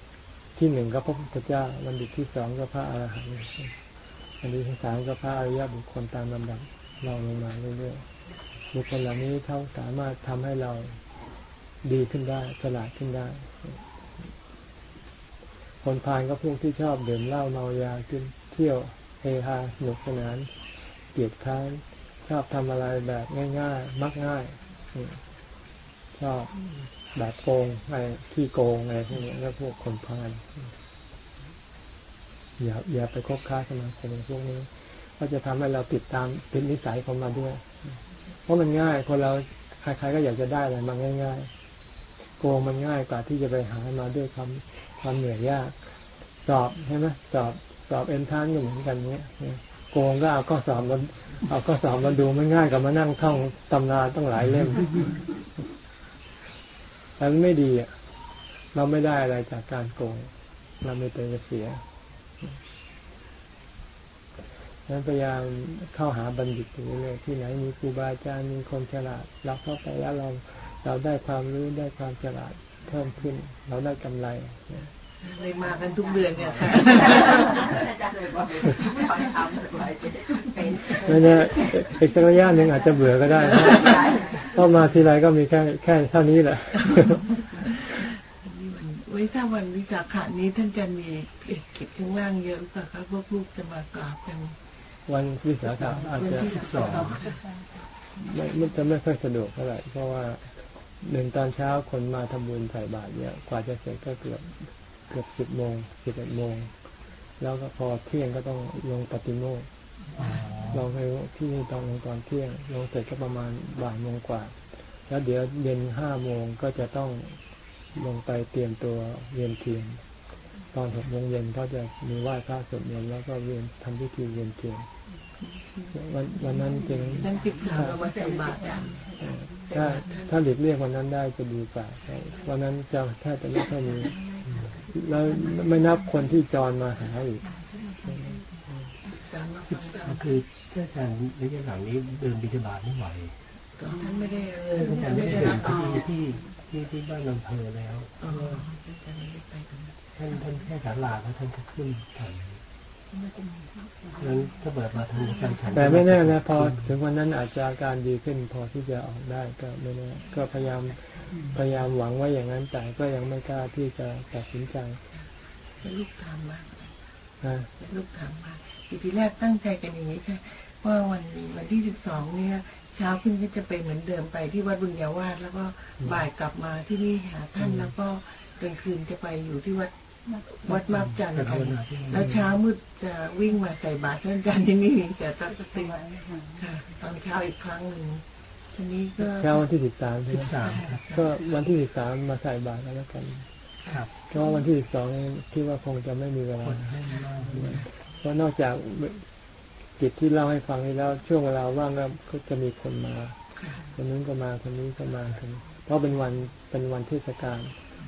ที่หนึ่งก็พระพุทธเจ้าบัณฑิตที่สองก็พระอรหันต์ บัณฑิตที่สามก็พระอริยบุคคลตามลำดับลองลงมาเรื่อยๆบุคคลเหล่านี้เขาสามารถทำให้เราดีขึ้นได้ฉลาดขึ้นได้ คนพาลก็พวกที่ชอบดื่มเหล้าเมายากินเที่ยวเฮฮาสนุกสนานเกลียดค้านชอบทำอะไรแบบง่าย ๆ มักง่ายชอบแบบโกงอะไรที่โกงอะไรพวกนี้ก็พวกคนพาล อย่าอย่าไปคบค้าสมาคมพวกนี้ ก็จะทำให้เราติดตามติดนิสัยของมันด้วย เพราะมันง่ายคนเราใครๆก็อยากจะได้อะไรมาง่าย ๆ โกงมันง่ายกว่าที่จะไปหามาด้วยความความเหนื่อยยาก สอบใช่ไหมสอบสอบเอ็นทานก็เหมือนกันเนี้ยโกงก็เอาก็สอบมันเอาก็สอบมาดูมันง่ายกว่ามานั่งท่องตำราตั้งหลายเล่มแต่มันไม่ดีอะเราไม่ได้อะไรจากการโกง เราไม่เป็นเสียดัง นั้นพยายามเข้าหาบัณฑิตอยู่เรื่อยที่ไหนมีครูบาอาจารย์มีคนฉลาดเราเข้าไปแล้วเราเราได้ความรู้ได้ความฉลาดเพิ่มขึ้น เราได้กำไรเลยมากันทุกเดือนเนี่ยค่ะไม่แน่อีกสักระยะหนึ่งอาจจะเบื่อก็ได้เพราะมาทีไรก็มีแค่แค่เท่านี้แหละไว้ถ้าวันวิสาขานี้ท่านจะมีกิจข้างล่างเยอะกว่าครับพวกลูกจะมากราบกัน วันวิสาขาอาจจะสิบสองไม่จะไม่ค่อยสะดวกเท่าไหร่เพราะว่าหนึ่งตอนเช้าคนมาทำบุญใส่บาตรเนี่ยกว่าจะเสร็จก็เกือบเกือบสิบโมงสิบเอ็ดโมง แล้วก็พอเที่ยงก็ต้องลงปฏิโมกลงไปที่นี่ตอนลงตอนเที่ยงลงเสร็จก็ประมาณบ่ายโมงกว่า แล้วเดี๋ยวเย็นห้าโมงก็จะต้องลงไปเตรียมตัวเวียนเทียนตอนหกโมงเย็นก็จะมีไหว้พระสวดมนต์แล้วก็เวียนทำพิธีเวียนเทียน วันวันนั้นจึงนั้นปิดสามวันใส่บาตรถ้าถ้าหลีกเลี่ยงวันนั้นได้จะดีกว่าวันนั้นจะแทบจะไม่ค่อยมีแล้วไม่นับคนที่จรมาหาอีกคือถ้าอาจารย์ระยะหลังนี้เดินบิณฑบาตไม่ไหวท่านไม่ได้ท่านไม่ได้เดินที่ที่ที่ที่บ้านลำเพอแล้วท่านท่านแค่สาลาแล้วท่านก็ขึ้นฉัน นั้นถ้าเปิดมาทำการฉันแต่ไม่แน่นะพอถึงวันนั้นอาจจะอาการดีขึ้น พอที่จะออกได้ก็ไม่แน่ก็พยายามพยายามหวังว่าอย่างนั้นแต่ก็ยังไม่กล้าที่จะตัดสินใจลูกถามมากลูกถามมากทีแรกตั้งใจกันอย่างนี้ค่ะว่าวันวันที่สิบสองเนี่ย เช้าขึ้นก็จะไปเหมือนเดิมไปที่วัดบุญญาวาสแล้วก็บ่ายกลับมาที่นี่หาท่านแล้วก็กลางคืนจะไปอยู่ที่วัด วัดมาบจันทร์แล้วเช้ามืดจะวิ่งมาใส่บาตรท่านจันที่นี่แต่ตั้งตีค่ะตอนเช้าอีกครั้งหนึ่งทีนี้ก็เช้าวันที่สิบสามสิบสามก็วันที่สิบสามมาใส่บาตรแล้วกันครับเพราะวันที่สิบสองคิดว่าคงจะไม่มีเวลาเพราะนอกจากกิจที่เล่าให้ฟังนี้แล้วช่วงเวลาว่างก็จะมีคนมาคนนู้นก็มาคนนี้ก็มาคนเพราะเป็นวันเป็นวันเทศกาล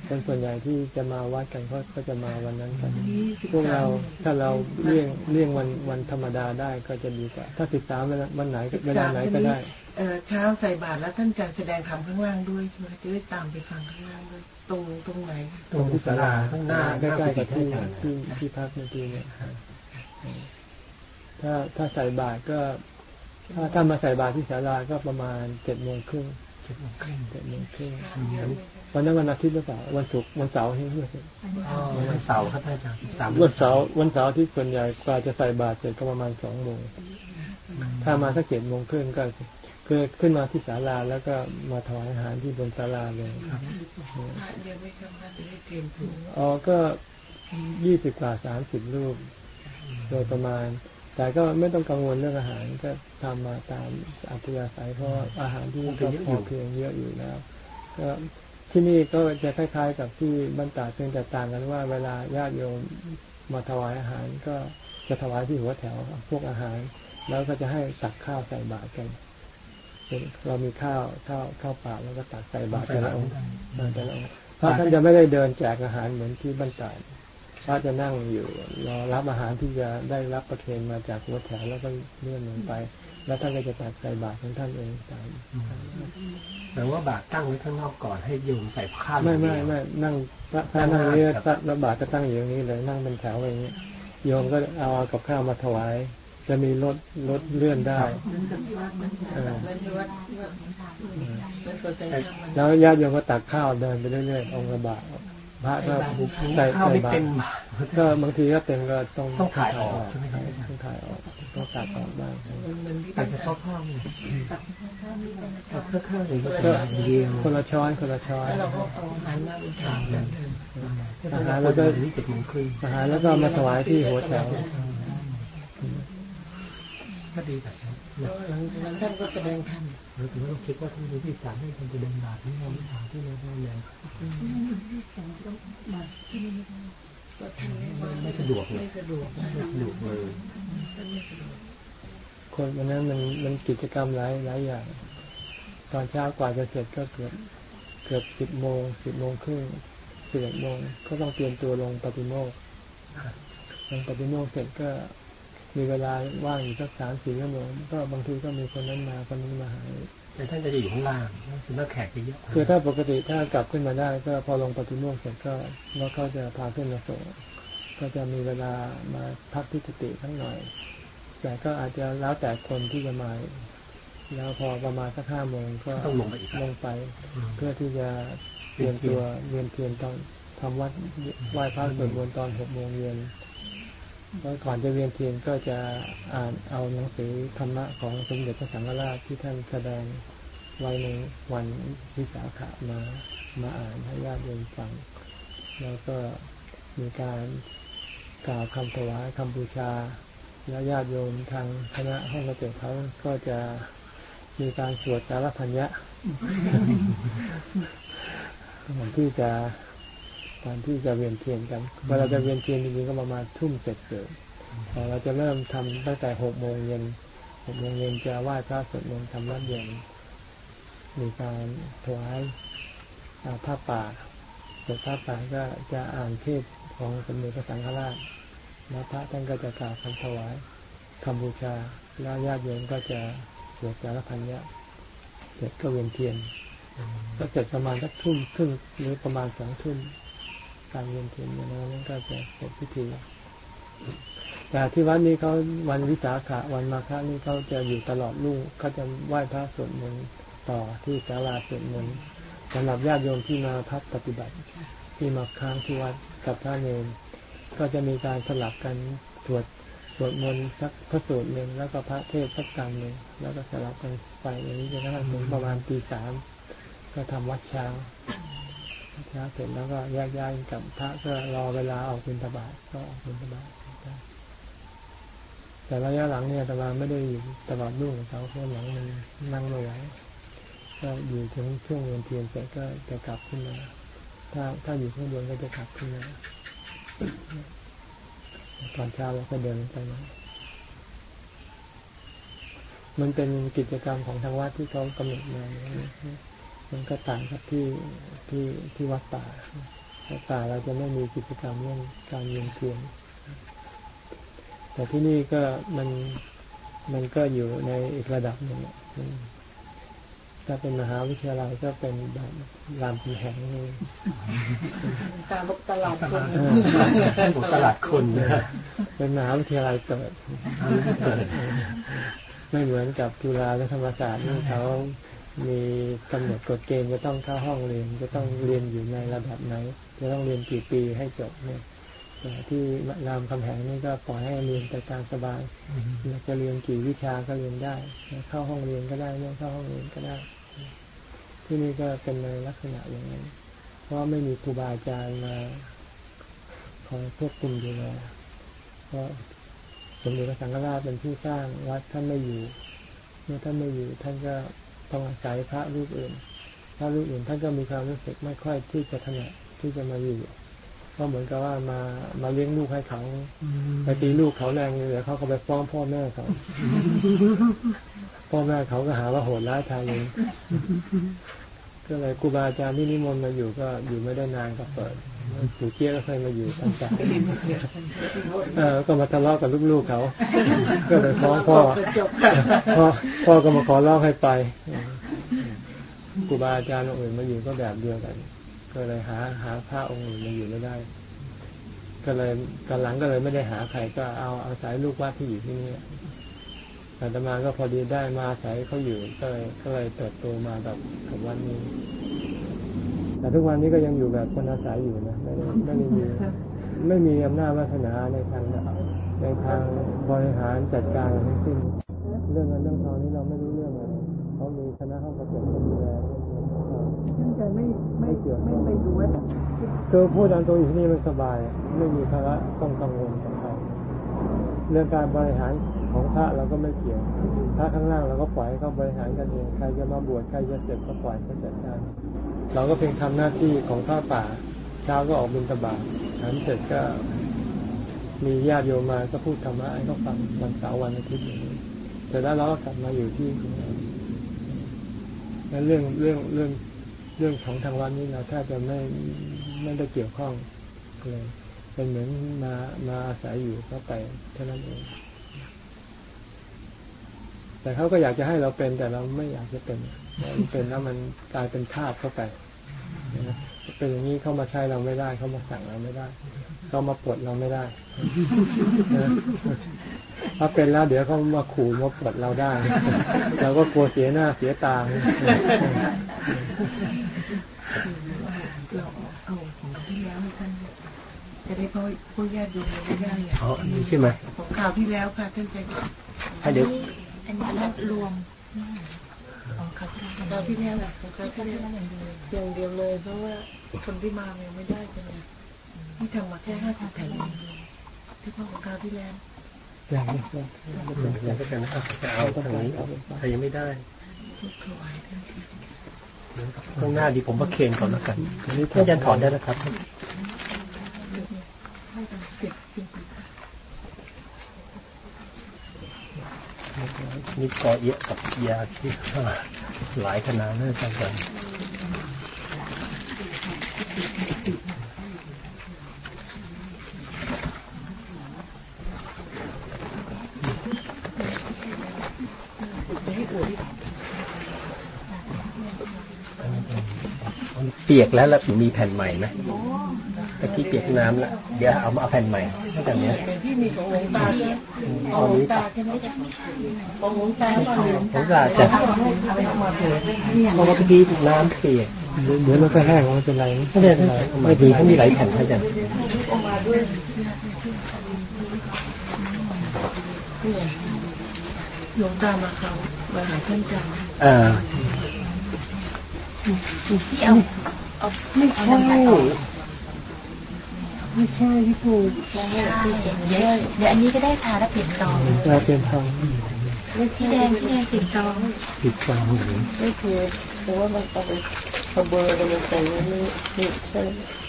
คนส่วนใหญ่ที่จะมาวัดกันเขาก็จะมาวันนั้นกัน พวกเราถ้าเราเลี่ยงเลี่ยงวันวันธรรมดาได้ก็จะดีกว่า ถ้าสิบสามวันไหนเวลาไหนก็ได้เช้าใส่บาตรแล้วท่านจะแสดงธรรมข้างล่างด้วยใช่ไหมจะได้ตามไปฟังข้างล่างด้วยตรงตรงไหนตรงที่ศาลาข้างหน้าใกล้ๆกับที่ที่ที่พักเมื่อกี้เนี่ยถ้าถ้าใส่บาตรก็ ถ้าถ้ามาใส่บาตรที่ศาลาก็ประมาณเจ็ดโมงครึ่ง เจ็ดโมงครึ่งเจ็ดโมงครึ่งวันนั้นวันอาทิตย์หรือเปล่าวันศุกร์วันเสาร์ใช่ไหมวันเสาร์ครับอาจารย์สิบสามวันเสาร์วันเสาร์ที่ส่วนใหญ่กว่าจะใส่บาตรเสร็จก็ประมาณสองโมงถ้ามาสักเจ็ดโมงครึ่งก็คือขึ้นมาที่ศาลาแล้วก็มาถวายอาหารที่บนศาลาเลยครับอ๋อก็ยี่สิบกว่าสามสิบรูปโดยประมาณ แต่ก็ไม่ต้องกังวลเรื่องอาหารก็ทำมาตามอัธยาศัยเพราะอาหารที่ก็พอเพียงเยอะอยู่แล้วก็ที่นี่ก็จะคล้าย ๆ กับที่บรรดาเพียงแต่ต่างกันว่า เวลาญาติโยมมาถวายอาหารก็จะถวายที่หัวแถวพวกอาหาร แล้วก็จะให้ตักข้าวใส่บาตรกันเรามีข้าวข้าวข้าวเปล่าแล้วก็ตักใส่บาตรแต่ละองค์แต่ละองค์พระท่านจะไม่ได้เดินแจกอาหารเหมือนที่บรรดา พระจะนั่งอยู่รอรับอาหารที่จะได้รับประเคนมาจากหัวแถวแล้วก็เลื่อนลงไป แล้วท่านก็จะตักใส่บาตรของท่านเองตามแต่ว่าบาตรตั้งไว้ข้างนอกก่อนให้โยมใส่ผ้าไม่ไม่ไม่นั่งถ้านั่งนี้แล้วบาตรก็ตั้งอยู่อย่างนี้เลยนั่งเป็นแถวอย่างนี้โยมก็เอากับข้าวมาถวาย จะมีรถรถเลื่อนได้เออมันที่วัดวัดมันก็จะทำมันแล้วญาติโยมก็ตักข้าวเดินไปเรื่อยๆองค์ละบาท พระก็ใส่ข้าวใส่ไม่บาตเต็รมก็บางทีก็เต็มก็ต้องต้องถ่ายออกใช่ไหมครับต้องถ่ายออกต้องตัดออกบ้างมันมันที่แต่จะเข้าข้าวเนี่ยตัดเพื่อข้าวหรือว่าอย่างเดียวคนละช้อนคนละช้อนแล้วเราก็เอาอาหารมาบนถาดกันอาหารแล้วก็นี่เจ็ดโมงครึ่งอาหารแล้วก็มาถวายที่หัวแถวก็ดีแบ บนั้นแล้วหลังจากนั้นท่านก็แสดงธรรมเราถึงเราคิดว่าท่านดูที่สามให้ท่านจะเดินบาทที่เราไม่ทางที่เราได้เลยก็ท่านไม่ว่าไม่สะดวกเลยไม่สะดวกไม่สะดวกเลยท่านไม่สะดวกคนวันนั้นมันมันกิจกรรมหลายหลายอย่าง ตอนเช้ากว่าจะเสร็จก็เกือบเกือบสิบโมงสิบโมงครึ่งสิบเอ็ดโมงก็ต้องเตรียมตัวลงปฏิโมกข์ลงปฏิโมกข์เสร็จก็ มีเวลาว่างอยู่สักสามสี่ชั่วโมงก็บางทีก็มีคนนั้นมาคนนี้มาหาแต่ท่านจะอยู่ข้างล่างส่วนมากแขกจะเยอะคือถ้าปกติถ้ากลับขึ้นมาได้ ก็พอลงปฏิโมกข์เสร็จก็แล้วเขาจะพาขึ้นมาส่งก็จะมีเวลามาพักที่กุฏิทั้งหน่อย แต่ก็อาจจะแล้วแต่คนที่จะมาแล้วพอประมาณสักห้าโมงก็ต้องลงไปอีกลงไป เพื่อที่จะเตรียมตัวเวียนเทียนตอนทำวัดไหว้พระสวดมนต์ตอนหกโมงเย็น แล้วก่อนจะเวียนเทียนก็จะอ่านเอาหนังสือธรรมะของสมเด็จพระสังฆราชที่ท่านแสดงไว้ในวันวิสาขะมามาอ่านให้ญาติโยมฟัง แล้วก็มีการกล่าวคำถวายคำบูชา แล้วญาติโยมทางคณะห้องกระจกเขาก็จะมีการสวดสารพันยะก่อนที่จะ ก่อนที่จะเวียนเทียนกันเวลาจะเวียนเทียนจริงๆก็ประมาณทุ่มเสร็จเกิดแต่เราจะเริ่มทำตั้งแต่หกโมงเย็นหกโมงเย็นจะไหว้พระสวดมนต์ทำวัดเย็น มีการถวายผ้าป่าเสวดผ้าป่าก็จะอ่านเทศของสมเด็จพระสังฆราชแล้วพระท่านก็จะกล่าวคำถวายคำบูชาแล้วญาติโยมก็จะสวดสารพันยะเสร็จก็เวียนเทียนก็เสร็จประมาณสักทุ่มครึ่งหรือประมาณสองทุ่ม การเวียนเทียนอย่างนั้นก็จะเสร็จพิธี แต่ที่วัดนี้เขาวันวิสาขะวันมาฆะนี่เขาจะอยู่ตลอดรุ่งเขาจะไหว้พระสวดมนต์ต่อที่ศาลาสวดมนต์สำหรับญาติโยมที่มาพักปฏิบัติ ที่มาค้างที่วัดกับพระเนรก็จะมีการสลับกันสวดสวดมนต์สักพระสูตรหนึ่งแล้วก็พระเทศสักการหนึ่งแล้วก็สลับกันไปอย่างนี้จนกระทั่งถึงประมาณตีสามก็ทำวัดเช้า วัดเสร็จแล้วก็แยกย้ายกันกลับพระก็รอเวลาออกบิณฑบาตก็ออกบิณฑบาตแต่ระยะหลังเนี่ยตมาไม่ได้อยู่ตลอดรุ่งเขาเพราะหลังมันนั่งไม่ไหวก็อยู่ถึงช่วงเวียนเทียนเสร็จก็จะกลับขึ้นมา ถ้าถ้าอยู่ข้างบนก็จะกลับขึ้นมาตอนเช้าเราก็เดินไปนะมันเป็นกิจกรรมของทางวัดที่เขากำหนดมา มันก็ต่างกับที่ที่ที่วัดป่าวัดป่าเราจะไม่มีกิจกรรมเรื่องการเรียนเทียนแต่ที่นี่ก็มันมันก็อยู่ในอีกระดับหนึ่งอะมันถ้าเป็นมหาวิทยาลัยก็เป็นแบบรามคำแหงนี่ตามตลาดคนท่านบอกตลาดคนนะเป็นมหาวิทยาลัยเกิดไม่เหมือนกับจุฬาและธรรมศาสตร์นี่เขา มีกำหนดกฎเกณฑ์จะต้องเข้าห้องเรียน จะต้องเรียนอยู่ในระดับไหน จะต้องเรียนกี่ปีให้จบเนี่ยแต่ที่รามคำแหงนี่ก็ปล่อยให้เรียนไปตามสบายอยากจะเรียนกี่วิชาก็เรียนได้ เข้าห้องเรียนก็ได้ไม่เข้าห้องเรียนก็ได้ ที่นี่ก็เป็นในลักษณะอย่างนั้น เพราะไม่มีครูบาอาจารย์มาคอยควบคุมดูแลเพราะสมเด็จพระสังฆราชเป็นผู้สร้างวัดท่านไม่อยู่ เมื่อท่านไม่อยู่ท่านก็ ต้องอาศัยพระรูปอื่น พระรูปอื่นท่านก็มีความรู้สึกไม่ค่อยที่จะถนัดที่จะมาอยู่ก็เหมือนกับว่ามามาเลี้ยงลูกให้เขาไปตีลูกเขาแรงเลยเดี๋ยวเขาก็ไปฟ้องพ่อแม่เขาพ่อแม่เขาก็หาว่าโหดร้ายทารุณ ก็เลยครูบาอาจารย์ที่นิมนต์มาอยู่ก็อยู่ไม่ได้นานก็เปิดปู่เจี๊ยก็เคยมาอยู่ตั้งแต่เออก็มาทะเลาะกับลูกๆเขา ก็เลยฟ้องพ่อพ่อพ่อก็มาขอเล่าให้ไปครูบาอาจารย์องค์อื่นมาอยู่ก็แบบเดียวกัน ก็เลยหาหาพระองค์อื่นมาอยู่ไม่ได้ ก็เลยกันหลังก็เลยไม่ได้หาใครก็เอาเอาสายลูกวัดที่อยู่ที่นี่ อาตมาก็พอดีได้มาอาศัยเขาอยู่ก็เลยก็เลยเติบโตมาแบบกับวันนี้ แต่ทุกวันนี้ก็ยังอยู่แบบคนอาศัยอยู่นะไม่ได้ไม่ได้มีไม่มีอำนาจวาสนาในทางในทางบริหารจัดการอะไรทั้งสิ้นเรื่องเงินเรื่องทองนี้เราไม่รู้เรื่องเลยเขามีคณะห้องประชุมคนดูแลท่านจะไม่ไม่ไม่ไปดูว่าคือพูดตามตรงอยู่ที่นี่มันสบาย ไม่มีภาระต้องกังวลกับใครเรื่องการบริหาร ของพระเราก็ไม่เกี่ยวพระข้างล่างเราก็ปล่อยให้เขาบริหารกันเองใครจะมาบวชใครจะเสร็จก็ปล่อยเขาจัดการเราก็เพียงทำหน้าที่ของพระป่า เช้าก็ออกบิณฑบาตฉันเสร็จก็ มีญาติโยมมาก็พูดธรรมะให้เขาฟังวันเสาร์วันอาทิตย์อย่างนี้เสร็จแล้วเราก็กลับมาอยู่ที่แล้วเรื่องเรื่องเรื่องเรื่องของทางวัดนี้เราแทบจะไม่ไม่ได้เกี่ยวข้องเลยเป็นเหมือนมามาอาศัยอยู่ก็ไปเท่านั้นเอง แต่เขาก็อยากจะให้เราเป็นแต่เราไม่อยากจะเป็นมันเป็นแล้วมันกลายเป็นทาสเข้าไปนะเป็นอย่างนี้เข้ามาใช้เราไม่ได้เข้ามาสั่งเราไม่ได้เข้ามาปลดเราไม่ได้นะถ้าเป็นแล้วเดี๋ยวเขามาขู่มาปลดเราได้เราก็กลัวเสียหน้าเสียตาเราเอาของที่แล้วให้ท่านจะได้พ่อพ่อญาติโยมไม่ได้เนี่ยอ๋ออันนี้ใช่ไหมของข่าวที่แล้วค่ะท่านใจให้เดี๋ยว อันนี้รวมของข่าวที่แล้วที่แล้วของข่าวที่แล้วอย่างเดียวเลยเพราะว่าคนที่มายังไม่ได้ใช่ไหมนี่ทำมาแค่ห้าสิบแผ่นเองที่พ่อของข่าวที่แล้วอย่างนี้แล้วก็จะนะจะเอาทางนี้ใครยังไม่ได้ถวายท่านที่ข้างหน้าดีผมประเคนก่อนแล้วกันท่านอาจารย์ถอนได้แล้วครับ นี่กอเอะกับยาที่หลายขนาดนะอาจารย์เปียกแล้วแล้วมีแผ่นใหม่ไหม ตะกี้เปียกน้ำล้วเดี๋ยวเอามาเอาแผ่นใหม่ให้กันเนี้ยที่มีของหลวงตาของหลวงตาใช่ไหมของหลวงตาเราหลวงผมก็อาจะเพราะว่าตะกี้น้ำเปียกเดี๋ยวมันก็แห้งไม่เป็นไรไม่ได้ไรไม่ดีเขามีหลายแผ่นให้กันออกมาด้วยหลวงตามาเขามาหาท่านจันอ่าเอาเอาไม่ใช่ ไม่ใช่พี่ปูเดี๋ยวเดี๋ยวอันนี้ก็ได้ทาแล้วเปลี่ยนซองเราเป็นทองพี่แดงพี่แดงเปลี่ยนซองผิดฟังหรือไม่คือเคยแต่ว่ามันเอาไปขบเบอร์กันแต่นี่นี่ใช่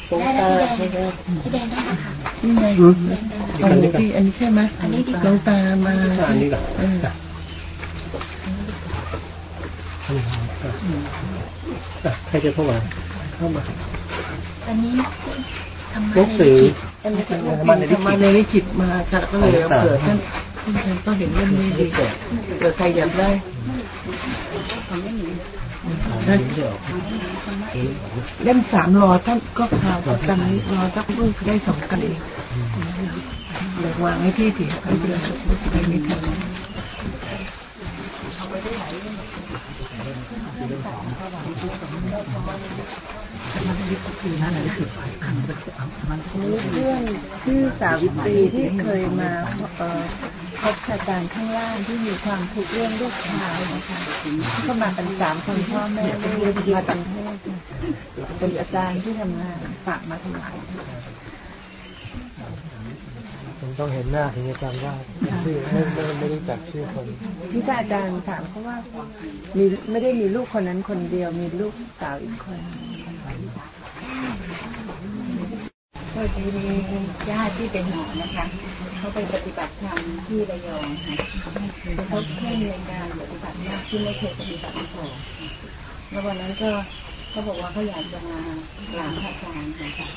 หลวงตาใช่ไหมพี่แดงได้แล้วค่ะนี่ไงอันนี้ที่อันนี้ใช่ไหมอันนี้หลวงตามาอันนี้ก่อนเออใครจะเข้ามาเข้ามาอันนี้ หนังสืออันนี้ก็มาในมาในลิขิตมาค่ะก็เลยเอาเปิดท่านท่านท่านก็เห็นเล่มนี้ดีเกิดใครอยากได้ท่านเล่มสามรอท่านก็ข่าวกันนี้รอท่านเพิ่งได้สองกันเองเดี๋ยววางให้ที่ถี่ไม่เป็นไรไม่มีทันเรื่อง เรื่องชื่อสาวิตรีที่เคยมาพบอาจารย์ข้างล่างที่มีความทุกข์เรื่องลูกชายนะคะก็มาเป็นสามคนพ่อแม่ลูกมาตังเทศเป็นอาจารย์ที่ทำงานฝากมาถวาย ผมต้องเห็นหน้าถึงจะจำได้ชื่อไม่ไม่ไม่รู้จักชื่อคนที่ท่านอาจารย์ถามเขาว่ามีไม่ได้มีลูกคนนั้นคนเดียวมีลูกสาวอีกคนพอดีมีญาติที่เป็นหมอนะคะเขาไปปฏิบัติธรรมที่ระยองค่ะแล้วเขาเพ่งในการปฏิบัติมากที่ไม่เคยปฏิบัติมาก่อนแล้ววันนั้นก็ เขาบอกว่าเขาอยากจะมากราบพระอาจารย์ค่ะ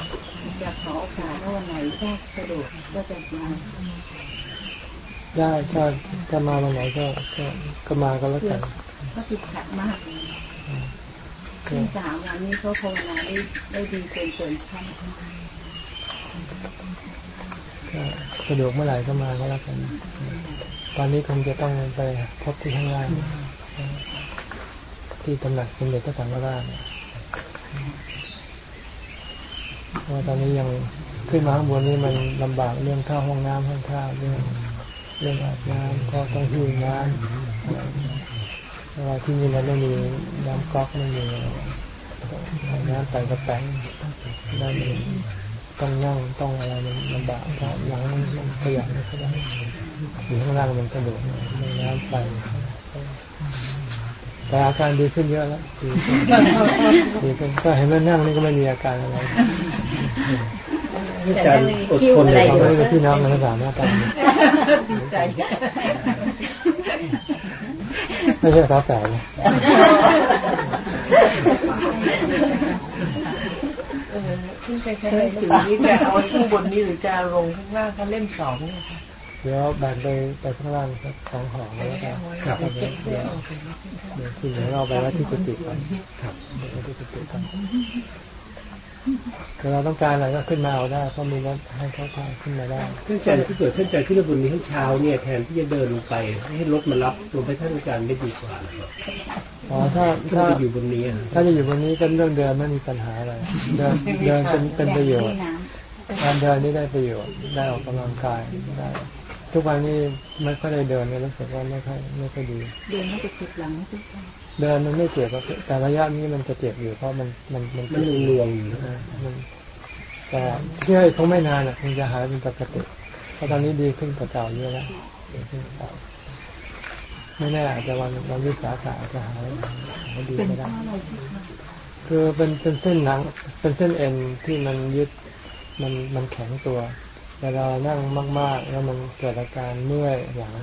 อยากขอโอกาสว่าวันไหนถ้าสะดวกก็จะมาได้ถ้าถ้ามาวันไหนก็ก็ก็มาก็แล้วกันก็ติดขัดมากเลยขึ้นสามวันนี้เขาภาวนาได้ได้ดีเกินเกินขั้นก็สะดวกเมื่อไหร่ก็มาก็แล้วกันตอนนี้คงจะต้องไปพบที่ข้างล่างที่ตำหนักสมเด็จพระสังฆราชเพราะ ว่าตอนนี้ยังขึ้นมาข้างบนนี้มันลำบากเรื่องเข้าห้องน้ำห้องท่าเรื่องเรื่องอาบน้ำก็ต้องหิ้วน้ำเพราะว่าที่นี่เราไม่มีน้ำก๊อกไม่มีน้ำใส่กระแป้งนั่นเองต้องนั่งต้องอะไรมันลำบากถ้าหลังมันมันขยับไม่ได้อยู่ข้างล่างมันสะดวกน้ำไป แต่อาการดีขึ้นเยอะแล้วดีขึ้นดีขึ้นก็เห็นมันนั่งนี่ก็ไม่มีอาการอะไรอาจารย์อดทนเลยเราไม่เป็นพี่น้องกันแล้วสามารถทดีใจำไม่ใช่ฟ้าแฝดนะเออขึ้นไปใช้หนังสือนี้จะเอาข้างบนนี้หรือจะลงข้างล่างถ้าเล่มสองเนี่ยค่ะเดี๋ยวแบ่งไปไปข้างล่างสักสองห่อแล้วกันครับเดี๋ยวเดี๋ยวเดี๋ยวที่เหลือเราไปไว้ที่กุฏิก่อนครับเดี๋ยวไว้ที่กุฏิก่อนคือเราต้องการอะไรก็ขึ้นมาเอาได้เพราะมีรถให้เขาพาขึ้นมาได้ท่านอาจารย์ถ้าเกิดท่านอาจารย์ขึ้นบนนี้ให้เช้าเนี่ยแทนที่จะเดินลงไปให้รถมารับลงไปท่านอาจารย์ไม่ดีกว่าอ๋อถ้าถ้าจะอยู่บนนี้ ถ้าจะอยู่บนนี้ก็เรื่องเดินไม่มีปัญหาอะไรเดินเดินเป็นเป็นประโยชน์การเดินนี่ได้ประโยชน์ได้ออกกำลังกายได้ ทุกวันนี้ไม่ค่อยได้เดินเนี่ยรู้สึกว่าไม่ค่อยไม่ค่อยดีำเดินไม่จะเจ็บหลังไม่จะเดินมันไม่เจ็บหรอกแต่ระยะนี้มันจะเจ็บอยู่เพราะมันมันมันมันเจ็บลวงๆอยู่นะเออมันแต่เชื่อคงไม่นานอะคงจะหายเป็นปกติเพราะตอนนี้ดีขึ้นกว่าเก่าเยอะแล้วดีขึ้นกว่าเก่าไม่แน่อาจจะวันวันวิสาขะอาจจะหายหายดีเป็นก็เพได้ราะอะไรที่คะคือเป็นเป็นเส้นหนัง เป็นเส้นเอ็นที่มันยึดมันมันแข็งตัว เวลานั่งมาก ๆ แล้วมันเกิดอาการเมื่อยหลัง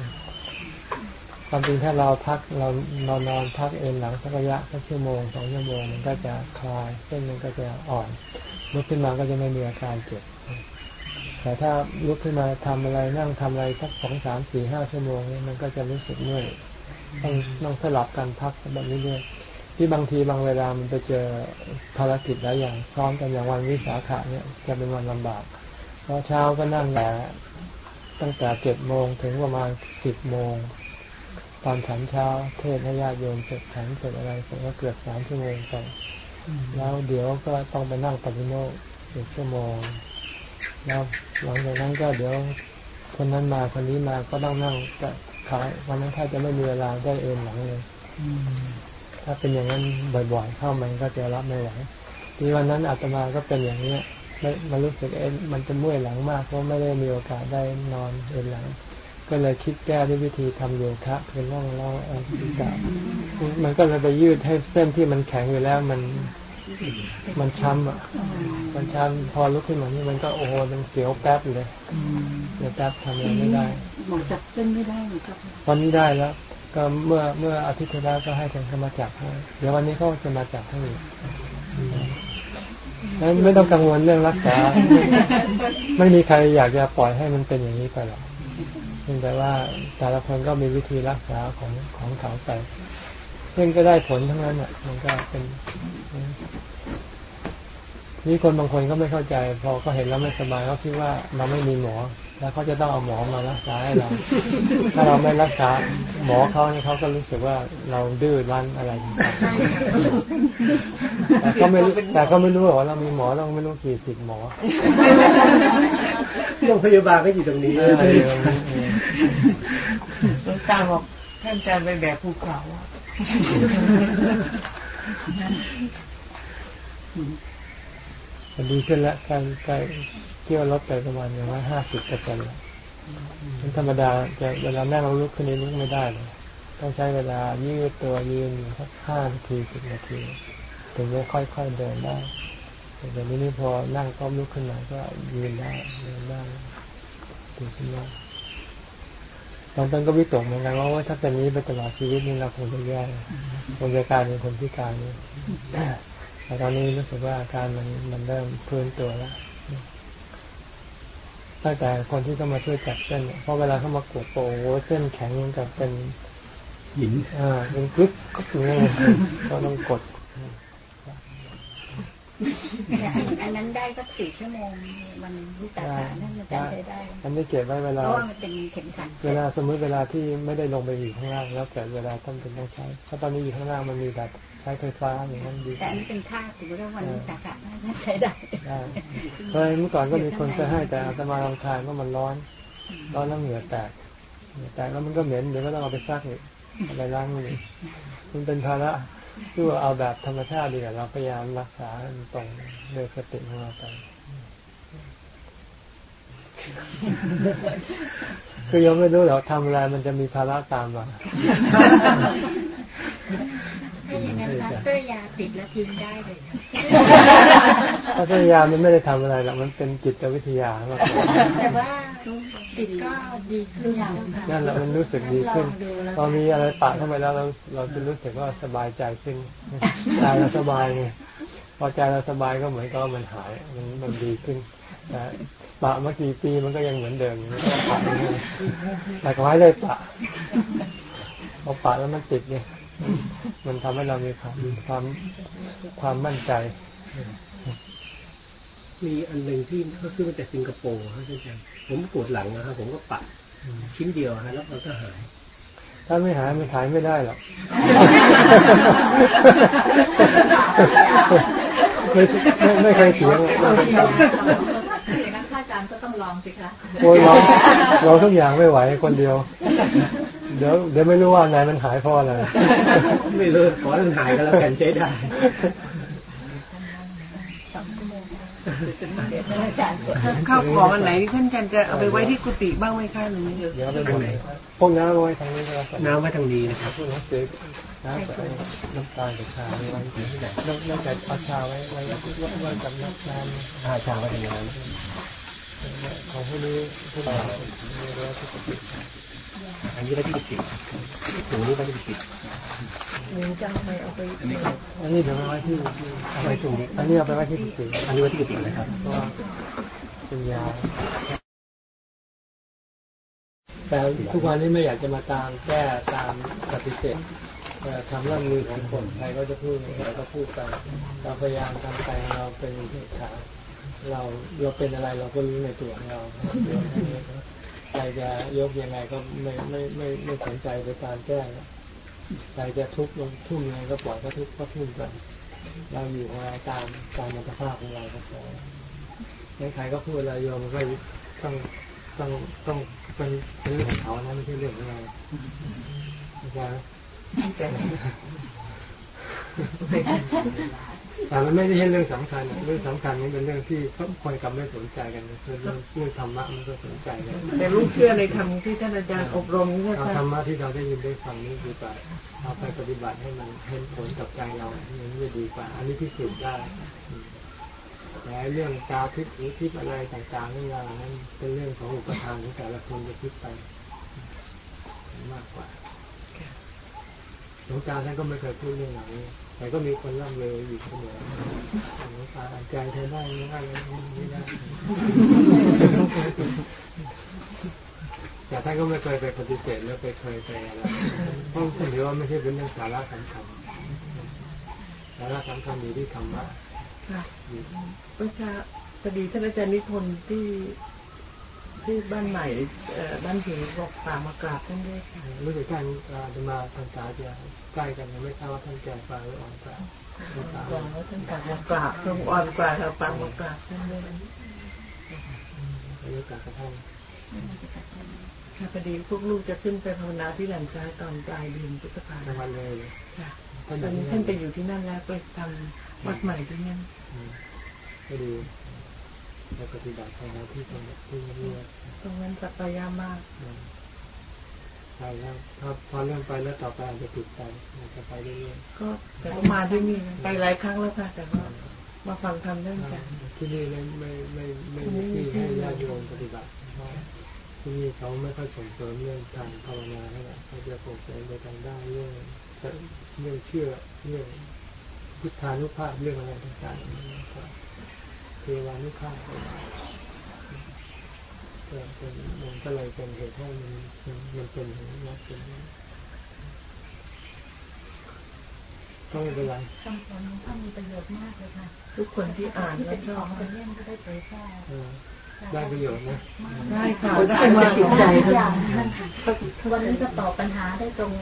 ความจริงถ้าเราพักเรานอนนอนพักเอนหลังสักระยะสักชั่วโมงสองชั่วโมงมันก็จะคลายเส้นมันก็จะอ่อนลุกขึ้นมาก็จะไม่มีอาการเจ็บแต่ถ้าลุกขึ้นมาทำอะไรนั่งทำอะไรสักสองสามสี่ห้าชั่วโมงเนี่ยมันก็จะรู้สึกเมื่อยต้องต้องสลับกันพักแบบนี้ด้วยที่บางทีบางเวลามันไปเจอภารกิจหลายอย่างพร้อมกันอย่างวันวิสาขะเนี่ยจะเป็นวันลำบาก พราะเช้าก็นั่งแต่ตั้งแต่เจ็ดโมงถึงประมาณสิบโมง ตอนฉันเช้า เทศน์ให้ญาติโยมเสร็จฉันเสร็จอะไรเสร็จก็เกือบสามชั่วโมงไปแล้วเดี๋ยวก็ต้องไปนั่งปฏิโมกข์อีกชั่วโมง แล้วหลังจากนั้นก็เดี๋ยวคนนั้นมาคนนี้มาก็ต้องนั่งก็ขายวันนั้นถ้าจะไม่มีเวลาได้เอ็นหลังเลยถ้าเป็นอย่างนั้นบ่อยๆ เข้ามันก็จะรับไม่ไหวที่วันนั้นอาตมาก็เป็นอย่างเนี้ย ม่มันรู้สึกเอ็นมันจะเมื่อยหลังมากเพราะไม่ได้มีโอกาสได้นอนเอนหลัง ก็เลยคิดแก้ด้วยวิธีทำโยคะคือนั่งเล่าเอาศีรษะมันก็เลยไปยืดให้เส้นที่มันแข็งอยู่แล้วมันมันช้ำอะ มันช้ำพอลุกขึ้นมานี่มันก็โอ้โหมันเสียวแป๊บเลยเสียวแป๊บทำอะไรไม่ได้หมอจับเส้นไม่ได้หรอครับตอนนี้ได้แล้ว ก็เมื่อเมื่ออาทิตย์ที่แล้วก็ให้คนเขามาจับให้เดี๋ยววันนี้เขาจะมาจับให้อีก นั้นไม่ต้องกังวลเรื่องรักษา ไม่มีใครอยากจะปล่อยให้มันเป็นอย่างนี้ไปหรอกเพียงแต่ว่าแต่ละคนก็มีวิธีรักษาของของเขาไปซึ่งก็ได้ผลทั้งนั้นอะ มันก็เป็นนี่คนบางคนก็ไม่เข้าใจ พอก็เห็นแล้วไม่สบายก็คิดว่าเราไม่มีหมอ แล้วเขาจะต้องเอาหมอมารักษาให้เรา ถ้าเราไม่รักษาหมอเขาเนี่ยเขาก็รู้สึกว่าเราดื้อรั้นอะไรต่างๆแต่ก็ไม่รู้แต่ก็ไม่รู้หรอกว่าเรามีหมอเราไม่รู้กี่สิบหมอโรงพยาบาลก็อยู่ตรงนี้เออเดี๋ยวนี้เออหลวงตาบอกท่านอาจารย์ไปแบกภูเขาอะมันดีขึ้นแล้วการการ เที่ยวลดไปประมาณอย่างน้อยห้าสิบเปอร์เซ็นต์แล้วมันธรรมดาจะเวลานั่งเราลุกขึ้นนี้ลุกไม่ได้เลยต้องใช้เวลายืดตัวยืนอยู่สักห้านาทีสิบนาที ถึงจะค่อยๆเดินได้แต่เดี๋ยวนี้นี่พอนั่งก็ลุกขึ้นมาก็ยืนได้เดินได้ดีขึ้นมากตอนต้นก็วิตกเหมือนกันว่าถ้าเป็นนี้ไปตลอดชีวิตนี่เราคงจะแย่คงจะกลายเป็นคนพิการนี่แต่ตอนนี้รู้สึกว่าอาการมันมันเริ่มพื้นตัวแล้ว ตั้งแต่คนที่เข้ามาช่วยจับเส้นเนี่ยเพราะเวลาเข้ามากดโปโอ้เส้นแข็งเหมือนกับเป็นหินอ่าเป็นกรึ๊บก็คือไงก็ต้องกด อันนั้นได้สักสี่ชั่วโมงมันวิตาขานั่นมันจะใช้ได้อันนี้เก็บไว้เวเพลาราะว่ามันเป็นเข็มขัดเวลาสมมติเวลาที่ไม่ได้ลงไปอยู่ข้างล่างแล้วเกิดเวลาท่านเป็นต้องใช้ถ้าตอนนี้อยู่ข้างล่างมันมีแบบใช้ไฟฟ้าอย่างนั้นดีแต่อันนี้เป็นค่าถือว่าวันวิตาขาน่าใช้ได้ได้เพราะเมื่อก่อนก็มีคนเคยให้แต่อาตมาลองทานว่ามันร้อน ร้อนแล้วเหงื่อแตกเหงื่อแตกแล้วมันก็เหม็นเดี๋ยวก็ต้องเอาไปซักอีกเอาไปล้างมือมันเป็นภาระ ที่ว่าเอาแบบธรรมชาติดีกว่าเราพยายามรักษาให้มันตรงโดยสติของเราไปคือยังไม่รู้หรอกทำอะไรมันจะมีภาระตามมาถ้าอย่างนั้นพลาสเตอร์ยาติดแล้วทิ้งได้เลยพัทยามันไม่ได้ทำอะไรหรอกมันเป็นจิตวิทยามากกว่าแต่ว่า ติดก็ดีขึ้นอย่างนั่นแหละมันรู้สึกดีขึ้นพอมีอะไรปะเข้าไปแล้วเราเราจะรู้สึกว่าสบายใจขึ้นใจเราสบายไงพอใจเราสบายก็เหมือนกับว่ามันหายมันมันดีขึ้นแต่ปะเมื่อกี่ปีมันก็ยังเหมือนเดิมมันก็ปะไม่ได้แต่ขอให้ได้ปะพอปะแล้วมันติดเนี่ยมันทำให้เรามีความความความมั่นใจ มีอันหนึ่งที่เขาซื้อมาจากสิงคโปร์ครับอาจารย์ผมปวดหลังนะครับผมก็ปัดชิ้นเดียวฮะแล้วมันก็หาย ถ้าไม่หายมันขายไม่ได้หรอกไม่ไม่ไม่เคยเถียงอย่างนั้นข้าอาจารย์ก็ต้องลองสิคะโอ้ยเราเราทุกอย่างไม่ไหวคนเดียว เดี๋ยวเดี๋ยวไม่รู้ว่าไหนมันหายเพราะอะไรไม่รู้ขอให้มันหายก็แล้วกันใช้ได้อาจารย์ ข้าวของอันไหนที่ท่านอาจารย์จะเอาไปไว้ที่กุฏิบ้างไหมคะหรือเดี๋ยวไปดูพวกน้ำเอาไว้ทางนี้ก็แล้วกันน้ำไว้ทางนี้นะครับพวกน้ำซื้อน้ำกับน้ำตาลกับชาไว้ที่ไหนนอกนอกจากเอาชาไว้ไว้ไว้ไว้กับน้ำน้ำอาชาไว้ทำงานของพวกนี้พวกเรา เรียกว่าที่ปกติอันนี้ไว้ที่กุฏิถุงนี้ไว้ที่กุฏิอันนี้เดี๋ยวเอาไว้ที่ที่เอาไว้ตรงนี้อันนี้เอาไปไว้ที่กุฏิอันนี้ไว้ที่กุฏินะครับเพราะว่าเป็นยาแต่ทุกวันนี้ไม่อยากจะมาตามแก้ตามปฏิเสธเอ่อทำร่างมือของคนใครก็จะพูดอะไรก็พูดไปเราพยายามทำใจของเราเป็นเหตุการณ์เราเราเป็นอะไรเราก็รู้ในตัวของเรา ใครจะยกยังไงก็ไม่ไม่ไม่ไม่สนใจไปตามแก้แล้วใครจะทุบลงทุ่มยังไงก็ปล่อยก็ทุบก็ทุ่มไปเราอยู่ของเราตามตามมัตภาพของเราก็พอไม่ใครก็พูดอะไรโยมมันก็ต้องต้องต้องเป็นเป็นเรื่องของเขานะไม่ใช่เรื่องของเราเข้าใจไหม แต่มันไม่ได้ใช่เรื่องสำคัญอะเรื่องสำคัญนี่เป็นเรื่องที่คนกลับไม่สนใจกันนะคือเรื่องเรื่องธรรมะมันก็สนใจกันแต่ลูกเชื่อในธรรมที่ท่านอาจารย์อบรมนี่นะเอาคะธรรมะที่เราได้ยินได้ฟังนี่ดีกว่าเอาไปปฏิบัติให้มันเห็นผลกับใจเรานี่จะดีกว่า อันนี้พิสูจน์ได้อืมแต่เรื่องตาทิพย์หรือทิพย์อะไรต่างๆเรื่องราวนั้นเป็นเรื่องของอุปทานของแต่ละคนจะคิดไปมากกว่าหลวงตาท่านก็ไม่เคยพูดเรื่องเหล่านี้ แต่ก็มีคนร่ำเลยอยู่เสมอหลวงตาใจเธอได้ไม่ได้ไม่ได้แต่ท่านก็ไม่เคยไปปฏิเสธแล้วไปเคยไปอะไรเพราะท่านถือว่าไม่ใช่เป็นเรื่องสาระสำคัญสาระสำคัญอยู่ที่ธรรมะค่ะอยู่ก็จะพอดีท่านอาจารย์นิพนธ์ที่ ที่บ้านใหม่เอ่อบ้านผีบอกฝากมากราบท่านด้วยค่ะรู้สึกท่านอาจะมาพรรษาจะใกล้กันไม่ทราบว่าท่านแก่กว่าหรืออ่อนกว่าพรรษาบอกว่าท่านฝากมากราบทรงอ่อนกว่าค่ะฝากมากราบท่านด้วยอายุกากับท่านค่ะพอดีพวกลูกจะขึ้นไปภาวนาที่แหลมซ้ายตอนปลายเดือนพฤษภาคในมวันเลยเลยค่ะท่านตอนนี้อยู่ท่านไปที่อยู่ที่นั่นแล้วไปทำวัดใหม่ที่นั่นอืมก็ดี ไปปฏิบัติภาวนาที่ตรงที่เงียบตรงนั้นสัปยามากๆอืมไปแล้วถ้าพอเริ่มไปแล้วต่อไปอาจจะติดใจอาจจะไปเรื่อยก็แต่ก็มาที่นี่นะไปหลายครั้งแล้วค่ะ แต่ว่ามาฟังธรรมเรื่องกันๆที่นี่ไม่ไม่ไม่ไม่ไม่มีที่ให้ญาติโยมปฏิบัติเพราะที่นี่เขาไม่ค่อยส่งเสริมเรื่องทางภาวนาเท่าไหร่เขาจะส่งเสริมไปทางด้านเรื่องเรื่องเชื่อเรื่องพุทธานุภาพเรื่องอะไรต่างๆก็ เทวานุภาพก็เป็นมันก็เลยเป็นเหตุให้มันมันเป็นอย่างนี้เป็นอย่างนี้ก็ไม่เป็นไรคำสอนของท่านมีประโยชน์มากเลยค่ะ ทุกคนที่อ่านแล้วชอบงเป็นเล่มก็ได้เผยแพร่ได้ประโยชน์นะ ได้ค่ะได้มาจิตใจทุกอย่างวันนี้ก็ตอบปัญหาได้ตรง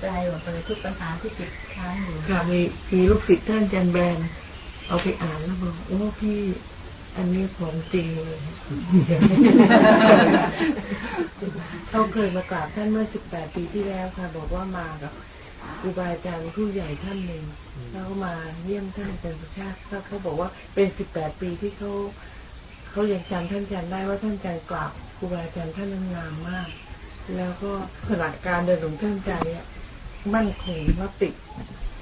ใจหมดเลยทุกปัญหาที่ติดค้างอยู่ค่ะมีมีลูกศิษย์ท่านจันแบน เอาไปอ่านแล้วบอกโอ้พี่อันนี้ของจริงเลยเขาเคยมากราบท่านเมื่อ18ปีที่แล้วค่ะ บอกว่ามากับครูบาอาจารย์ผู้ใหญ่ท่านหนึ่งแล้วก็มาเยี่ยมท่านอาจารย์สุชาติเขาเขาบอกว่าเป็น18ปีที่เขาเขายังจำท่านอาจารย์ได้ว่าท่านอาจารย์กราบครูบาอาจารย์ท่านงามมาก แล้วก็ขนาดการเดินของท่านอาจารย์เนี่ยมั่นคงว่าติด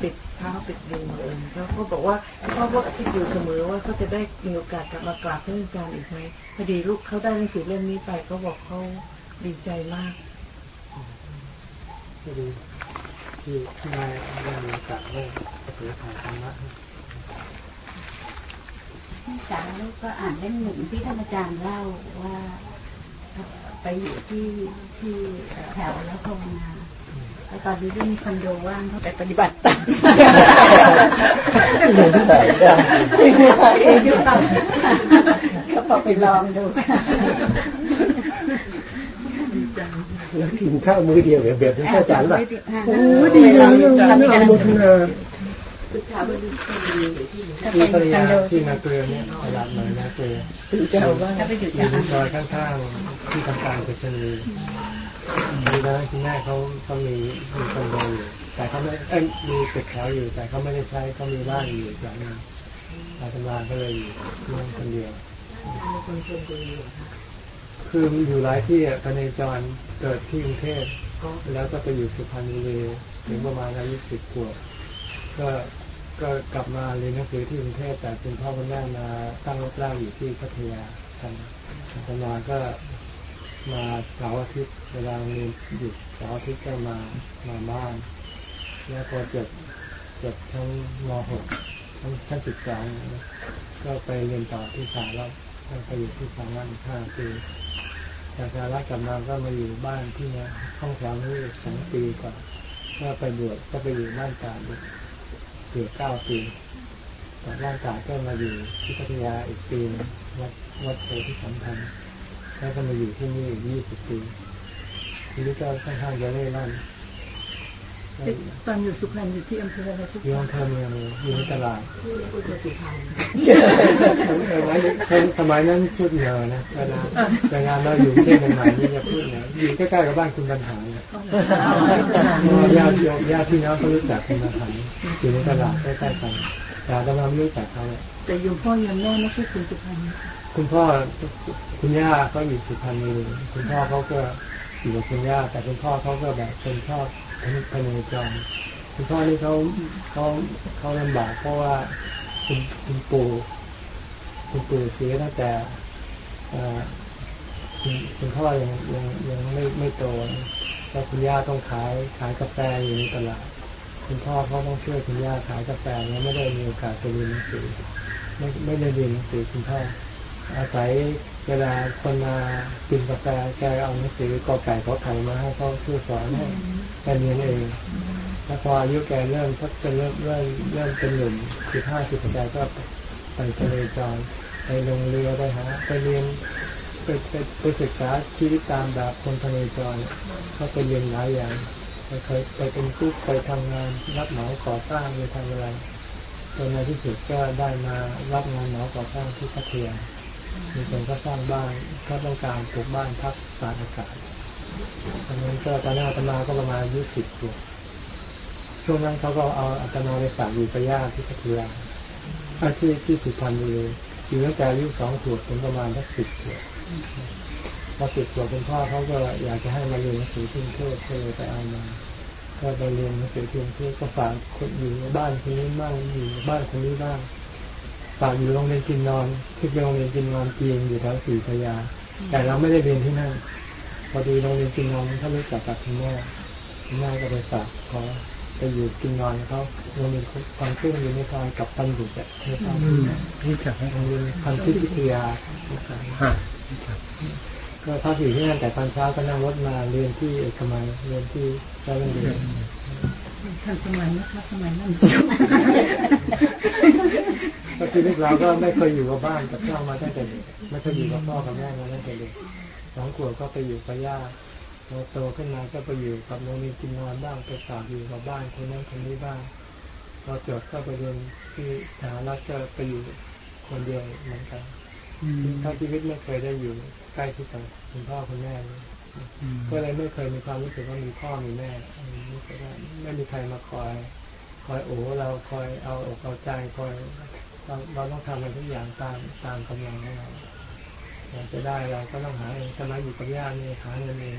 ติดเท้าติดดินเลยแล้วเขาบอกว่าเขาก็คิดอยู่เสมอว่าเขาจะได้มีโอกาสกลับมากราบท่านอาจารย์อีกไหมพอดีลูกเขาได้หนังสือเล่มนี้ไปเขาบอกเขาดีใจมากก็ดีที่ที่มาได้มีโอกาสได้เผยแผ่ธรรมะที่สามลูกก็อ่านเล่มหนึ่งที่ท่านอาจารย์เล่าว่าเอ่อไปอยู่ที่ที่แถวแล้วภาวนา แล้วตอนนี้ที่มีคอนโดว่างเขาไปปฏิบัติตามเองอยู่ต่างก็พอไปลองดูแล้วกินข้าวมื้อเดียวแบบแบบนี้เข้าใจป่ะโอ้ดีเลยทำด้วยกันโมทนาถ้าที่เป็ภรนรคอยานโดที่นาเกลือเนี่ยตลาดใหม่นาเกลือถ้าไปอยู่อจะยู่ในอ่านซอยข้างๆที่ทำการเปรนีย์ มีนะคุณแม่เขาเขามีมีคอนโดอยู่แต่เขาไม่เอ้ยมีตึกแถวอยู่ แต่เขาไม่ได้ใช้เขามีบ้านอยู่อีกหลังนึงอาตมาก็เลยอยู่ที่นั่นคนเดียวคืออยู่หลายที่อะพเนจรเกิดที่กรุงเทพแล้วก็ไปอยู่สุพรรณบุรีถึงประมาณอายุสิบขวบก็ก็กลับมาเรียนหนังสือที่กรุงเทพแต่คุณพ่อคุณแม่มาตั้งรกรากอยู่ที่พัทยากันอาตมาก็ มาเสาร์อาทิตย์เวลาเรียนหยุดเสาร์อาทิตย์ก็มามาบ้าน แล้วพอจบจบทั้งม .6 ทั้งชั้นสิบสองก็ไปเรียนต่อที่สหรัฐก็ไปอยู่ที่สหรัฐอีกห้าปีจากสหรัฐกลับมาก็มาอยู่บ้านที่นี่ห้องแถวนี้สองปีกว่าก็ไปบวชก็ไปอยู่บ้านตาดอีกเกือบเก้าปีจากบ้านตาก็มาอยู่ที่พัทยาอีกปีวัดวัดโพธิสัมพันธ์ แล้วก็มาอยู่ที่นี่อีกยี่สิบปีทีนี้ก็ค่อนข้างจะเล่ร่อนตอนอยู่สุพรรณอยู่ที่อำเภออะไรทุกอยู่อำเภอเมืองเลยอยู่ในตลาดพูดภาษาไทยสมัยสมัยนั้นพูดเหนือนะเวลาแต่งานเราอยู่ที่ใหม่ๆนี่จะพูดเหนืออยู่ใกล้ๆกับบ้านคุณบรรหารเนี่ยเพราะว่าญาติโยมญาติพี่น้องเขารู้จักคุณบรรหารอยู่ในตลาดใกล้ๆกันแต่เราไม่รู้จักเขาเนี่ย แต่ยมพ่อยมแม่ไม่ใช่คนสุพรรณคุณพ่อคุณย่าเขาอยู่สุพรรณบุรีคุณพ่อเขาก็อยู่กับคุณย่าแต่คุณพ่อเขาก็แบบเป็นชอบพเนจรคุณพ่อนี่เขาเขาเขาลำบากเพราะว่าคุณคุณปู่คุณปู่เสียตั้งแต่คุณคุณพ่อยังยังยังไม่ไม่โตแล้วคุณย่าต้องขายขายกาแฟอยู่ในตลาด คุณพ่อเขาต้องช่วยคุณย่าขายกาแฟแล้วไม่ได้มีโอกาสไปเรียนหนังสือไม่ไม่ได้เรียนหนังสือคุณพ่ออาศัยเวลาคนมากินกาแฟแกเอาหนังสือกอไก่ขอไข่มาให้เขาช่วยสอนให้แกเรียนเองแล้วพออายุแกเริ่มทักจะเริ่มเริ่มเริ่มเป็นหนุ่มสิบห้าสิบแกก็ไปทะเลจรไปลงเรือไปหาไปเรียนไปไปไปศึกษาชีวิตตามแบบคนทะเลจรก็ไปเรียนหลายอย่าง ไปเคยไปเป็นกุ๊กไปทำงานรับเหมาก่อสร้างไปทำอะไรจนในที่สุดก็ได้มารับงานเหมาก่อสร้างที่พัทยามีคนก็สร้างบ้านเขาต้องการปลูกบ้านพักตากอากาศตอนนั้นก็ตอนนั้นอาตมาก็ประมาณอายุสิบขวบช่วงนั้นเขาก็เอาอาตมาไปฝากอยู่กับย่าที่พัทยาอ่าที่ที่สุพรรณบุรีอยู่ตั้งแต่อายุสองขวบถึงประมาณสักสิบขวบ พอสิบขวบคุณพ่อเขาก็อยากจะให้มาเรียนหนังสือที่กรุงเทพก็เลยไปเอามาก็ไปเรียนหนังสือที่กรุงเทพก็ฝากคนอยู่บ้านคนนี้บ้างอยู่บ้านคนนี้บ้างฝากอยู่โรงเรียนกินนอนที่เป็นโรงเรียนกินนอนจีนอยู่แถวศรีพระยา แต่เราไม่ได้เรียนที่นั่นพอดีโรงเรียนกินนอนเขารู้จักกับคุณแม่คุณแม่ก็ไปฝากขอไปอยู่กินนอนเขาโรงเรียนความเครื่องอยู่ในซอยกับตันบุตรนะครับรู้จักไหมโรงเรียนพันธุ์พิทยาฮะรู้จั ก็พักอยู่ที่นั่นแต่ตอนเช้าก็นั่งรถมาเรียนที่เอกมัยเรียนที่ร้าเรียนทันสมัยนะคะสมัยนั้นก็คือเราก็ไม่เคยอยู่กับบ้านกับพ่อมาตั้งแต่เด็กไม่เคยอยู่กับพ่อกับแม่มาตั้งแต่เด็กสองขวบก็ไปอยู่กับย่าพอโตขึ้นมาก็ไปอยู่กับโรงเรียนกินนอนบ้างไปฝากอยู่กับบ้านคนนั้นคนนี้บ้างพอจบก็ไปเรียนที่สหรัฐก็ไปอยู่คนเดียวเหมือนกัน ทั้งชีวิตไม่เคยได้อยู่ใกล้ที่กับคุณพ่อคุณแม่เลยก็เลยไม่เคยมีความรู้สึกว่ามีพ่อมีแม่ไม่เคยได้ไม่มีใครมาคอย คอยโอ้เราคอยเอาอกเอาใจคอยเราเราต้องทำอะไรทุกอย่างตามตามกำลังของเราอยากจะได้เราก็ต้องหาเองสมัยอยู่กับย่านี่หาเงินเอง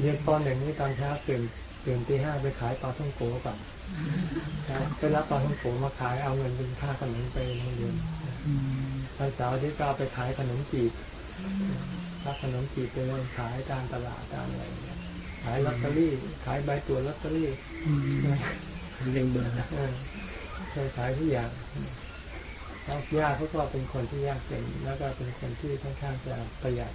เรียนปหนึ่งนี่ตอนเช้าตื่นตื่นตีห้าไปขายปลาท่องโกะก่อนไปรับปลาท่องโกะมาขายเอาเงินเป็นค่าขนมไปโรงเรียน ตอนเสาร์ที่ก็เอาไปขายขนมจีบรับขนมจีบไปเล่นขายตามตลาดตามอะไรอย่างเงี้ยขายลอตเตอรี่ ขายใบตัวลอตเตอรี่ยังเบื่อนะเออเคยขายทุกอย่างแล้วย่าเขาก็เป็นคนที่ยากจนแล้วก็เป็นคนที่ค่อนข้างจะประหยัด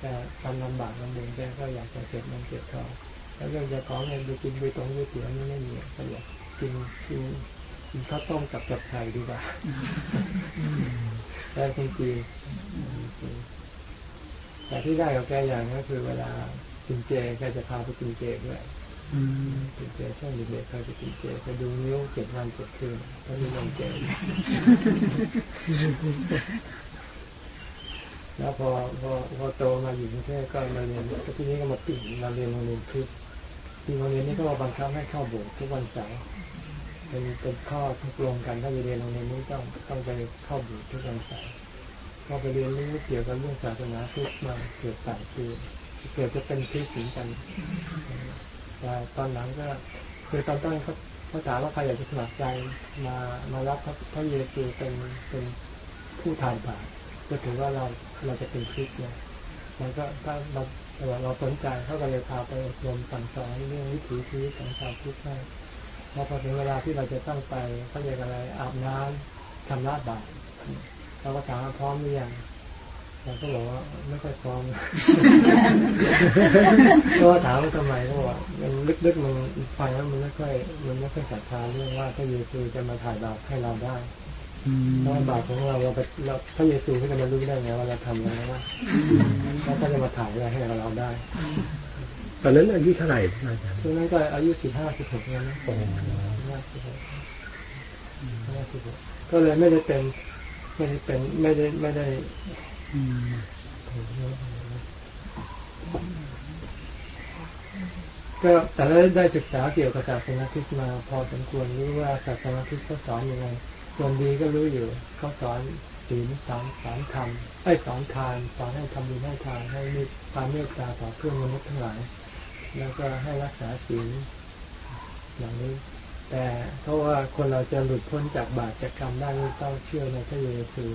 แต่ทำลำบากลำบนแกก็อยากจะเก็บเงินเก็บทองแล้วเรื่องจะขอเงินไปกินไปตรงไปเตี๋ยวนี่ไม่มีก็อยากกินกิน กินข้าวต้มกับจับไข่ดีกว่าแต่จริงๆแต่ที่ได้กับแกอย่างก็คือเวลากินเจแกจะพาไปกินเจด้วยกินเจช่วงเด็กๆเคยไปกินเจไปดูนิ้วเจ็ดวันเจ็ดคืนแล้วมีลงเจแล้วพอพอพอโตมาอยู่กรุงเทพก็มาเรียนก็ที่นี้ก็มาปิดมาเรียนโรงเรียนคริสต์ที่โรงเรียนนี้ก็มาบังคับให้เข้าโบสถ์ทุกวันเสาร์ เป็นเป็นข้อทุกลงกันถ้าจะเรียนโรงเรียนนี้ต้องต้องไปเข้าโบสถ์ทุกวันเสาร์ก็ไปเรียนรู้เกี่ยวกับเรื่องศาสนาคริสต์มาเกือบสามปีเกือบจะเป็นคริสต์กันแต่ตอนหลังก็คือตอนต้นเขาเขาถามว่าใครอยากจะสมัครใจมามารับพระเยซูเป็นเป็นผู้ถ่ายบาปก็ถือว่าเราเราจะเป็นคริสต์เนี่ยมันก็ถ้าเราเราสนใจเขาก็เลยพาไปอบรมสั่งสอนเรื่องวิถีชีวิตของชาวคริสต์ให้พอพอถึงเวลาที่เราจะต้องไปเขาเรียกอะไรอาบน้ำทำลาบบาปเราก็ถามาพร้อมหรือยังเราก็บอกว่าไม่ค่อยพร้อมเพราะถามว่าทำไมก็บอกมันลึกๆมันฟังแล้วมันไม่ค่อยมันไม่ค่อยศรัทธาเรื่องว่าพระเยซูจะมาถ่ายบาปให้เราได้เพราะบาปของเราเราไปเราพระเยซูเขาจะมารู้ได้ไงว่าเราทำอะไรว่าแล้วก็จะมาถ่ายอะไรให้เราได้ อนนั้นอายุเท่าไหร่อาจารย์ช่วงนั้นก็อายุสิบห้าสิบหกแล้วนะโอ้ห้าสิบหกห้าสิบหกก็เลยไม่ได้เป็นไม่ได้เป็นไม่ได้ไม่ได้ก็แต่ได้ได้ศึกษาเกี่ยวกับศาสนาคริสต์มาพอสมควรรู้ว่าศาสนาคริสต์เขาสอนยังไงส่วนดีก็รู้อยู่เขาสอนศีลสอนสอนธรรมให้สอนทานสอนให้ทำบุญให้ทานให้มีความเมตตาต่อเพื่อนมนุษย์ทั้งหลาย แล้วก็ให้รักษาศีลอย่างนี้ แต่เพราะว่าคนเราจะหลุดพ้นจากบาปจากกรรมได้ต้องเชื่อในพระเยซู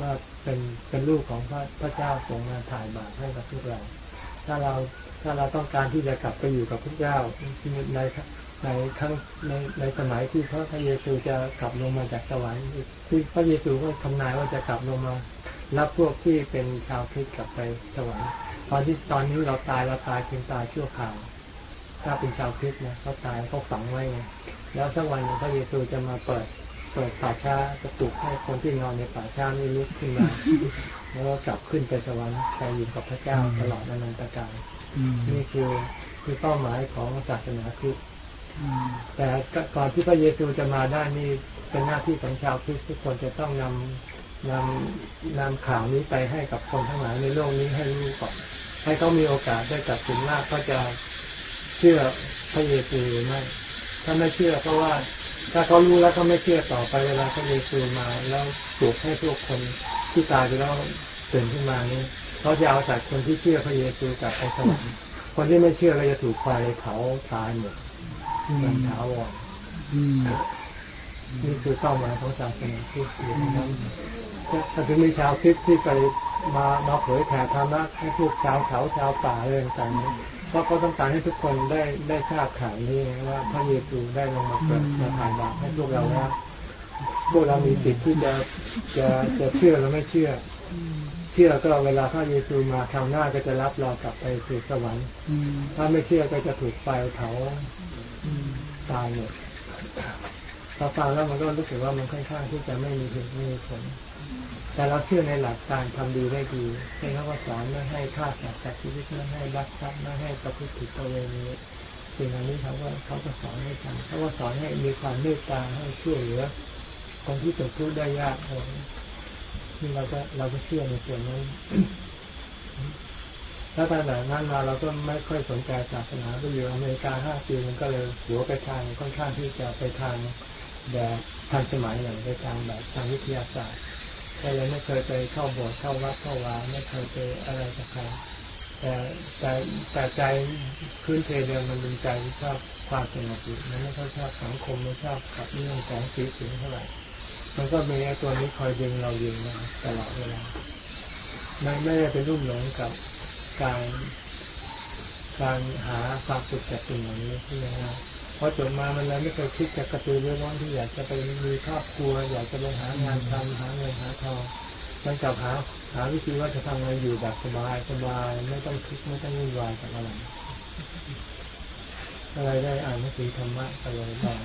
ว่าเป็นเป็นลูกของพระพระเจ้าทรงมาถ่ายบาปให้กับพวกเรา ถ้าเราถ้าเราต้องการที่จะกลับไปอยู่กับพระเจ้าในในครั้งในในสมัยที่พระพระเยซูจะกลับลงมาจากสวรรค์ที่พระเยซูก็ทำนายว่าจะกลับลงมารับพวกที่เป็นชาวคริสต์กลับไปสวรรค์ ตอนที่ตอนนี้เราตายเราตายเพียงตายชั่วคราวถ้าเป็นชาวคริสต์นะเขาตายเขาฝังไว้ไงแล้วสักวันพระเยซูจะมาเปิดเปิดป่าช้าจะปลุกให้คนที่นอนในป่าช้านี่ลุกขึ้นมาแล้วก็กลับขึ้นไปสวรรค์ไปอยู่กับพระเจ้าตลอดอนันตกาลนี่คือคือเป้าหมายของศาสนาคริสต์แต่ก่อนที่พระเยซูจะมาได้นี่เป็นหน้าที่ของชาวคริสต์ทุกคนจะต้องนำ นำนำข่าวนี้ไปให้กับคนทั้งหลายในโลกนี้ให้รู้ก่อนให้เขามีโอกาสได้ตัดสินว่าเขาจะเชื่อพระเยซูหรือไม่ถ้าไม่เชื่อเพราะว่า ถ้าเขารู้แล้วเขาไม่เชื่อต่อไปเวลาพระเยซูมาแล้วปลุกให้พวกคนที่ตายไปแล้วตื่นขึ้นมานี่เขาจะเอาจากคนที่เชื่อพระเยซูกลับไปสวรรค์คนที่ไม่เชื่อก็จะถูกไฟเผาตายหมดมันถาวรนี่คือเป้าหมายของศาสนาคริสต์นั้ ถ้าถึงมีชาวคริสที่ไปมามาเผยแผ่ธรรมะให้พวกชาวเขาชาวป่าเรื่องต่างๆราะเขาต้องการให้ทุกคนได้ได้ทราบข่าวนี้ว่าพระเยซูได้ลงมาเกิดมาถ่ายบาปให้พวกเราแล้วพวกเรามีสิทธิ์ที่จะจะจะเชื่อหรือไม่เชื่อ เชื่อก็เวลาพระเยซูมาคราวหน้าก็จะรับเรากลับไปสู่สวรรค์ถ้าไม่เชื่อก็จะถูกไฟเผาตายหมดพอฟังแล้วมันก็รู้สึกว่ามันค่อนข้างที่จะไม่มีเหตุไม่มีผล แต่เราเชื่อในหลักการทำดีได้ดีเช่นเขาก็สอนไม่ให้ฆ่าสัตว์ตัดชีวิตไม่ให้รักทรัพย์ไม่ให้ประพฤติผิดประเวณีสิ่งเหล่านี้เขาก็เขาก็สอนให้ทำเขาก็สอนให้มีความเมตตาให้ช่วยเหลือคนที่ตกทุกข์ได้ยากอะไรที่เราก็เราก็เชื่อในส่วนนั้นแล้วตั้งแต่นั้นมาเราก็ไม่ค่อยสนใจศาสนาไปอยู่อเมริกาห้าปีมันก็เลยหัวไปทางค่อนข้างที่จะไปทางแบบทันสมัยอย่างไปทางแบบทางวิทยาศาสตร์ แต่ยังไม่เคยไปเข้าโบสถ์เข้าวัดเข้าวาไม่เคยไปอะไรกับใครแต่แต่แต่ใจพื้นเพเดิมมันเป็นใจที่ชอบความสงบอยู่มันไม่ค่อยชอบสังคมไม่ชอบกับเรื่องของสีเสียงเท่าไหร่มันก็มีไอ้ตัวนี้คอยดึงเราอยู่นะตลอดเวลาไม่ไม่ได้ไปรุ่มหลงกับการการหาความสุขจากสิ่งเหล่านี้ที่ยังไง พอจบมามันเลยไม่เคยคิดจะกระตือรือร้นที่อยากจะไปมีครอบครัว อยากจะไปหางานทำหาเงินหาทองมันกลับหาหาวิธีว่าจะทำไงอยู่แบบสบายสบายไม่ต้องคิดไม่ต้องวุ่นวายกับอะไรอะไรได้อ่านหนังสือธรรมะไปเลยบ้าง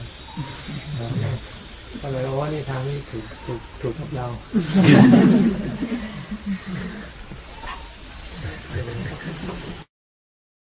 ก็เลยว่านี่ทางนี้ถูกถูกถูกกับเราไม่เป็นไร